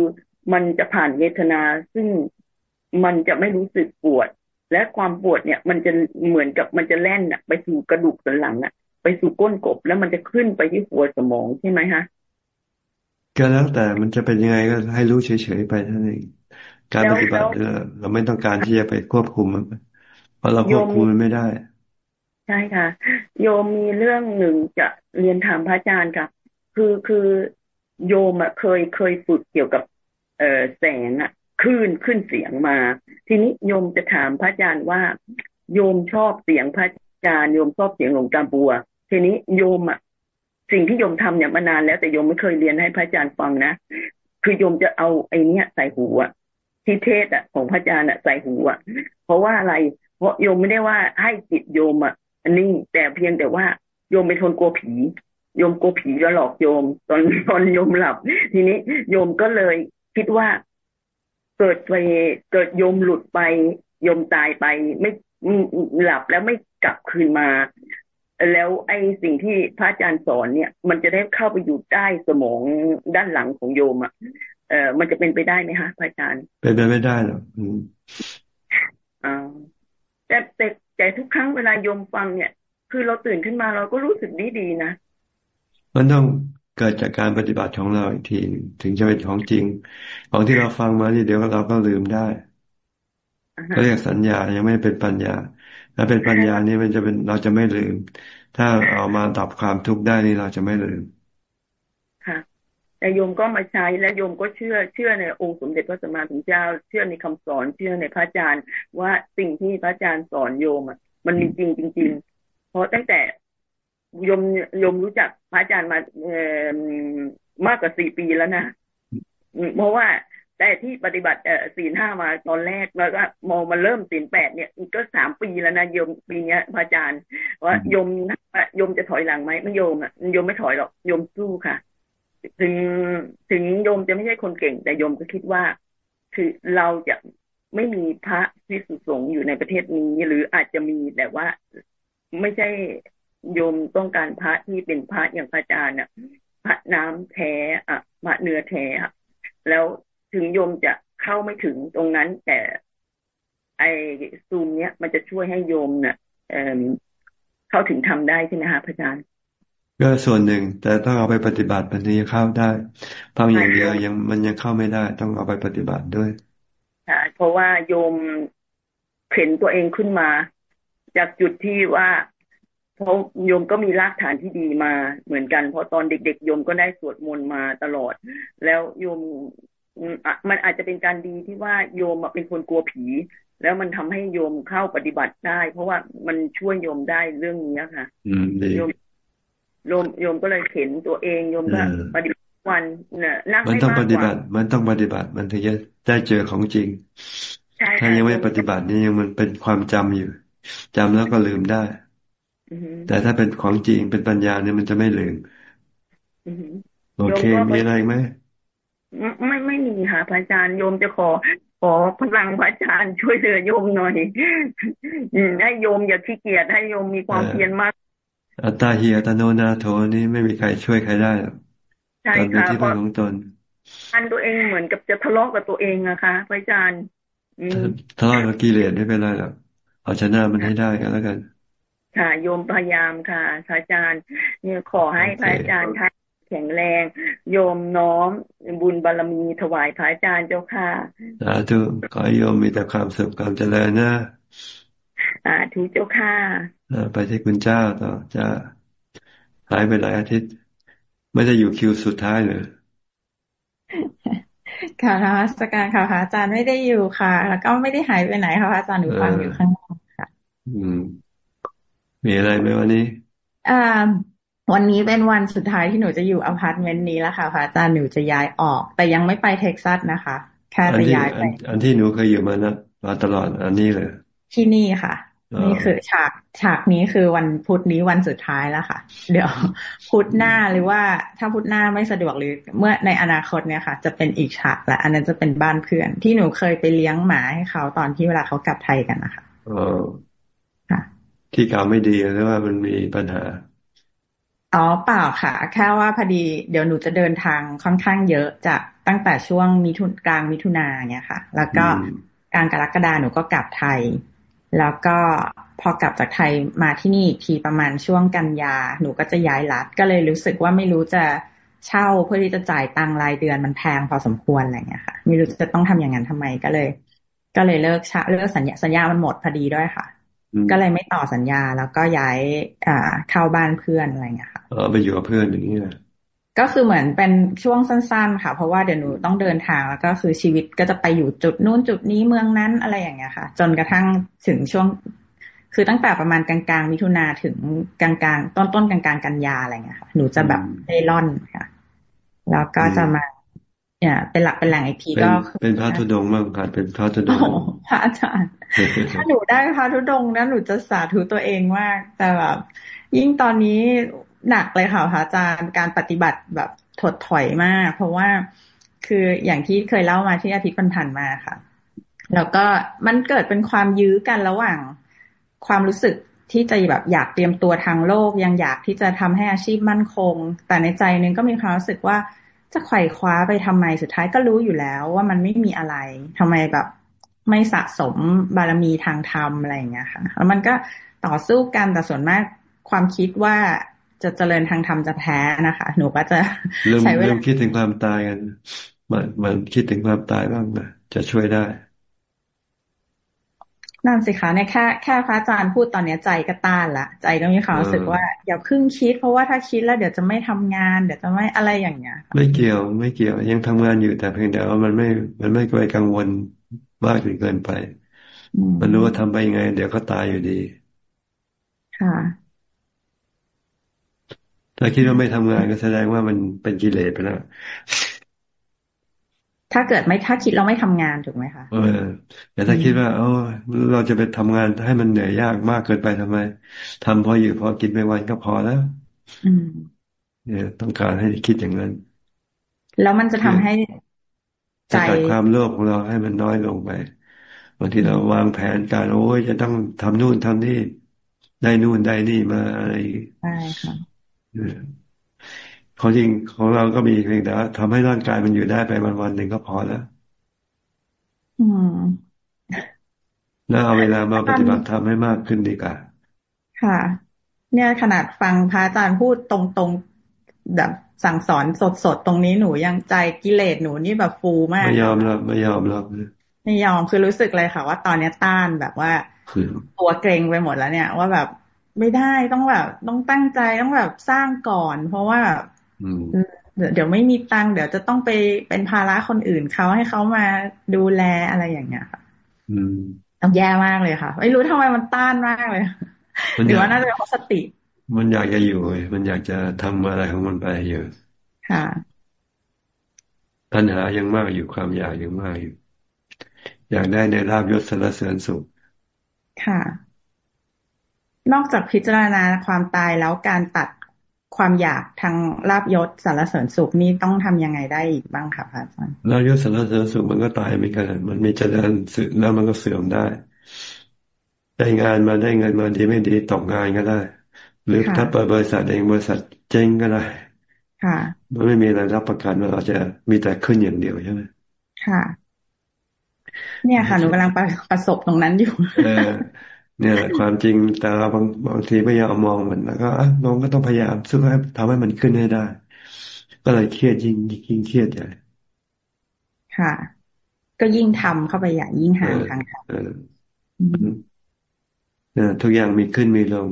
มันจะผ่านเวทนาซึ่งมันจะไม่รู้สึกปวด และความปวดเนี่ย มันจะเหมือนกับมันจะแล่นอะ ไปสู่กระดูกสันหลังอะ ไปสู่ก้นกบ แล้วมันจะขึ้นไปที่หัวสมองใช่ไหมฮะก็แล้วแต่มันจะเป็นยังไงก็ให้รู้เฉยๆไปเท่านั้นเองการปฏิบัติเราไม่ต้องการที่จะไปควบคุมมันเพราะเราควบคุมมันไม่ได้ ใช่ค่ะ โยมมีเรื่องหนึ่งจะเรียนถามพระอาจารย์ค่ะ คือคือโยมอะเคยเคยฝึกเกี่ยวกับ เออแสงอะคลื่นขึ้นเสียงมา ทีนี้โยมจะถามพระอาจารย์ว่า โยมชอบเสียงพระอาจารย์โยมชอบเสียงหลวงตาบัว ทีนี้โยมอะสิ่งที่โยมทำเนี่ยมานานแล้วแต่โยมไม่เคยเรียนให้พระอาจารย์ฟังนะคือโยมจะเอาไอ้นี้ใส่หูอะที่เทศอะของพระอาจารย์อะใส่หูอะเพราะว่าอะไร เพราะโยมไม่ได้ว่าให้จิตโยมอะอันนี้แต่เพียงแต่ว่าโยมเป็นคนกลัวผีโยมกลัวผีแล้วหลอกโยม ตอนตอนโยมหลับ ทีนี้โยมก็เลยคิดว่าเกิดไปเกิดโยมหลุดไปโยมตายไป ไม่หลับแล้วไม่กลับคืนมา แล้วไอ้สิ่งที่พระอาจารย์สอนเนี่ย มันจะได้เข้าไปอยู่ใต้สมองด้านหลังของโยมอะเออมันจะเป็นไปได้ไหมคะพระอาจารย์ เป็นไปไม่ได้หรอกอ่าแต่แต่แต่ทุกครั้งเวลาโยมฟังเนี่ย คือเราตื่นขึ้นมาเราก็รู้สึกดีดีนะมันต้องเกิดจากการปฏิบัติของเราอีกทีถึงจะเป็นของจริง ของที่เราฟังมานี่เดี๋ยวเราก็ลืมได้ก็เรียกสัญญายังไม่เป็นปัญญา ถ้าเป็นปัญญานี่มันจะเป็นเราจะไม่ลืม ถ้าเอามาดับความทุกข์ได้นี่เราจะไม่ลืม ค่ะ แต่โยมก็มาใช้และโยมก็เชื่อเชื่อในองค์สมเด็จพระสัมมาสัมพุทธเจ้า เชื่อในคำสอนเชื่อในพระอาจารย์ ว่าสิ่งที่พระอาจารย์สอนโยมอะมันมีจริงจริงๆเพราะตั้งแต่โยมโยมรู้จักพระอาจารย์มาเอ่อมากกว่าสี่ปีแล้วนะเพราะว่า แต่ที่ปฏิบัติเอ่อศีลห้ามาตอนแรกแล้วก็มองมาเริ่มศีลแปดเนี่ยก็สามปีแล้วนะโยมปีนี้พระอาจารย์ ว่าโยมโยมจะถอยหลังไหมไม่โยมอะโยมไม่ถอยหรอกโยมสู้ค่ะ ถึงถึงโยมจะไม่ใช่คนเก่ง แต่โยมก็คิดว่า คือเราจะไม่มีพระพิสุสงฆ์อยู่ในประเทศนี้ หรืออาจจะมีแต่ว่าไม่ใช่โยมต้องการพระที่เป็นพระอย่างพระอาจารย์อะพระน้ำแท้อะพระเนื้อแท้อะแล้ว ถึงโยมจะเข้าไม่ถึงตรงนั้น แต่ไอซูมเนี้ยมันจะช่วยให้โยมเนี่ยเเข้าถึงทำได้ใช่ไหมคะพระอาจารย์ก็ส่วนหนึ่ง แต่ต้องเอาไปปฏิบัติมันถึงจะเข้าได้ฟังอย่างเดียวยังมันยังเข้าไม่ได้ ต้องเอาไปปฏิบัติด้วยค่ะเพราะว่าโยมเข็นตัวเองขึ้นมา จากจุดที่ว่าเพราะโยมก็มีรากฐานที่ดีมาเหมือนกัน เพราะตอนเด็กๆโยมก็ได้สวดมนต์มาตลอด แล้วโยม มันอาจจะเป็นการดีที่ว่าโยมเป็นคนกลัวผี แล้วมันทำให้โยมเข้าปฏิบัติได้ เพราะว่ามันช่วยโยมได้เรื่องนี้ค่ะโยมโยมโยมก็เลยเห็นตัวเองโยมก็ปฏิบัติวันเนี่ยนั่งมันต้องปฏิบัติ มันต้องปฏิบัติ มันถึงจะได้เจอของจริง ถ้ายังไม่ปฏิบัตินี่ยังมันเป็นความจำอยู่จำแล้วก็ลืมได้แต่ถ้าเป็นของจริงเป็นปัญญาเนี่ยมันจะไม่ลืมโอเคมีอะไรไหม ไม่ไม่มีค่ะพระอาจารย์โยมจะขอขอพลังพระอาจารย์ช่วยเหลือโยมหน่อยให้โยมอย่าขี้เกียจให้โยมมีความเพียรมากอัตตาเฮียตโนนาโทนี่ไม่มีใครช่วยใครได้หรอกใช่ค่ะที่พึ่งของตนอันตัวเองเหมือนกับจะทะเลาะกับตัวเองอะค่ะพระอาจารย์ทะเลาะกับกิเลสไม่เป็นไรหรอกเอาชนะมันให้ได้กันแล้วกัน ค่ะโยมพยายามค่ะพระอาจารย์ เนี่ยขอให้พระอาจารย์ท่าน แข็งแรง โยมน้อม บุญบารรมีถวายพระอาจารย์เจ้าค่ะ สาธุขอโยมมีแต่ความสุขความเจริญนะสาธุเจ้าค่ะไปที่คุณเจ้าต่อจะหายไปหลายอาทิตย์ ไม่ได้อยู่คิวสุดท้ายเลยค่ะพระสการค่ะพระอาจารย์ไม่ได้อยู่ค่ะ แล้วก็ไม่ได้หายไปไหนค่ะพระอาจารย์หนูฟังอยู่ข้างนอกค่ะ อืม มีอะไรไหมวันนี้อ่า วันนี้เป็นวันสุดท้ายที่หนูจะอยู่อพาร์ตเมนต์นี้แล้วค่ะพระอาจารย์หนูจะย้ายออก แต่ยังไม่ไปเท็กซัสนะคะแค่จะย้ายไปอันที่หนูเคยอยู่มานะมาตลอดอันนี้เลย ที่นี่ค่ะนี่คือฉากฉากนี้คือวันพุธนี้วันสุดท้ายแล้วค่ะ เดี๋ยวพุธหน้าหรือว่าถ้าพุธหน้าไม่สะดวกหรือเมื่อในอนาคตเนี่ยค่ะ จะเป็นอีกฉากและอันนั้นจะเป็นบ้านเพื่อน ที่หนูเคยไปเลี้ยงหมาให้เขาตอนที่เวลาเขากลับไทยกันนะคะอ๋อค่ะที่เก่าไม่ดีหรือว่ามันมีปัญหา อ๋อเปล่าค่ะ แค่ว่าพอดีเดี๋ยวหนูจะเดินทางค่อนข้างเยอะจากตั้งแต่ช่วงมิถุนกลางมิถุนาเนี่ยค่ะ แล้วก็กลางกรกฎาหนูก็กลับไทย แล้วก็พอกลับจากไทยมาที่นี่ทีประมาณช่วงกันยา หนูก็จะย้ายรัฐก็เลยรู้สึกว่าไม่รู้จะเช่าเพื่อที่จะจ่ายตังรายเดือนมันแพงพอสมควรอะไรเงี้ยค่ะ ไม่รู้จะต้องทำอย่างนั้นทำไมก็เลย ก็เลยเลิกเช่าเลิกสัญญาสัญญามันหมดพอดีด้วยค่ะ ก็เลยไม่ต่อสัญญาแล้วก็ย้าย อ่า เข้าบ้านเพื่อนอะไรเงี้ยค่ะเออไปอยู่กับเพื่อนอย่างนี้แหละก็คือเหมือนเป็นช่วงสั้น ๆ ค่ะ เพราะว่าเดี๋ยวหนูต้องเดินทางแล้วก็คือชีวิตก็จะไปอยู่จุดนู้นจุดนี้เมืองนั้นอะไรอย่างเงี้ยค่ะ จนกระทั่งถึงช่วง คือตั้งแต่ประมาณกลางๆมิถุนาถึงกลางๆต้นต้นกลางๆกันยาอะไรเงี้ยค่ะ หนูจะแบบเล่ร่อนค่ะ แล้วก็จะมาเนี่ยเป็นหลักเป็นแหล่งอีกทีก็เป็นพระธุดงค์มากค่ะเป็นพระธุดงค์พระอาจารย์ ถ้าหนูได้พระธุดงนะหนูจะสาธุตัวเองมาก แต่แบบยิ่งตอนนี้หนักเลยค่ะพระอาจารย์การปฏิบัติแบบถดถอยมาก เพราะว่าคืออย่างที่เคยเล่ามาที่อาทิตย์ผ่านมาค่ะ แล้วก็มันเกิดเป็นความยื้อกันระหว่างความรู้สึกที่จะแบบอยากเตรียมตัวทางโลก ยังอยากที่จะทำให้อาชีพมั่นคง แต่ในใจนึงก็มีความรู้สึกว่าจะไขว่คว้าไปทำไมสุดท้ายก็รู้อยู่แล้วว่ามันไม่มีอะไรทำไมแบบ ไม่สะสมบารมีทางธรรมอะไรอย่างเงี้ยค่ะแล้วมันก็ต่อสู้กันแต่ส่วนมากความคิดว่าจะเจริญทางธรรมจะแพ้นะคะ หนูก็จะใช้เวลาคิดถึงความตายกันมันมันคิดถึงความตายบ้างนะจะช่วยได้นั่นสิคะเนี่ยแค่แค่พระอาจารย์พูดตอนนี้ใจก็ต้านละใจก็มีความรู้สึกว่าอย่าพึ่งคิด เพราะว่าถ้าคิดแล้วเดี๋ยวจะไม่ทำงาน เดี๋ยวจะไม่อะไรอย่างเงี้ย ไม่เกี่ยวไม่เกี่ยวยังทำงานอยู่แต่เพียงแต่ว่ามันไม่มันไม่ไปกังวล มากจนเกินไป มันรู้ว่าทำไปยังไง เดี๋ยวก็ตายอยู่ดี ค่ะ ถ้าคิดว่าไม่ทำงานก็แสดงว่ามันเป็นกิเลสไปแล้วถ้าเกิดไม่ถ้าคิดเราไม่ทำงานถูกไหมคะเออแต่ถ้าคิดว่าเออเราจะไปทำงานให้มันเหนื่อยยากมากเกินไปทำไมทำพออยู่พอกินไปวันก็พอแล้ว อืมเนี่ยต้องการให้คิดอย่างนั้น แล้วมันจะทำให้ ใจความโลภของเราให้มันน้อยลงไปบางทีเราวางแผนการโอ้ยจะต้องทำนู่นทำนี่ได้นู่นได้นี่มาอะไรใช่ค่ะของจริงของเราก็มีเพียงแต่ทำให้ร่างกายมันอยู่ได้ไปวันวันหนึ่งก็พอแล้ว อืมแล้วเอาเวลามาปฏิบัติทำให้มากขึ้นดีกว่าค่ะ เนี่ยขนาดฟังพระอาจารย์พูดตรงๆแบบ สั่งสอนสดๆตรงนี้หนูยังใจกิเลสหนูนี่แบบฟูมาก ไม่ยอมรับไม่ยอมรับไม่ยอมคือรู้สึกเลยค่ะว่าตอนนี้ต้านแบบว่าตัวเกรงไปหมดแล้วเนี่ย ว่าแบบไม่ได้ต้องแบบต้องตั้งใจต้องแบบสร้างก่อน เพราะว่าเดี๋ยวไม่มีตังเดี๋ยวจะต้องไปเป็นภาระคนอื่นเขาให้เขามาดูแลอะไรอย่างเงี้ยค่ะต้องแย่มากเลยค่ะ ไม่รู้ทำไมมันต้านมากเลยหรือว่าน่าจะเป็นเพราะสติ มันอยากจะอยู่ มันอยากจะทำอะไรของมันไปเยอะค่ะปัญหายังมากอยู่ความอยากยังมากอยู่ อยากได้ในลาบยศสารเสริญสุข ค่ะ นอกจากพิจารณาความตายแล้วการตัดความอยากทางลาบยศสารเสริญสุขนี่ต้องทำยังไงได้อีกบ้างคะพระอาจารย์ลาบยศสารเสริญสุขมันก็ตายไม่กันมันมีเจริญสึกแล้วมันก็เสื่อมได้ ได้งานมาได้เงินมาดีไม่ดีตกงานก็ได้ หรือถ้าเปิดบริษัทเองบริษัทเจ๊งก็ได้ค่ะมันไม่มีอะไรรับประกันว่าเราจะมีแต่ขึ้นอย่างเดียวใช่ไหมค่ะ เนี่ยค่ะหนูกำลังประสบตรงนั้นอยู่เนี่ยความจริงแต่เราบางบางทีไม่ยอมมองมันแล้วก็น้องก็ต้องพยายามสู้ให้ทำให้มันขึ้นให้ได้ ก็เลยเครียดยิ่งยิ่งเครียดใหญ่ค่ะ ก็ยิ่งทำเข้าไปใหญ่ยิ่งห่างทางค่ะเนี่ยทุกอย่างมีขึ้นมีลง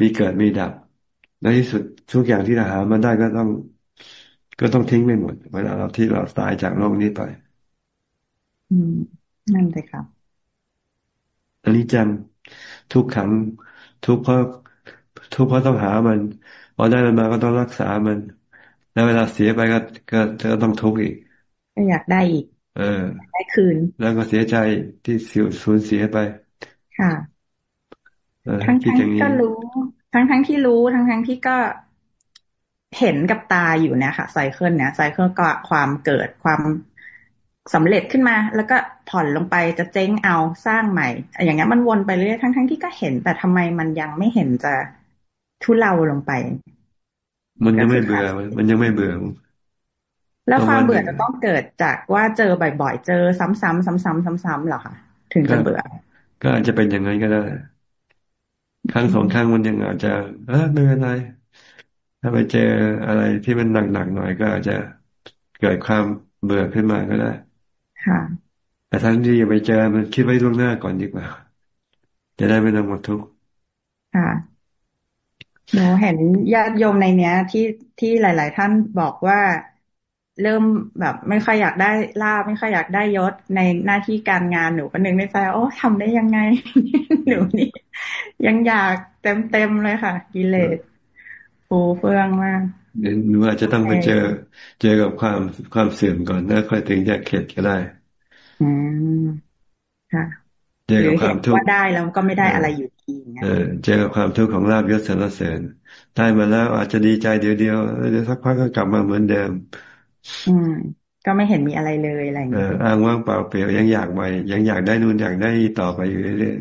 มีเกิดมีดับ ในที่สุดทุกอย่างที่เราหามาได้ก็ต้อง ก็ต้องทิ้งไปหมด เวลาเราที่เราตายจากโลกนี้ไป อืม นั่นเลยครับอันนี้จังทุกขัง ทุกเพราะทุกเพราะต้องหามันพอได้มันมาก็ต้องรักษามัน แล้วเวลาเสียไปก็ก็ก็ต้องทุกข์อีกก็อยากได้อีก เออได้คืน แล้วก็เสียใจที่เสียสูญเสียไป ค่ะ ทั้งทั้งก็รู้ ทั้งทั้งที่รู้ ทั้งทั้งที่ก็เห็นกับตาอยู่เนี่ยค่ะไซเคิลเนี่ยไซเคิลก็ความเกิดความสำเร็จขึ้นมา แล้วก็ผ่อนลงไปจะเจ๊งเอาสร้างใหม่ อย่างเงี้ยมันวนไปเรื่อยทั้งทั้งที่ก็เห็น แต่ทำไมมันยังไม่เห็นจะทุเลาลงไป มันยังไม่เบื่อ มันยังไม่เบื่อ แล้วความเบื่อจะต้องเกิดจากว่าเจอบ่อยๆ เจอซ้ำๆซ้ำๆซ้ำๆหรอคะถึงจะเบื่อ ก็อาจจะเป็นอย่างนั้นก็ได้ ครั้งสองครั้งมันยังอาจจะเออไม่เป็นไร ถ้าไปเจออะไรที่มันหนักๆหน่อยก็อาจจะเกิดความเบื่อขึ้นมาก็ได้ ค่ะ แต่ทั้งที่อย่าไปเจอมันคิดไว้ล่วงหน้าก่อนดีกว่า จะได้ไม่ต้องหมดทุกข์ ค่ะหนูเห็นญาติโยมในเนี้ย ที่ที่หลาย ๆ ท่านบอกว่า เริ่มแบบไม่ค่อยอยากได้ลาบไม่ค่อยอยากได้ยศในหน้าที่การงานหนูก็นึกในใจโอ้ทำได้ยังไง หนูนี่ยังอยากเต็มเต็มเลยค่ะ กิเลสฟูเฟืองมากหนูอาจจะต้องไปเจอ เจอกับความความเสื่อมก่อนแล้วค่อยถึงจะเข็ดก็ได้ อืมค่ะเจอกับความทุกข์ว่าได้แล้วก็ไม่ได้อะไรอยู่ดีเออเจอกับความทุกข์ของลาบยศสรรเสริญได้มาแล้วอาจจะดีใจเดียวเดียวเดี๋ยวสักพักก็กลับมาเหมือนเดิม อืม ก็ไม่เห็นมีอะไรเลยอะไรอย่างเงี้ยอ้างว่างเปล่าเปลี่ยวยังอยากไปยังอยากได้นู่นอยากได้ต่อไปอยู่เรื่อย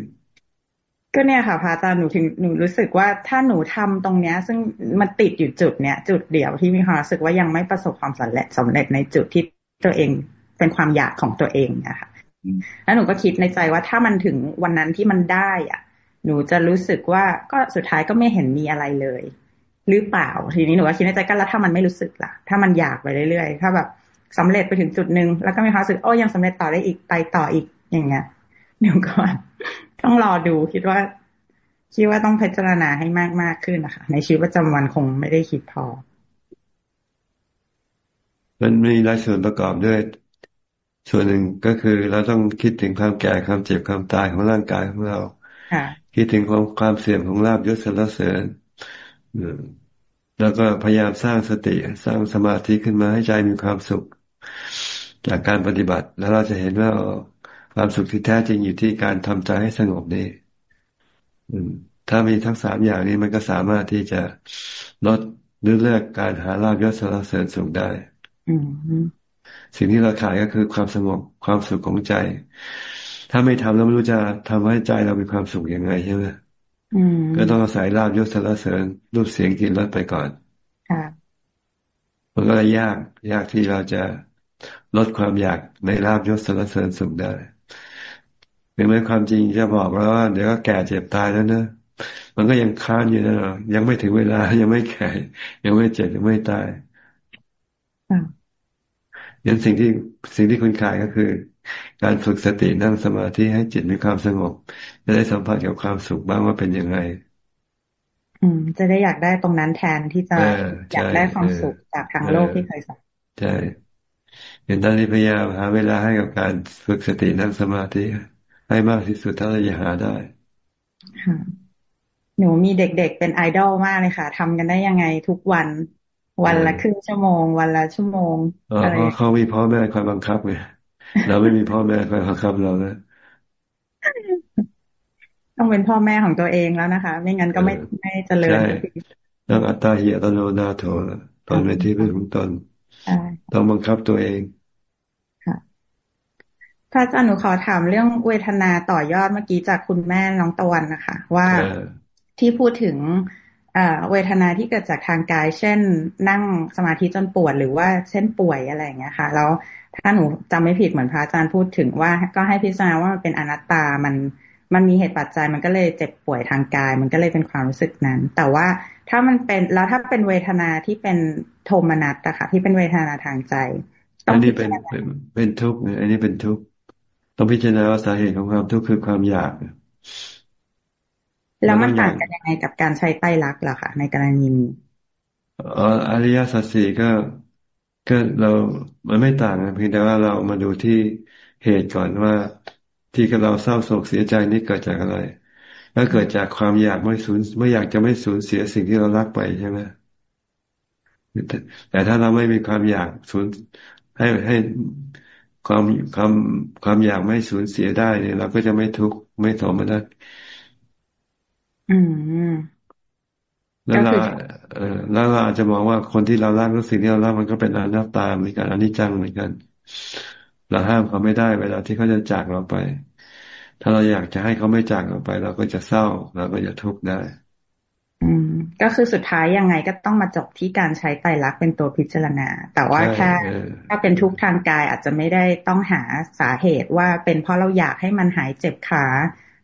ก็เนี่ยค่ะพระอาจารย์หนูถึงหนูรู้สึกว่าถ้าหนูทำตรงเนี้ย ซึ่งมันติดอยู่จุดเนี้ยจุดเดียวที่มีความรู้สึกว่ายังไม่ประสบความสำเร็จสำเร็จในจุดที่ตัวเองเป็นความอยากของตัวเองนะคะแล้วหนูก็คิดในใจว่าถ้ามันถึงวันนั้นที่มันได้ อะ หนูจะรู้สึกว่าก็สุดท้ายก็ไม่เห็นมีอะไรเลย หรือเปล่า ทีนี้หนูก็คิดในใจก็แล้วถ้ามันไม่รู้สึกล่ะ ถ้ามันอยากไปเรื่อยๆ ถ้าแบบสำเร็จไปถึงจุดหนึ่งแล้วก็มีความรู้สึกโอ้ยังสำเร็จต่อได้อีกไปต่ออีกอย่างเงี้ยเดี๋ยวก่อนต้องรอดูคิดว่า คิดว่าต้องพิจารณาให้มากมากขึ้นนะคะในชีวิตประจำวันคงไม่ได้คิดพอ มันมีหลายส่วนประกอบด้วย ส่วนหนึ่งก็คือเราต้องคิดถึงความแก่ความเจ็บความตายของร่างกายของเราคิดถึงความความเสื่อมของลาบยศสรรเสริญ แล้วก็พยายามสร้างสติ สร้างสมาธิขึ้นมาให้ใจมีความสุข จากการปฏิบัติ แล้วเราจะเห็นว่าความสุขที่แท้จริงอยู่ที่การทำใจให้สงบนี่ถ้ามีทั้งสามอย่างนี้มันก็สามารถที่จะลดหรือเลือกการหาลาบยศสารเสริญสุขได้สิ่งที่เราขาดก็คือความสงบความสุขของใจ ถ้าไม่ทำแล้วไม่รู้จะทำให้ใจเรามีความสุขยังไงใช่ไหม ก็ต้องอาศัยลาบยศสารเสริญรูปเสียงกินรสไปก่อนมันก็เลยยาก ยากที่เราจะลดความอยากในลาบยศสารเสริญสุขได้เป็นไหมความจริงจะบอกแล้วว่า เดี๋ยวก็แก่เจ็บตายแล้วนะมันก็ยังค้านอยู่นะยังไม่ถึงเวลา ยังไม่แก่ยังไม่เจ็บยังไม่ตายยันสิ่งที่สิ่งที่คุณขายก็คือ การฝึกสตินั่งสมาธิให้จิตมีความสงบ จะได้สัมผัสกับความสุขบ้างว่าเป็นยังไง อืม จะได้อยากได้ตรงนั้นแทนที่จะอยากได้ความสุขจากทางโลกที่เคยสัมใช่เห็นตอนนี้พยายามหาเวลาให้กับการฝึกสตินั่งสมาธิให้มากที่สุดเท่าที่จะหาได้หนูมีเด็กๆเป็นไอดอลมากเลยค่ะทำกันได้ยังไงทุกวัน วันละครึ่งชั่วโมง วันละชั่วโมงอะไรเขามีพ่อแม่คอยบังคับไง เราไม่มีพ่อแม่คอยบังคับเรานะต้องเป็นพ่อแม่ของตัวเองแล้วนะคะ ไม่งั้นก็ไม่ไม่เจริญต้องอัตตาเหียตโนนาโถตอนเป็นที่พึ่งของตนต้องบังคับตัวเองพระอาจารย์หนูขอถามเรื่องเวทนาต่อยอดเมื่อกี้จากคุณแม่น้องตะวันนะคะ ว่าที่พูดถึงเวทนาที่เกิดจากทางกาย เช่นนั่งสมาธิจนปวดหรือว่าเช่นป่วยอะไรอย่างเงี้ยค่ะ แล้ว ถ้าหนูจำไม่ผิดเหมือนพระอาจารย์พูดถึงว่า ก็ให้พิจารณาว่ามันเป็นอนัตตามันมันมีเหตุปัจจัยมันก็เลยเจ็บป่วยทางกาย มันก็เลยเป็นความรู้สึกนั้น แต่ว่าถ้ามันเป็นแล้วถ้าเป็นเวทนาที่เป็นโทมนัสอะค่ะ ที่เป็นเวทนาทางใจอันนี้เป็นเป็นทุกข์อันนี้เป็นทุกข์ต้องพิจารณาว่าสาเหตุของความทุกข์คือความอยากแล้วมันต่างกันยังไงกับการใช้ไตรลักษณ์ล่ะคะในกรณีนี้อริยสัจสี่ก็ ก็เรามันไม่ต่างกันเพียงแต่ว่าเรามาดูที่เหตุก่อนว่าที่เราเศร้าโศกเสียใจนี่เกิดจากอะไรแล้วเกิดจากความอยากไม่สูญไม่อยากจะไม่สูญเสียสิ่งที่เรารักไปใช่ไหมแต่ถ้าเราไม่มีความอยากสูญให้ให้ความความความอยากไม่สูญเสียได้เนี่ยเราก็จะไม่ทุกข์ไม่โทมนัสแล้วเราเออ แล้วเราอาจจะมองว่าคนที่เรารักรู้สิ่งที่เรารักมันก็เป็นอนัตตาเหมือนกันอนิจจังเหมือนกันเราห้ามเขาไม่ได้เวลาที่เขาจะจากเราไป ถ้าเราอยากจะให้เขาไม่จากเราไป เราก็จะเศร้าเราก็จะทุกข์ได้ อืม ก็คือสุดท้ายยังไงก็ต้องมาจบที่การใช้ไตรลักษณ์เป็นตัวพิจารณา แต่ว่าถ้าถ้าเป็นทุกทางกายอาจจะไม่ได้ต้องหาสาเหตุว่าเป็นเพราะเราอยากให้มันหายเจ็บขา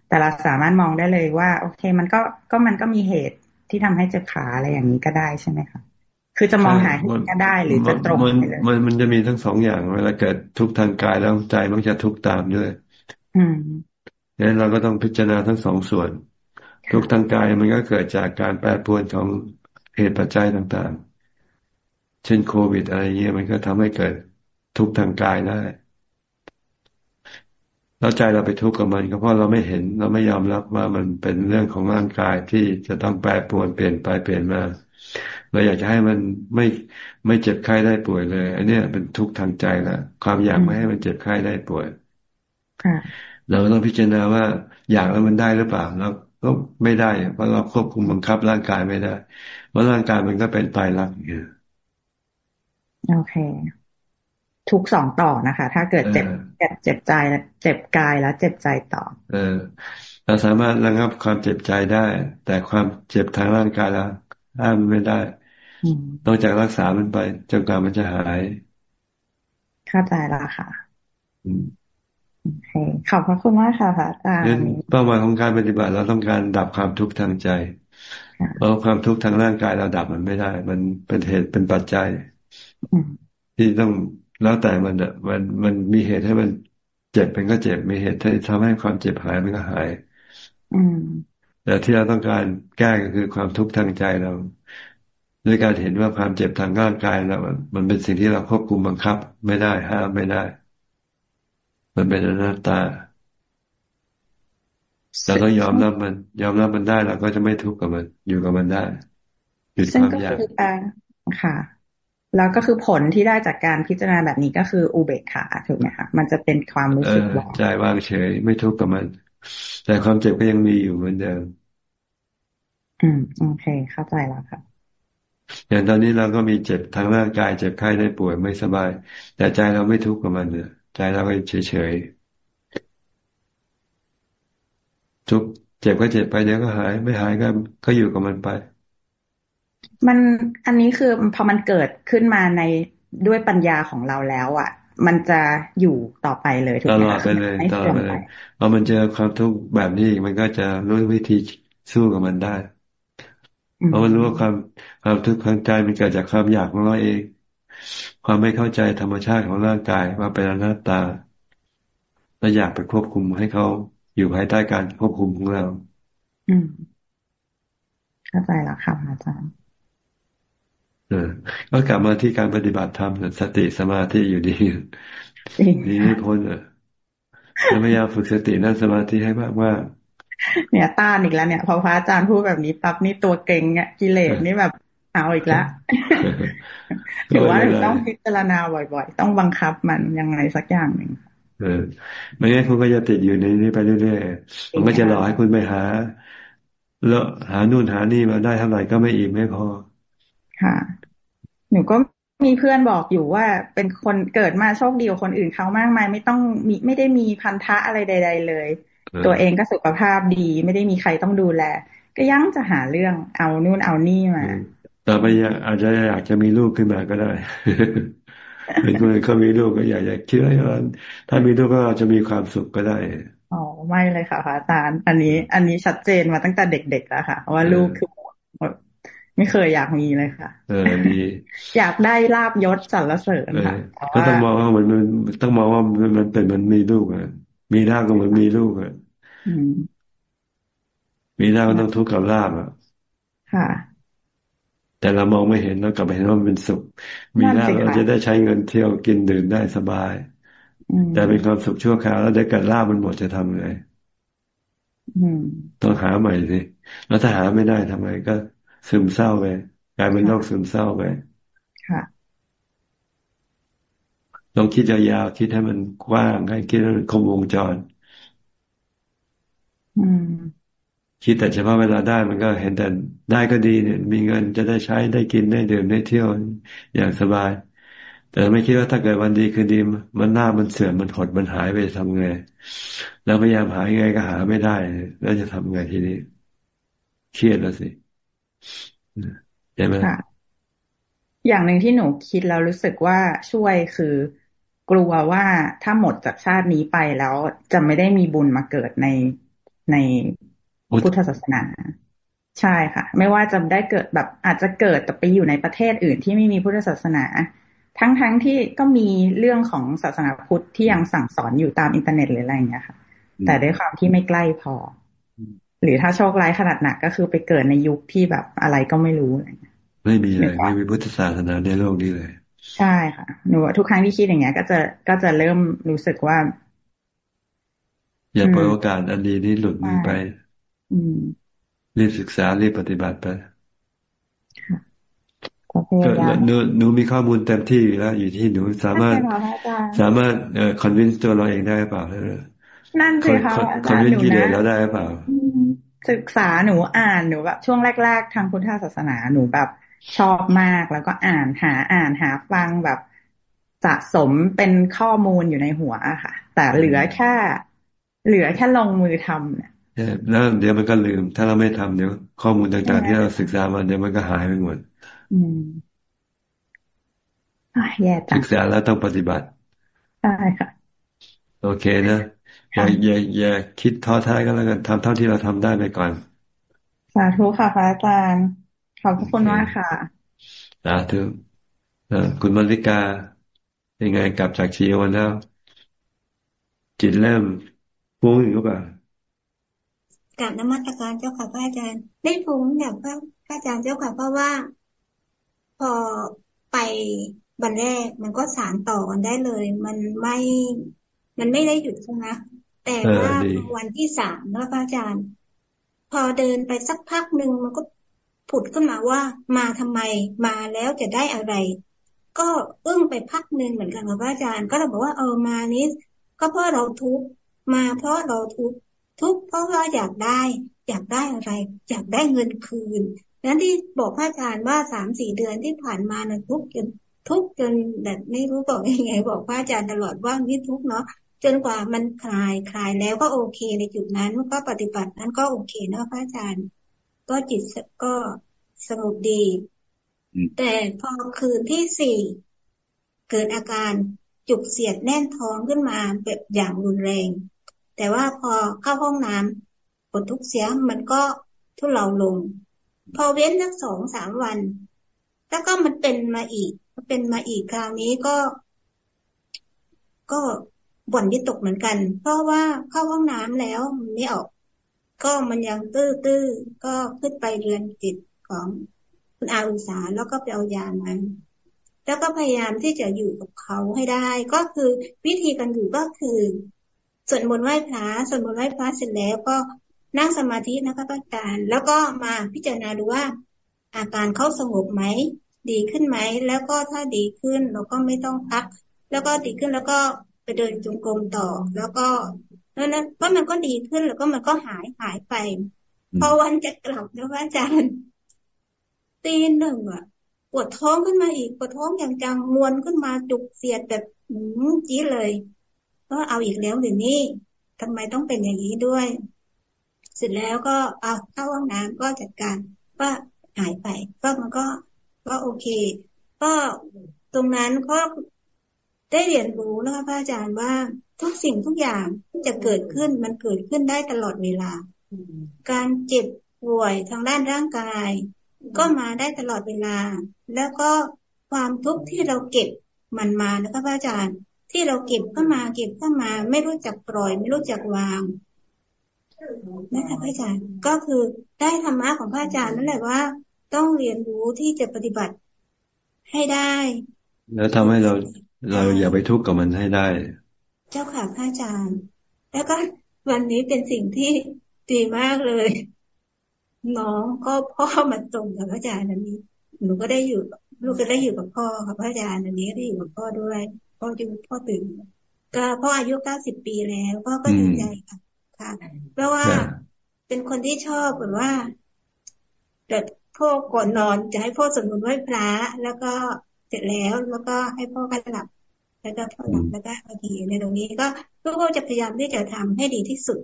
แต่เราสามารถมองได้เลยว่า โอเค มันก็ก็มันก็มีเหตุ ที่ทำให้เจ็บขาอะไรอย่างนี้ก็ได้ใช่ไหมคะคือจะมองหาเหตุก็ได้หรือจะตรงไปเลยมันมันจะมีทั้งสองอย่างเวลาเกิดทุกทางกายแล้วใจมันจะทุกตามด้วย อืมดังนั้นเราก็ต้องพิจารณาทั้งสองส่วน ทุกทางกายมันก็เกิดจากการแปรปรวนของเหตุปัจจัยต่างๆ เช่นโควิดอะไรเงี้ยมันก็ทำให้เกิดทุกทางกายได้ แล้วใจเราไปทุกข์กับมันก็เพราะเราไม่เห็นเราไม่ยอมรับว่ามันเป็นเรื่องของร่างกายที่จะต้องแปรปรวนเปลี่ยนไปเปลี่ยนมาเราอยากจะให้มันไม่ไม่เจ็บไข้ได้ป่วยเลย อันนี้เป็นทุกข์ทางใจละความอยากไม่ให้มันเจ็บไข้ได้ป่วยเราต้องพิจารณาว่าอยากแล้วมันได้หรือเปล่าแล้วก็ไม่ได้เพราะเราควบคุมบังคับร่างกายไม่ได้เพราะร่างกายมันก็เป็นตายรักอย่างเงี้ยโอเค ทุกสองต่อนะคะ ถ้าเกิดเจ็บเจ็บเจ็บใจเจ็บกายแล้วเจ็บใจต่อ เออ เราสามารถระงับความเจ็บใจได้ แต่ความเจ็บทางร่างกายเราห้ามไม่ได้ต้องจากรักษามันไปจนกว่ามันจะหาย เข้าใจแล้วค่ะโอเคขอบพระคุณมากค่ะพระอาจารย์เป้าหมายของการปฏิบัติเราต้องการดับความทุกข์ทางใจเพราะความทุกข์ทางร่างกายเราดับมันไม่ได้ มันเป็นเหตุเป็นปัจจัยที่ต้อง แล้วแต่มันอะมันมันมีเหตุให้มันเจ็บมันก็เจ็บมีเหตุที่ทำให้ความเจ็บหายมันก็หาย อืมแต่ที่เราต้องการแก้ก็คือความทุกข์ทางใจเราด้วยการเห็นว่าความเจ็บทางร่างกายเรามันเป็นสิ่งที่เราควบคุมบังคับ ไม่ได้ห้ามไม่ได้ มันเป็นอนัตตาเราต้องยอมรับมัน ยอมรับมันได้เราก็จะไม่ทุกข์กับมัน อยู่กับมันได้หยุดความอยากค่ะ แล้วก็คือผลที่ได้จากการพิจารณาแบบนี้ก็คืออุเบกขาถูกไหมคะมันจะเป็นความรู้สึกว่าใจว่างเฉย ไม่ทุกข์กับมัน แต่ความเจ็บก็ยังมีอยู่เหมือนเดิม อืมโอเค เข้าใจแล้วครับอย่างตอนนี้เราก็มีเจ็บทางร่างกายเจ็บไข้ได้ป่วยไม่สบาย แต่ใจเราไม่ทุกข์กับมันเนี่ยใจเราก็เฉยเฉยทุกเจ็บก็เจ็บไปเดี๋ยวก็หาย ไม่หายก็ก็อยู่กับมันไป มันอันนี้คือพอมันเกิดขึ้นมาในด้วยปัญญาของเราแล้วอะ มันจะอยู่ต่อไปเลยถูกไหมตลอดไปเลยตลอดไปเลยพอมันเจอความทุกข์แบบนี้มันก็จะรู้วิธีสู้กับมันได้เพราะมันรู้ว่าความความทุกข์ทางใจมันเกิดจากความอยากของเราเอง ความไม่เข้าใจธรรมชาติของร่างกายว่าเป็นอนัตตาเราอยากไปควบคุมให้เขาอยู่ภายใต้การควบคุมของเรา อืมเข้าใจแล้วค่ะอาจารย์เออ ก็กลับมาที่การปฏิบัติธรรมสติสมาธิอยู่ดีนี่ไม่พ้นอะพยายามฝึกสตินั่งสมาธิให้มากว่า เนี่ยต้านอีกแล้วเนี่ยพอพระอาจารย์พูดแบบนี้ปั๊บนี่ตัวเก่งเนี่ยกิเลสนี่แบบเอาอีกแล้วถือว่าต้องพิจารณาบ่อยๆ ต้องบังคับมันยังไงสักอย่างหนึ่งเออไม่งั้นคุณก็จะติดอยู่ในนี้ไปเรื่อยๆมันก็จะหลอกให้คุณไปหา แล้วหานู่นหานี่มาได้เท่าไหร่ก็ไม่อิ่มไม่พอ ค่ะ หนูก็มีเพื่อนบอกอยู่ว่าเป็นคนเกิดมาโชคดีกว่าคนอื่นเขามากมายไม่ต้องมีไม่ได้มีพันธะอะไรใด ๆ เลย ตัวเองก็สุขภาพดี ไม่ได้มีใครต้องดูแล ก็ยังจะหาเรื่องเอานู่นเอานี่มาต่อไปอาจจะอยากจะมีลูกขึ้นมาก็ได้เป็นคนเขามีลูกก็อยากจะคิดว่าถ้ามีลูกก็จะมีความสุขก็ได้อ๋อไม่เลยค่ะพระอาจารย์ อันนี้ อันนี้ชัดเจนมาตั้งแต่เด็กๆแล้วค่ะ ว่าลูกคือ ไม่เคยอยากมีเลยค่ะ เออดีอยากได้ลาบยศสรรเสริญค่ะก็ต้องมองว่ามันต้องมองว่ามันเป็นมันมีลูกอะมีลาบก็เหมือนมีลูกอะมีลาบก็ต้องทุกข์กับลาบอะค่ะ แต่เรามองไม่เห็นเรากลับไปเห็นว่ามันเป็นสุข มีลาบเราจะได้ใช้เงินเที่ยวกินดื่มได้สบายแต่เป็นความสุขชั่วคราวแล้วได้กัดลาบมันหมดจะทำไงต้องหาใหม่สิแล้วถ้าหาไม่ได้ทำไงก็ ซึมเศร้าไปกลายเป็นโรคซึมเศร้าไปค่ะลองคิดยาวๆคิดให้มันกว้างให้คิดให้มันครบวงจรคิดแต่เฉพาะเวลาได้มันก็เห็นแต่ได้ก็ดีเนี่ย มีเงินจะได้ใช้ได้กินได้ดื่มได้เที่ยวอย่างสบาย แต่ไม่คิดว่าถ้าเกิดวันดีคือดีมันหน้ามันเสื่อมมันหดมันหายไปทำไง แล้วพยายามหายังไงก็หาไม่ได้ แล้วจะทำไงทีนี้ เครียดแล้วสิ ใช่ไหมอย่างหนึ่งที่หนูคิดแล้วรู้สึกว่าช่วยคือกลัวว่าถ้าหมดจากชาตินี้ไปแล้วจะไม่ได้มีบุญมาเกิดในในพุทธศาสนา ใช่ค่ะ ไม่ว่าจะได้เกิดแบบอาจจะเกิดแต่ไปอยู่ในประเทศอื่นที่ไม่มีพุทธศาสนา ทั้งๆทที่ก็มีเรื่องของศาสนาพุทธที่ยังสั่งสอนอยู่ตามอินเทอร์เน็ตหรืออะไรอย่างเงี้ยค่ะ แต่ด้วยความที่ไม่ใกล้พอ หรือถ้าโชคร้ายขนาดหนักก็คือไปเกิดในยุคที่แบบอะไรก็ไม่รู้อะไรไม่มีเลยไม่มีพุทธศาสนาในโลกนี้เลย ใช่ค่ะหนูทุกครั้งที่คิดอย่างเงี้ย ก็จะก็จะเริ่มรู้สึกว่า อย่าปล่อยโอกาสอันดีนี้หลุดมือไปรีบศึกษารีบปฏิบัติไปก็หนูหนูมีข้อมูลเต็มที่แล้วอยู่ที่หนูสามารถสามารถเอ่อคอนวินส์ตัวเราเองได้เปล่า นั่นสิคะอาจารย์หนูนะเราได้เปล่าศึกษาหนูอ่านหนูแบบช่วงแรก ๆ ทางพุทธศาสนาหนูแบบชอบมากแล้วก็อ่านหาอ่านหาฟังแบบสะสมเป็นข้อมูลอยู่ในหัวอะค่ะ แต่เหลือแค่ เหลือแค่ลงมือทำเนี่ยแล้วเดี๋ยวมันก็ลืม ถ้าเราไม่ทำเดี๋ยวข้อมูลต่างๆ ที่เราศึกษามาเดี๋ยวมันก็หายไปหมดอืมแย่จังศึกษาแล้วต้องปฏิบัติใช่ค่ะ โอเคนะ อย่าอย่าอย่าคิดท้อท้ายก็แล้วกันทำเท่าที่เราทำได้ไปก่อน สาธุค่ะพระอาจารย์ขอบคุณมากค่ะสาธุคุณมริกายังไงกลับจากชีวันแล้ว จิตเริ่มฟุ้งอยู่ป่ะกับนมัตการเจ้าค่ะพระอาจารย์ได้ฟุ้งแบบพระอาจารย์เจ้าค่ะเพราะว่า พอไปวันแรกมันก็สารต่อกันได้เลย มันไม่มันไม่ได้หยุดใช่ไหม แต่ว่าวันที่สามนะพระอาจารย์ พอเดินไปสักพักหนึ่งมันก็ผุดขึ้นมาว่ามาทำไมมาแล้วจะได้อะไร ก็อึ้งไปพักหนึ่งเหมือนกันกับพระอาจารย์ ก็เลยบอกว่าเออมานี้ ก็เพราะเราทุกมาเพราะเราทุกทุกเพราะว่าอยากได้ อยากได้อะไร อยากได้เงินคืนนั้นที่บอกพระอาจารย์ว่าสามสี่เดือนที่ผ่านมานะทุกจนทุกจนแบบไม่รู้บอกยังไง บอกพระอาจารย์ตลอดว่านี่ทุกเนาะ จนกว่ามันคลายคลายแล้วก็โอเคในจุดนั้นก็ปฏิบัตินั้นก็โอเคนะพระอาจารย์ ก็จิตก็สงบดี แต่พอคืนที่สี่เกิดอาการจุกเสียดแน่นท้องขึ้นมาแบบอย่างรุนแรง แต่ว่าพอเข้าห้องน้ำปวดทุกเสียมันก็ทุเลาลง พอเว้นสักสองสามวัน แล้วก็มันเป็นมาอีกเป็นมาอีกคราวนี้ก็ ก็ บ่นวิตกเหมือนกัน เพราะว่าเข้าห้องน้ำแล้วมันไม่ออก ก็มันยังตื้อตื้อก็ขึ้นไปเรือนจิตของคุณอาอุสาแล้วก็ไปเอายามาแล้วก็พยายามที่จะอยู่กับเขาให้ได้ ก็คือวิธีการอยู่ก็คือสวดมนต์ไหว้พระสวดมนต์ไหว้พระเสร็จแล้วก็นั่งสมาธินะคะอาจารย์แล้วก็มาพิจารณาดูว่า อาการเขาสงบไหมดีขึ้นไหม แล้วก็ถ้าดีขึ้นเราก็ไม่ต้องพัก แล้วก็ดีขึ้นแล้วก็ ไปเดินจงกรมต่อ แล้วก็แล้วนั้นก็มันก็ดีขึ้นแล้วก็มันก็หายหายไป พอวันจะกลับนะอาจารย์ตีหนึ่งอะ ปวดท้องขึ้นมาอีกปวดท้องอย่างจังมวนขึ้นมาจุกเสียดแบบจี้เลยก็เอาอีกแล้วเดี๋ยวนี้ทำไมต้องเป็นอย่างนี้ด้วย เสร็จแล้วก็เอาเข้าห้องน้ำก็จัดการก็หายไป ก็มันก็ก็โอเค ก็ตรงนั้นก็ ได้เรียนรู้นะคะพระอาจารย์ว่าทุกสิ่งทุกอย่างจะเกิดขึ้นมันเกิดขึ้นได้ตลอดเวลา การเจ็บป่วยทางด้านร่างกาย ก็มาได้ตลอดเวลา แล้วก็ความทุกข์ที่เราเก็บมันมานะคะพระอาจารย์ ที่เราเก็บเข้ามาเก็บเข้ามา ไม่รู้จักปล่อย ไม่รู้จักวางนะคะพระอาจารย์ก็คือได้ธรรมะของพระอาจารย์นั่นแหละว่า ต้องเรียนรู้ที่จะปฏิบัติให้ได้ แล้วทำให้เรา เราอย่าไปทุกข์กับมันให้ได้ เจ้าค่ะพระอาจารย์ แล้วก็วันนี้เป็นสิ่งที่ดีมากเลยน้องก็พ่อมาตรงกับพระอาจารย์อันนี้ หนูก็ได้อยู่ ลูกก็ได้อยู่กับพ่อค่ะพระอาจารย์อันนี้ได้อยู่กับพ่อด้วย พ่อจึงพ่อตื่นก็พ่ออายุเก้าสิบปีแล้วพ่อก็ดีใจค่ะค่ะ เพราะว่าเป็นคนที่ชอบแบบว่าแต่พ่อก่อนนอนจะให้พ่อสวดมนต์ไหว้พระแล้วก็เสร็จแล้วแล้วก็ให้พ่อก็หลับ แล้วก็พ่อหลับแล้วก็บางทีในตรงนี้ก็ลูกก็จะพยายามที่จะทำให้ดีที่สุด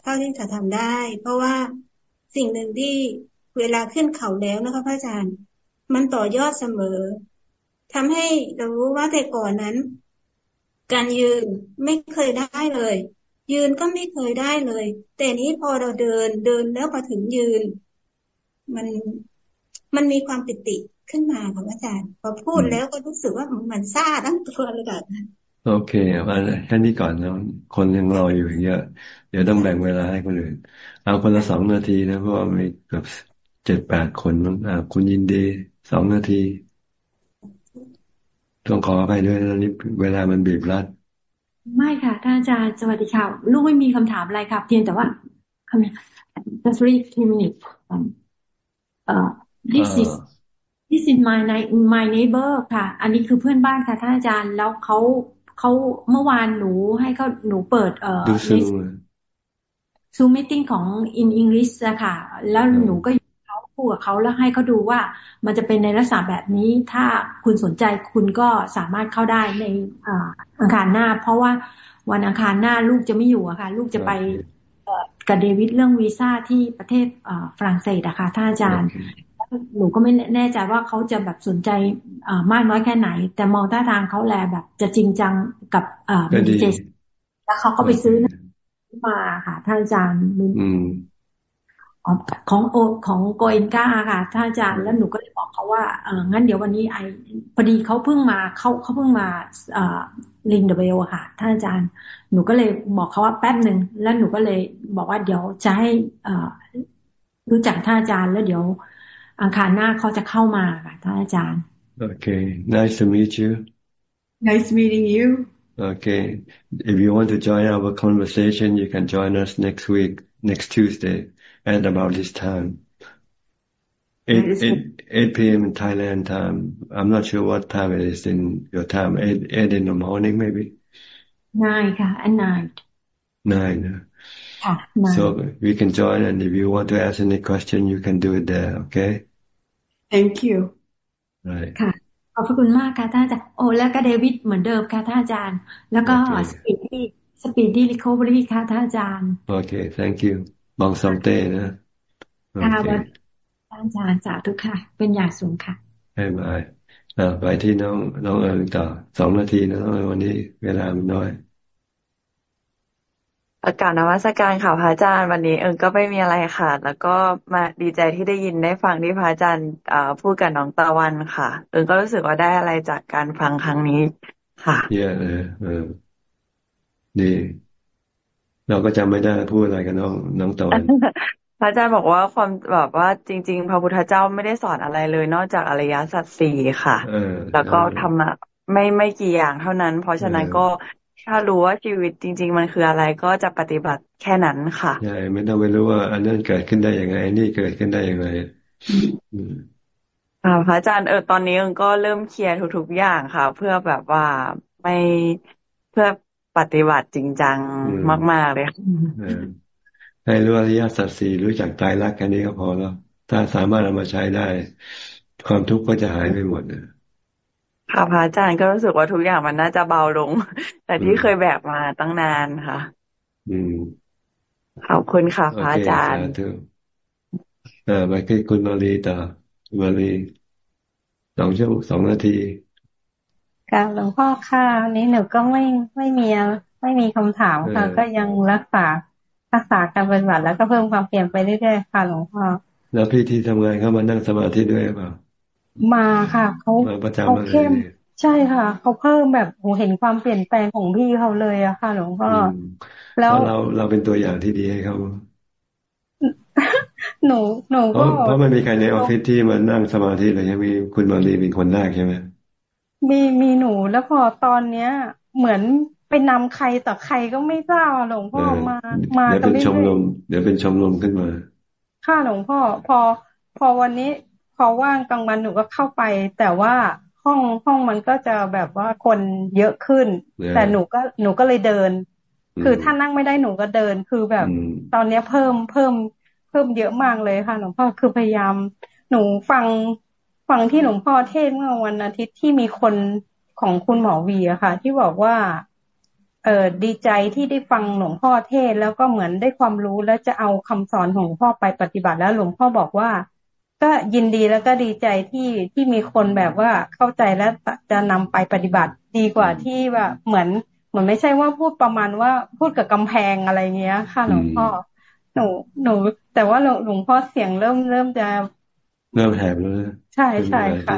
เท่าที่จะทำได้ เพราะว่าสิ่งหนึ่งที่เวลาขึ้นเขาแล้วนะคะพระอาจารย์ มันต่อยอดเสมอทำให้เรารู้ว่าแต่ก่อนนั้น การยืนไม่เคยได้เลย ยืนก็ไม่เคยได้เลย แต่นี้พอเราเดินเดินแล้วมาถึงยืน มันมันมีความปิติ ขึ้นมาค่ะอาจารย์พอพูดแล้วก็รู้สึกว่ามันซาทั้งตัวเลยค่ะโอเคมาแค่นี้ก่อนนะคนยังรออยู่เยอะ เดี๋ยวต้องแบ่งเวลาให้คนอื่น เอาคนละสองนาทีนะเพราะว่ามีเกือบเจ็ดแปดคนมั้งคุณยินดีสองนาทีต้องขอไปด้วยนะนี่เวลามันบีบรัด ไม่ค่ะท่านอาจารย์สวัสดีค่ะลูกไม่มีคำถามอะไรครับเพียงแต่ว่าคำนี้ just read few minutes uh, this is this is my my neighbor ค่ะ อันนี้คือเพื่อนบ้านค่ะท่านอาจารย์ แล้วเขาเขาเมื่อวานหนูให้เขาหนูเปิดเอ่อซูมมิ팅ของ in English อะค่ะ แล้วหนูก็อยู่เขาคู่กับเขาแล้วให้เขาดูว่ามันจะเป็นในลักษณะแบบนี้ ถ้าคุณสนใจคุณก็สามารถเข้าได้ในอังคารหน้า เพราะว่าวันอังคารหน้าลูกจะไม่อยู่อะค่ะ ลูกจะไปกับเดวิดเรื่องวีซ่าที่ประเทศฝรั่งเศสอะค่ะท่านอาจารย์ หนูก็ไม่แน่ใจว่าเขาจะแบบสนใจมากน้อยแค่ไหน แต่มองท่าทางเขาแลแบบ จะจริงจังกับเบนเจสแล้วเขาก็ไปซื้อมาค่ะท่านอาจารย์ของโอของโกเอนกาค่ะท่านอาจารย์แล้วหนูก็เลยบอกเขาว่าเอองั้นเดี๋ยววันนี้ไอพอดีเขาเพิ่งมาเขาเขาเพิ่งมาเอ่อลิงเดเบลอะค่ะท่านอาจารย์หนูก็เลยบอกเขาว่าแป๊บหนึ่งแล้วหนูก็เลยบอกว่าเดี๋ยวจะให้เอ่อรู้จักท่านอาจารย์แล้วเดี๋ยว อังคารหน้าเขาจะเข้ามาค่ะท่านอาจารย์ Okay. Nice to meet you. Nice meeting you. Okay. If you want to join our conversation you can join us next week next Tuesday at about this time. 8 8 8 p.m. in Thailand time. I'm not sure what time it is in your time. 8 8 in the morning maybe? 9 ค่ะ at night. 9 So we can join and if you want to ask any question, you can do it there, okay? Thank you. Right. ค่ะขอบพระคุณมากค่ะท่านอาจารย์โอ้แล้วก็เดวิดเหมือนเดิมค่ะท่านอาจารย์ แล้วก็ speedy speedy recovery ค่ะท่านอาจารย์ Okay thank you bonne santé นะค่ะอาจารย์สาธุค่ะ เป็นอย่างสูงค่ะไปไปไปที่น้องน้องเอิงต่อสองนาทีนะน้องวันนี้เวลามันน้อย อากาศนวัตการค่ะพระอาจารย์ วันนี้เอิงก็ไม่มีอะไรค่ะ แล้วก็มาดีใจที่ได้ยินได้ฟังที่พระอาจารย์พูดกับน้องตะวันค่ะ เอิงก็รู้สึกว่าได้อะไรจากการฟังครั้งนี้ค่ะเยอะเลยเออดีเราก็จำไม่ได้พูดอะไรกับน้องน้องตะวันพระอาจารย์บอกว่าความแบบว่าจริง ๆ พระพุทธเจ้าไม่ได้สอนอะไรเลย นอกจากอริยสัจสี่ค่ะแล้วก็ทำอะไม่ไม่กี่อย่างเท่านั้น เพราะฉะนั้นก็ ถ้ารู้ว่าชีวิตจริง ๆ มันคืออะไรก็จะปฏิบัติแค่นั้นค่ะใช่ไม่ต้องไปรู้ว่า อันนั้นเกิดขึ้นได้ยังไงนี่เกิดขึ้นได้ยังไงอ่าพระอาจารย์เออตอนนี้ก็เริ่มเคลียร์ทุกๆอย่างค่ะ เพื่อแบบว่าไม่เพื่อปฏิบัติจริงจังมาก ๆ เลยให้รู้อริยสัจสี่รู้จักตายรักกันนี้ก็พอแล้ว ถ้าสามารถเอามาใช้ได้ ความทุกข์ก็จะหายไปหมด ค่ะพระอาจารย์ก็รู้สึกว่าทุกอย่างมันน่าจะเบาลง แต่ที่เคยแบกมาตั้งนานค่ะ อืมขอบคุณค่ะพระอาจารย์เออไปคือคุณมารีต่อมารีสองชั่วโมงสองนาทีการหลวงพ่อค่ะนี้หนูก็ไม่ไม่มีไม่มีคำถามค่ะ ก็ยังรักษารักษาการปฏิบัติแล้วก็เพิ่มความเปลี่ยนไปเรื่อยๆค่ะหลวงพ่อแล้วพี่ที่ทำงานเขามานั่งสมาธิด้วยเปล่า มาค่ะเขาเขาเข้มใช่ค่ะเขาเพิ่มแบบโหเห็นความเปลี่ยนแปลงของพี่เขาเลยอะค่ะหลวงพ่อแล้วเราเราเป็นตัวอย่างที่ดีให้เขาหนูหนูก็เพราะไม่มีใครในออฟฟิศที่มานั่งสมาธิเลยยังมีคุณมารีเป็นคนแรกใช่ไหมมีมีหนูแล้วพอตอนเนี้ย เหมือนไปนำใครต่อใครก็ไม่ทราบหลวงพ่อมามาเดี๋ยวเป็นชมรมเดี๋ยวเป็นชมรมขึ้นมา ค่ะหลวงพ่อ พอ พอวันนี้ พอว่างกลางวันหนูก็เข้าไป แต่ว่าห้องห้องมันก็จะแบบว่าคนเยอะขึ้น แต่หนูก็หนูก็เลยเดิน คือถ้านั่งไม่ได้หนูก็เดิน คือแบบตอนเนี้ยเพิ่มเพิ่มเพิ่มเยอะมากเลยค่ะหลวงพ่อคือพยายาม หนูฟังฟังที่หลวงพ่อเทศเมื่อวันอาทิตย์ที่มีคนของคุณหมอวีอะค่ะ ที่บอกว่า เออดีใจที่ได้ฟังหลวงพ่อเทศแล้วก็เหมือนได้ความรู้แล้วจะเอาคำสอนของหลวงพ่อไปปฏิบัติแล้วหลวงพ่อบอกว่า ก็ยินดีแล้วก็ดีใจที่ที่มีคนแบบว่าเข้าใจและจะนำไปปฏิบัติดีกว่าที่ว่าเหมือนเหมือนไม่ใช่ว่าพูดประมาณว่าพูดกับกำแพงอะไรเงี้ย ค่ะหลวงพ่อหนูหนู แต่ว่าหลวงพ่อเสียงเริ่มเริ่มจะเริ่มแหบแล้วใช่ใช่ค่ะ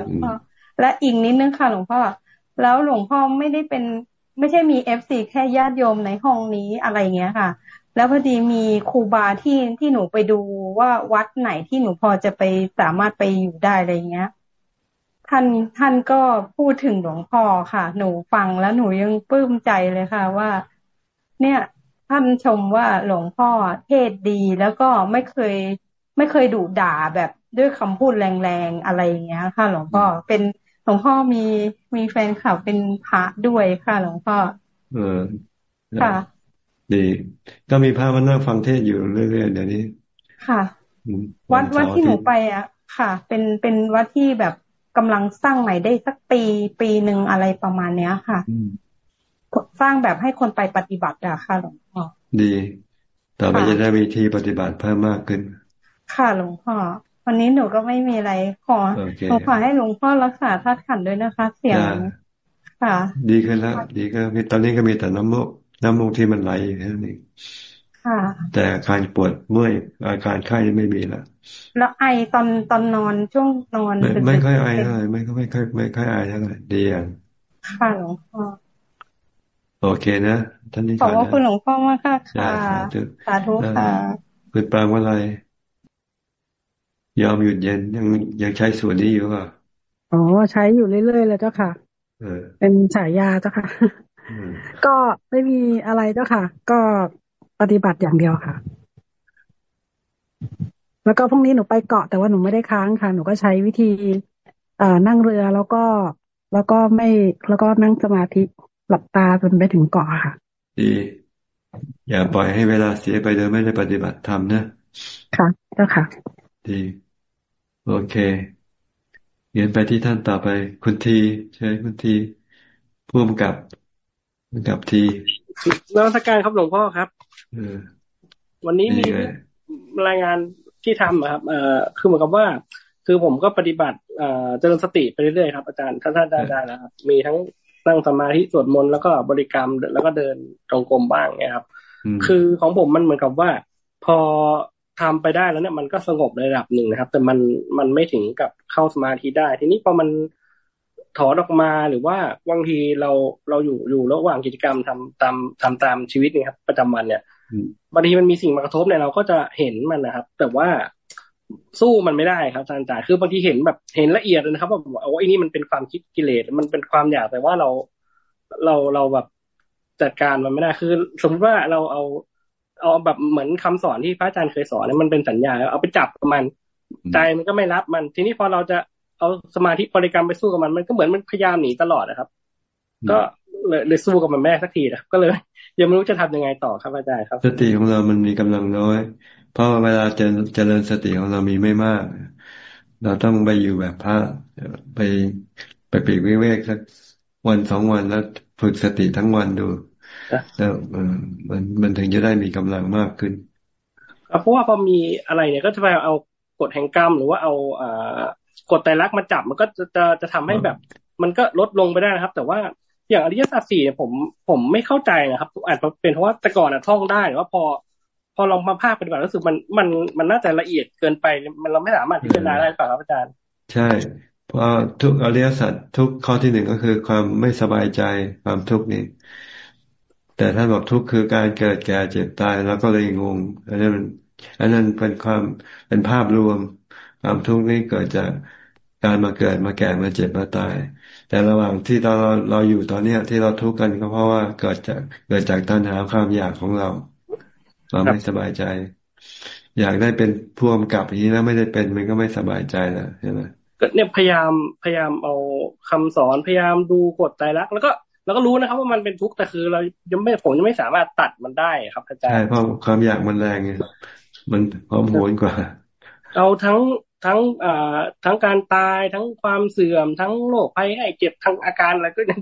และอีกนิดนึงค่ะหลวงพ่อแล้วหลวงพ่อไม่ได้เป็น ไม่ใช่มี FC แค่ญาติโยมในห้องนี้อะไรเงี้ยค่ะ แล้วพอดีมีครูบาที่ที่หนูไปดูว่าวัดไหนที่หนูพอจะไปสามารถไปอยู่ได้อะไรเงี้ย ท่านท่านก็พูดถึงหลวงพ่อค่ะ หนูฟังแล้วหนูยังปลื้มใจเลยค่ะว่า เนี่ย ท่านชมว่าหลวงพ่อเทศดีแล้วก็ไม่เคย ไม่เคยดุด่าแบบด้วยคำพูดแรงๆอะไรอย่างเงี้ย ค่ะ หลวงพ่อเป็นลวงพ่อมีมีแฟนคลับเป็นพระด้วยค่ะ หลวงพ่อ เออค่ะ ดี ก็มีพระมานั่งฟังเทศอยู่เรื่อยๆเดี๋ยวนี้ ค่ะ วัดวัดที่หนูไปอะ ค่ะ เป็นเป็นวัดที่แบบกำลังสร้างใหม่ได้สักปีปีหนึ่งอะไรประมาณเนี้ยค่ะสร้างแบบให้คนไปปฏิบัติอะค่ะหลวงพ่อดีต่อไปจะได้มีที่ปฏิบัติเพิ่มมากขึ้น ค่ะหลวงพ่อวันนี้หนูก็ไม่มีอะไรขอหนูขอให้หลวงพ่อรักษาธาตุขันด้วยนะคะ เสียงค่ะ ดีขึ้นแล้ว ดีก็ตอนนี้ก็มีแต่น้ำมูก น้ำมูกที่มันไหลอยู่แค่นี้ค่ะแต่อาการปวดเมื่อยอาการไข้ไม่มีแล้วแล้วไอตอนตอนนอนช่วงนอนไม่ไม่ค่อยไอเท่าไหร่ไม่ค่อยไม่ค่อยไม่ค่อยไอเท่าไหร่ดีอะค่ะหลวงพ่อโอเคนะท่านนี้ขอบคุณหลวงพ่อมากค่ะสาธุค่ะคุณปรางว่าอะไร ยอมหยุดเย็นยังยังใช้ส่วนนี้อยู่ป่ะอ๋อใช้อยู่เรื่อยๆเลยเจ้าค่ะเป็นฉายาเจ้าค่ะ ก็ไม่มีอะไรเจ้าค่ะ ก็ปฏิบัติอย่างเดียวค่ะ แล้วก็พรุ่งนี้หนูไปเกาะแต่ว่าหนูไม่ได้ค้างค่ะ หนูก็ใช้วิธีเอ่อนั่งเรือแล้วก็แล้วก็ไม่แล้วก็นั่งสมาธิหลับตาจนไปถึงเกาะค่ะ ดี อย่าปล่อยให้เวลาเสียไปโดยไม่ได้ปฏิบัติธรรมนะ ค่ะเจ้าค่ะ ดี โอเคเรียนไปที่ท่านต่อไป คุณทีใช่คุณทีผู้กำกับ กับทีนักการครับหลวงพ่อครับวันนี้มีรายงานที่ทำครับเอ่อคือเหมือนกับว่า คือผมก็ปฏิบัติเอ่อเจริญสติไปเรื่อยๆครับอาจารย์ท่านท่านได้ได้แล้วครับ มีทั้งนั่งสมาธิสวดมนต์แล้วก็บริกรรมแล้วก็เดินตรงกรมบ้างเนี่ยครับ คือของผมมันเหมือนกับว่า พอทำไปได้แล้วเนี่ยมันก็สงบระดับหนึ่งนะครับ แต่มันมันไม่ถึงกับเข้าสมาธิได้ ทีนี้พอมัน ถอนออกมาหรือว่าบางทีเราเราอยู่อยู่ระหว่างกิจกรรมทำตามทำตามชีวิตนี่ครับ ประจำวันเนี่ยบางทีมันมีสิ่งมากระทบเนี่ยเราก็จะเห็นมันนะครับ แต่ว่าสู้มันไม่ได้ครับอาจารย์จ่าคือบางทีเห็นแบบเห็นละเอียดเลยนะครับว่าโอ้ไอ้นี่มันเป็นความคิดกิเลสมันเป็นความอยากแต่ว่าเราเราเราแบบจัดการมันไม่ได้คือ สมมติว่าเราเอา เอาแบบเหมือนคำสอนที่พระอาจารย์เคยสอนเนี่ยมันเป็นสัญญา เอาไปจับมันใจมันก็ไม่รับมัน ทีนี้พอเราจะ เอาสมาธิบริกรรมไปสู้กับมัน มันก็เหมือนมันพยายามหนีตลอดนะครับ ก็เลยเลยสู้กับมันแม่สักทีนะก็เลย ยังไม่รู้จะทำยังไงต่อครับอาจารย์ครับ สติของเรามันมีกำลังน้อย เพราะเวลาเจเจริญสติของเรามีไม่มาก เราต้องไปอยู่แบบพระไปไปปีกวิเวกสักวันสองวันแล้วฝึกสติทั้งวันดูแล้วมันมันถึงจะได้มีกำลังมากขึ้นเพราะว่าพอมีอะไรเนี่ยก็จะไปเอากฎแห่งกรรมหรือว่าเอาอ่า กฎไตรลักษณ์มาจับมันก็จะจะจะทำให้แบบ มันก็ลดลงไปได้นะครับ แต่ว่าอย่างอริยสัจสี่เนี่ยผมผมไม่เข้าใจนะครับอาจจะเป็นเพราะว่าแต่ก่อนอะท่องได้หรือว่าพอ พอลองมาภาคปฏิบัติรู้สึกมันมันมันน่าจะละเอียดเกินไป มันเราไม่สามารถพิจารณาได้ป่ะครับอาจารย์ ใช่ เพราะทุกอริยสัจทุกข้อที่หนึ่งก็คือความไม่สบายใจความทุกข์นี่แต่ท่านบอกทุกข์คือการเกิดแก่เจ็บตายแล้วก็เลยงงอันนั้นอันนั้นเป็นความเป็นภาพรวม ความทุกข์นี้เกิดจากการมาเกิดมาแก่มาเจ็บมาตาย แต่ระหว่างที่เราเราอยู่ตอนเนี้ย ที่เราทุกข์กันก็เพราะว่าเกิดจากเกิดจากตัณหาความอยากของเราเราไม่สบายใจ อยากได้เป็นผู้กำกับอย่างนี้แล้วไม่ได้เป็นมันก็ไม่สบายใจนะใช่ไหมก็เนี่ยพยายามพยายามเอาคำสอนพยายามดูกฎใจรักแล้วก็แล้วก็รู้นะครับ ว่ามันเป็นทุกข์แต่คือ เรายังไม่ผมยังไม่สามารถตัดมันได้ครับอาจารย์ใช่เพราะความอยากมันแรงไงมันพร้อมโหนกว่า เอาทั้ง ทั้งอ่าทั้งการตายทั้งความเสื่อมทั้งโรคภัยไข้เจ็บทั้งอาการอะไรก็ยัง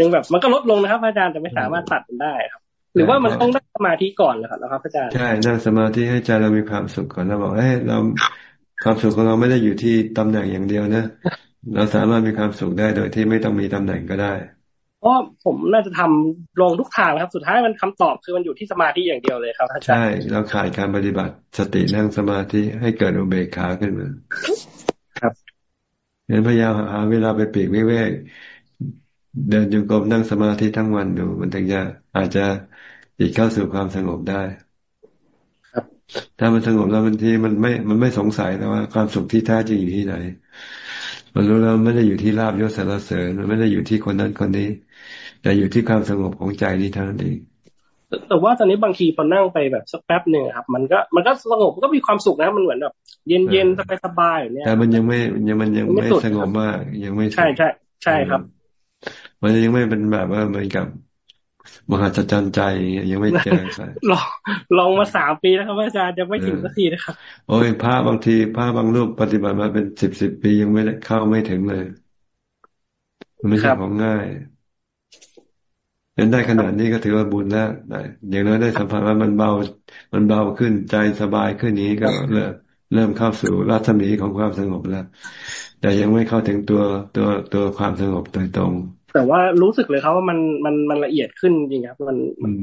ยังแบบมันก็ลดลงนะครับ อาจารย์แต่ไม่สามารถตัดมันได้ครับ หรือว่ามันต้องนั่งสมาธิก่อนนะครับนะครับอาจารย์ใช่นั่งสมาธิให้ใจเรามีความสุขก่อนแล้วบอกเฮ้ยเราความสุขของเราไม่ได้อยู่ที่ตำแหน่งอย่างเดียวนะ เราสามารถมีความสุขได้โดยที่ไม่ต้องมีตำแหน่งก็ได้ เพราะผมน่าจะทำลงทุกทางครับ สุดท้ายมันคำตอบคือมันอยู่ที่สมาธิอย่างเดียวเลยครับอาจารย์ใช่ เราขาดการปฏิบัติสตินั่งสมาธิให้เกิดอุเบกขาขึ้นมา ครับเห็นพยายามหาเวลาไปปีกวิเวกเดินจงกรมนั่งสมาธิทั้งวันดูมันถึงจะอาจจะติดเข้าสู่ความสงบได้ ครับ ถ้ามันสงบแล้วมันที่มันไม่มันไม่สงสัยแล้วว่า ความสุขที่แท้จริงอยู่ที่ไหน มันรู้แล้วไม่ได้อยู่ที่ลาบยศสารเสริญมันไม่ได้อยู่ที่คนนั้นคนนี้ แต่อยู่ที่ความสงบของใจนี่เท่านั้นเองแต่ว่าตอนนี้บางทีพอนั่งไปแบบสักแป๊บหนึ่งครับ มันก็มันก็สงบก็มีความสุขนะมันเหมือนแบบเย็นเย็นสบายสบายอย่างเนี้ยแต่มันยังไม่ยังมันยังไม่สงบมาก ยังไม่ใช่ใช่ใช่ครับ มันยังไม่เป็นแบบว่าเหมือนกับมหัศจรรย์ใจยังไม่เจอใครลองลองมาสามปีแล้วครับอาจารย์ยังไม่ถึงสักทีนะครับ โอ้ยพระบางทีพระบางรูปปฏิบัติมาเป็นสิบสิบปียังไม่เข้าไม่ถึงเลย มันไม่ใช่ของง่าย เห็นได้ขนาดนี้ก็ถือว่าบุญแล้วอย่างน้อยได้สัมผัสว่ามันเบา มันเบาขึ้นใจสบายขึ้นนี้ก็เริ่มเริ่มเข้าสู่รัศมีของความสงบแล้ว แต่ยังไม่เข้าถึงตัวตัวตัวความสงบโดยตรง แต่ว่ารู้สึกเลยครับว่ามันมันมันละเอียดขึ้นจริงครับ มัน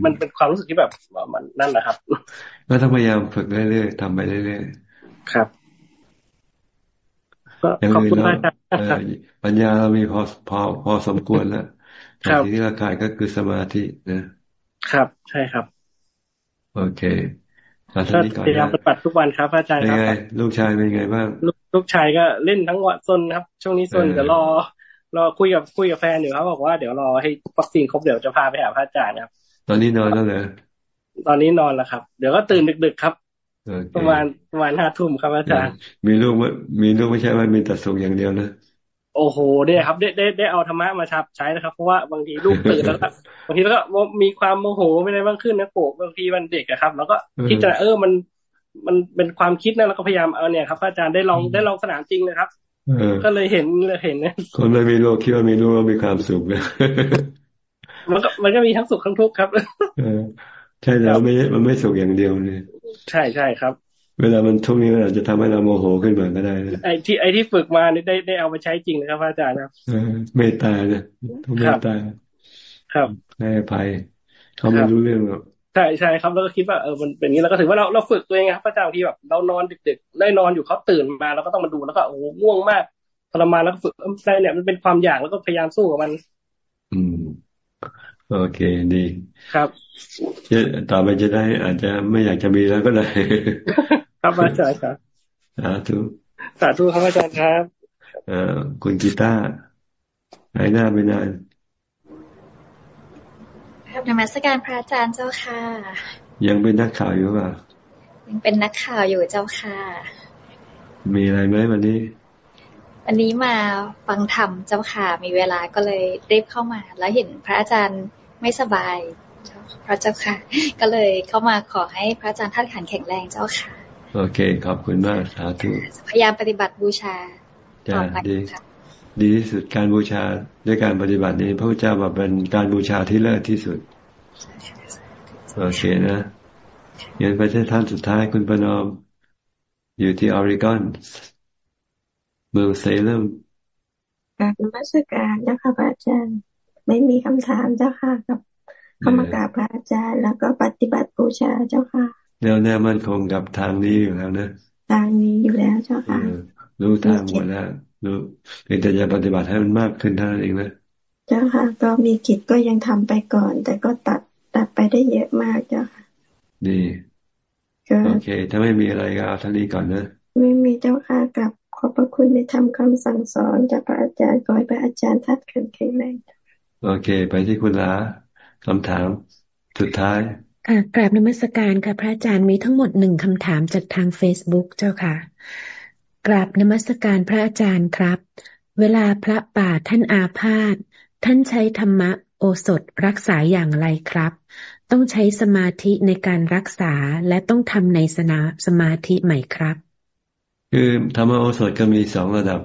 มันเป็นความรู้สึกที่แบบมันนั่นแหละครับก็ต้องพยายามฝึกเรื่อยๆทำไปเรื่อยๆครับก็ขอบคุณมากครับปัญญาเรามีพอพอพอสมควรแล้ว สิ่งที่เราขาดก็คือสมาธินะครับ ใช่ครับ โอเคอาทิตย์นี้ก่อนพยายามปฏิบัติทุกวันครับอาจารย์ครับลูกชายเป็นไงบ้างลูกชายก็เล่นทั้งวันซนครับ ช่วงนี้ซนเดี๋ยวรอรอคุยกับคุยกับแฟนเดี๋ยวเขาบอกว่าเดี๋ยวรอให้วัคซีนครบเดี๋ยวจะพาไปหาพระอาจารย์ครับ ตอนนี้นอนแล้วเหรอตอนนี้นอนแล้วครับ เดี๋ยวก็ตื่นดึกๆครับประมาณประมาณห้าทุ่มครับอาจารย์ มีลูกมีลูกไม่ใช่ว่ามีแต่สุขอย่างเดียวนะ โอ้โหเนี่ยครับ ได้ได้ได้เอาธรรมะมาชับใช้นะครับ เพราะว่าบางทีลูกตื่นแล้วก็บางทีแล้วก็มีความโมโหไม่ได้บ้างขึ้นนะโกบางทีมันเด็กอะครับ แล้วก็คิดจะเออมันมันเป็นความคิดนะแล้วก็พยายามเอาเนี่ยครับอาจารย์ได้ลองได้ลองสนามจริงเลยครับก็เลยเห็นเลยเห็นนะคนไม่มีโลกคิดว่ามีโลกมีความสุขเลยมันก็มันก็มีทั้งสุขทั้งทุกข์ครับใช่แล้วไม่มันไม่สุขอย่างเดียวเลยใช่ใช่ครับ เวลามันทุกนี้มันอาจจะทำให้เราโมโหขึ้นมาก็ได้ไอ้ที่ไอ้ที่ฝึกมานี่ได้ได้เอาไปใช้จริงนะครับอาจารย์ครับเมตตาเนี่ยทุกเมตตาครับให้อภัยเขาไม่รู้เรื่องหรอกใช่ใช่ครับแล้วก็คิดว่าเออมันเป็นนี้แล้วก็ถือว่าเราเราฝึกตัวเองครับพระอาจารย์ที่แบบเรานอนดึกๆได้นอนอยู่เขาตื่นมาเราก็ต้องมาดูแล้วก็โอ้ง่วงมากทรมานแล้วก็ฝึกใช่เนี่ยมันเป็นความอยากแล้วก็พยายามสู้กับมัน อืมโอเคดี ครับต่อไปจะได้อาจจะไม่อยากจะมีแล้วก็ได้ ครับอาจารย์ครับสาธุสาธุครับอาจารย์ครับ เอ่อคุณกีตาร์หายหน้าไปนานครับนมัสการพระอาจารย์เจ้าค่ะ ยังเป็นนักข่าวอยู่ป่ะยังเป็นนักข่าวอยู่เจ้าค่ะ มีอะไรไหมวันนี้ วันนี้มาฟังธรรมเจ้าค่ะ มีเวลาก็เลยรีบเข้ามา แล้วเห็นพระอาจารย์ไม่สบายพระเจ้าค่ะ ก็เลยเข้ามาขอให้พระอาจารย์ท่านขันแข็งแรงเจ้าค่ะ โอเค ขอบคุณมากสาธุพยายามปฏิบัติบูชาจ้าดีดีที่สุดการบูชาด้วยการปฏิบัตินี้พระพุทธเจ้าบอกเป็นการบูชาที่เลิศที่สุดโอเคนะยันไปที่ท่านสุดท้ายคุณประนอม อยู่ที่ออริกอนเมืองเซเลมกราบนมัสการเจ้าค่ะพระอาจารย์ ไม่มีคำถามเจ้าค่ะกับเข้ามากราบพระอาจารย์ แล้วก็ปฏิบัติบูชาเจ้าค่ะ แนวแน่มันคงกับทางนี้อยู่แล้วนะทางนี้อยู่แล้วเจ้าค่ะรู้ทางหมดแล้วรู้เพียงแต่จะปฏิบัติให้มันมากขึ้นเท่านั้นเองนะเจ้าค่ะ ก็มีกิจก็ยังทำไปก่อน แต่ก็ตัดตัดไปได้เยอะมากเจ้าค่ะดีโอเค ถ้าไม่มีอะไรก็เอาท่านี้ก่อนนะไม่มีเจ้าค่ะกับขอบพระคุณในธรรมคาสั่งสอนจากพระอาจารย์ขอให้พระอาจารย์ทัดขันแข็งแรงโอเค ไปที่คุณลาคำถามสุดท้าย ค่ะกราบนมัสการค่ะ พระอาจารย์มีทั้งหมดหนึ่งคำถามจากทางเฟซบุ๊กเจ้าค่ะ กราบนมัสการพระอาจารย์ครับ เวลาพระป่าท่านอาพาธท่านใช้ธรรมะโอสถรักษาอย่างไรครับ ต้องใช้สมาธิในการรักษาและต้องทำในสนาสมาธิใหม่ครับ คือธรรมโอสถก็มีสองระดับ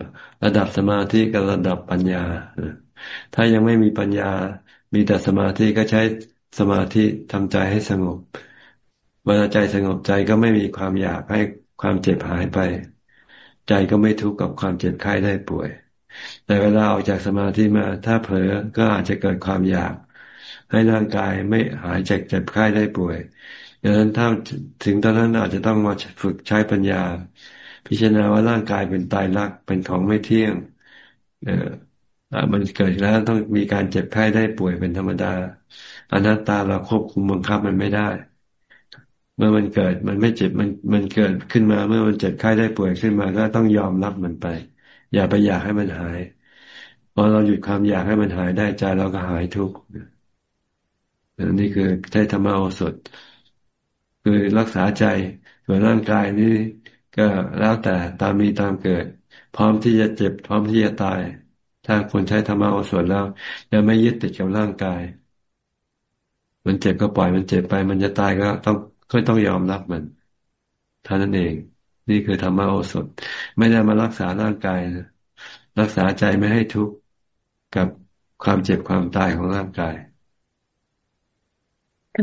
ระดับสมาธิกับระดับปัญญา ถ้ายังไม่มีปัญญา มีแต่สมาธิก็ใช้ สมาธิทำใจให้สงบเวลาใจสงบใจก็ไม่มีความอยากให้ความเจ็บหายไป ใจก็ไม่ทุกข์กับความเจ็บไข้ได้ป่วย แต่เวลาออกจากสมาธิมาถ้าเผลอก็อาจจะเกิดความอยาก ให้ร่างกายไม่หายจากเจ็บไข้ได้ป่วยดังนั้นถ้าถึงตอนนั้นอาจจะต้องมาฝึกใช้ปัญญา พิจารณาว่าร่างกายเป็นตายรักเป็นของไม่เที่ยง เออมันเกิดแล้วต้องมีการเจ็บไข้ได้ป่วยเป็นธรรมดา อนัตตาเราควบคุมบังคับมันไม่ได้ เมื่อมันเกิดมันไม่เจ็บมันมันเกิดขึ้นมา เมื่อมันเจ็บไข้ได้ป่วยขึ้นมาก็ต้องยอมรับมันไป อย่าไปอยากให้มันหายพอเราหยุดความอยากให้มันหายได้ใจเราก็หายทุกข์นี่คือใช้ธรรมโอสถ คือรักษาใจส่วนร่างกายนี่ก็แล้วแต่ตามมีตามเกิด พร้อมที่จะเจ็บ พร้อมที่จะตาย ถ้าคนใช้ธรรมโอสถแล้วจะไม่ยึดติดกับร่างกาย มันเจ็บก็ปล่อยมันเจ็บไป มันจะตายก็ต้องก็ต้องยอมรับมันท่านั้นเอง นี่คือธรรมโอสถ ไม่ได้มารักษาร่างกายนะรักษาใจไม่ให้ทุกข์กับความเจ็บความตายของร่างกาย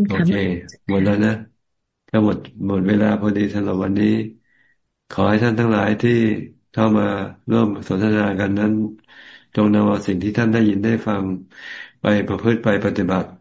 โอเคหมดแล้วนะก็หมดหมดเวลาพอดีสำหรับวันนี้ ขอให้ท่านทั้งหลายที่เข้ามาร่วมสนทนากันนั้น จงนำเอาสิ่งที่ท่านได้ยินได้ฟังไปประพฤติไปปฏิบัติ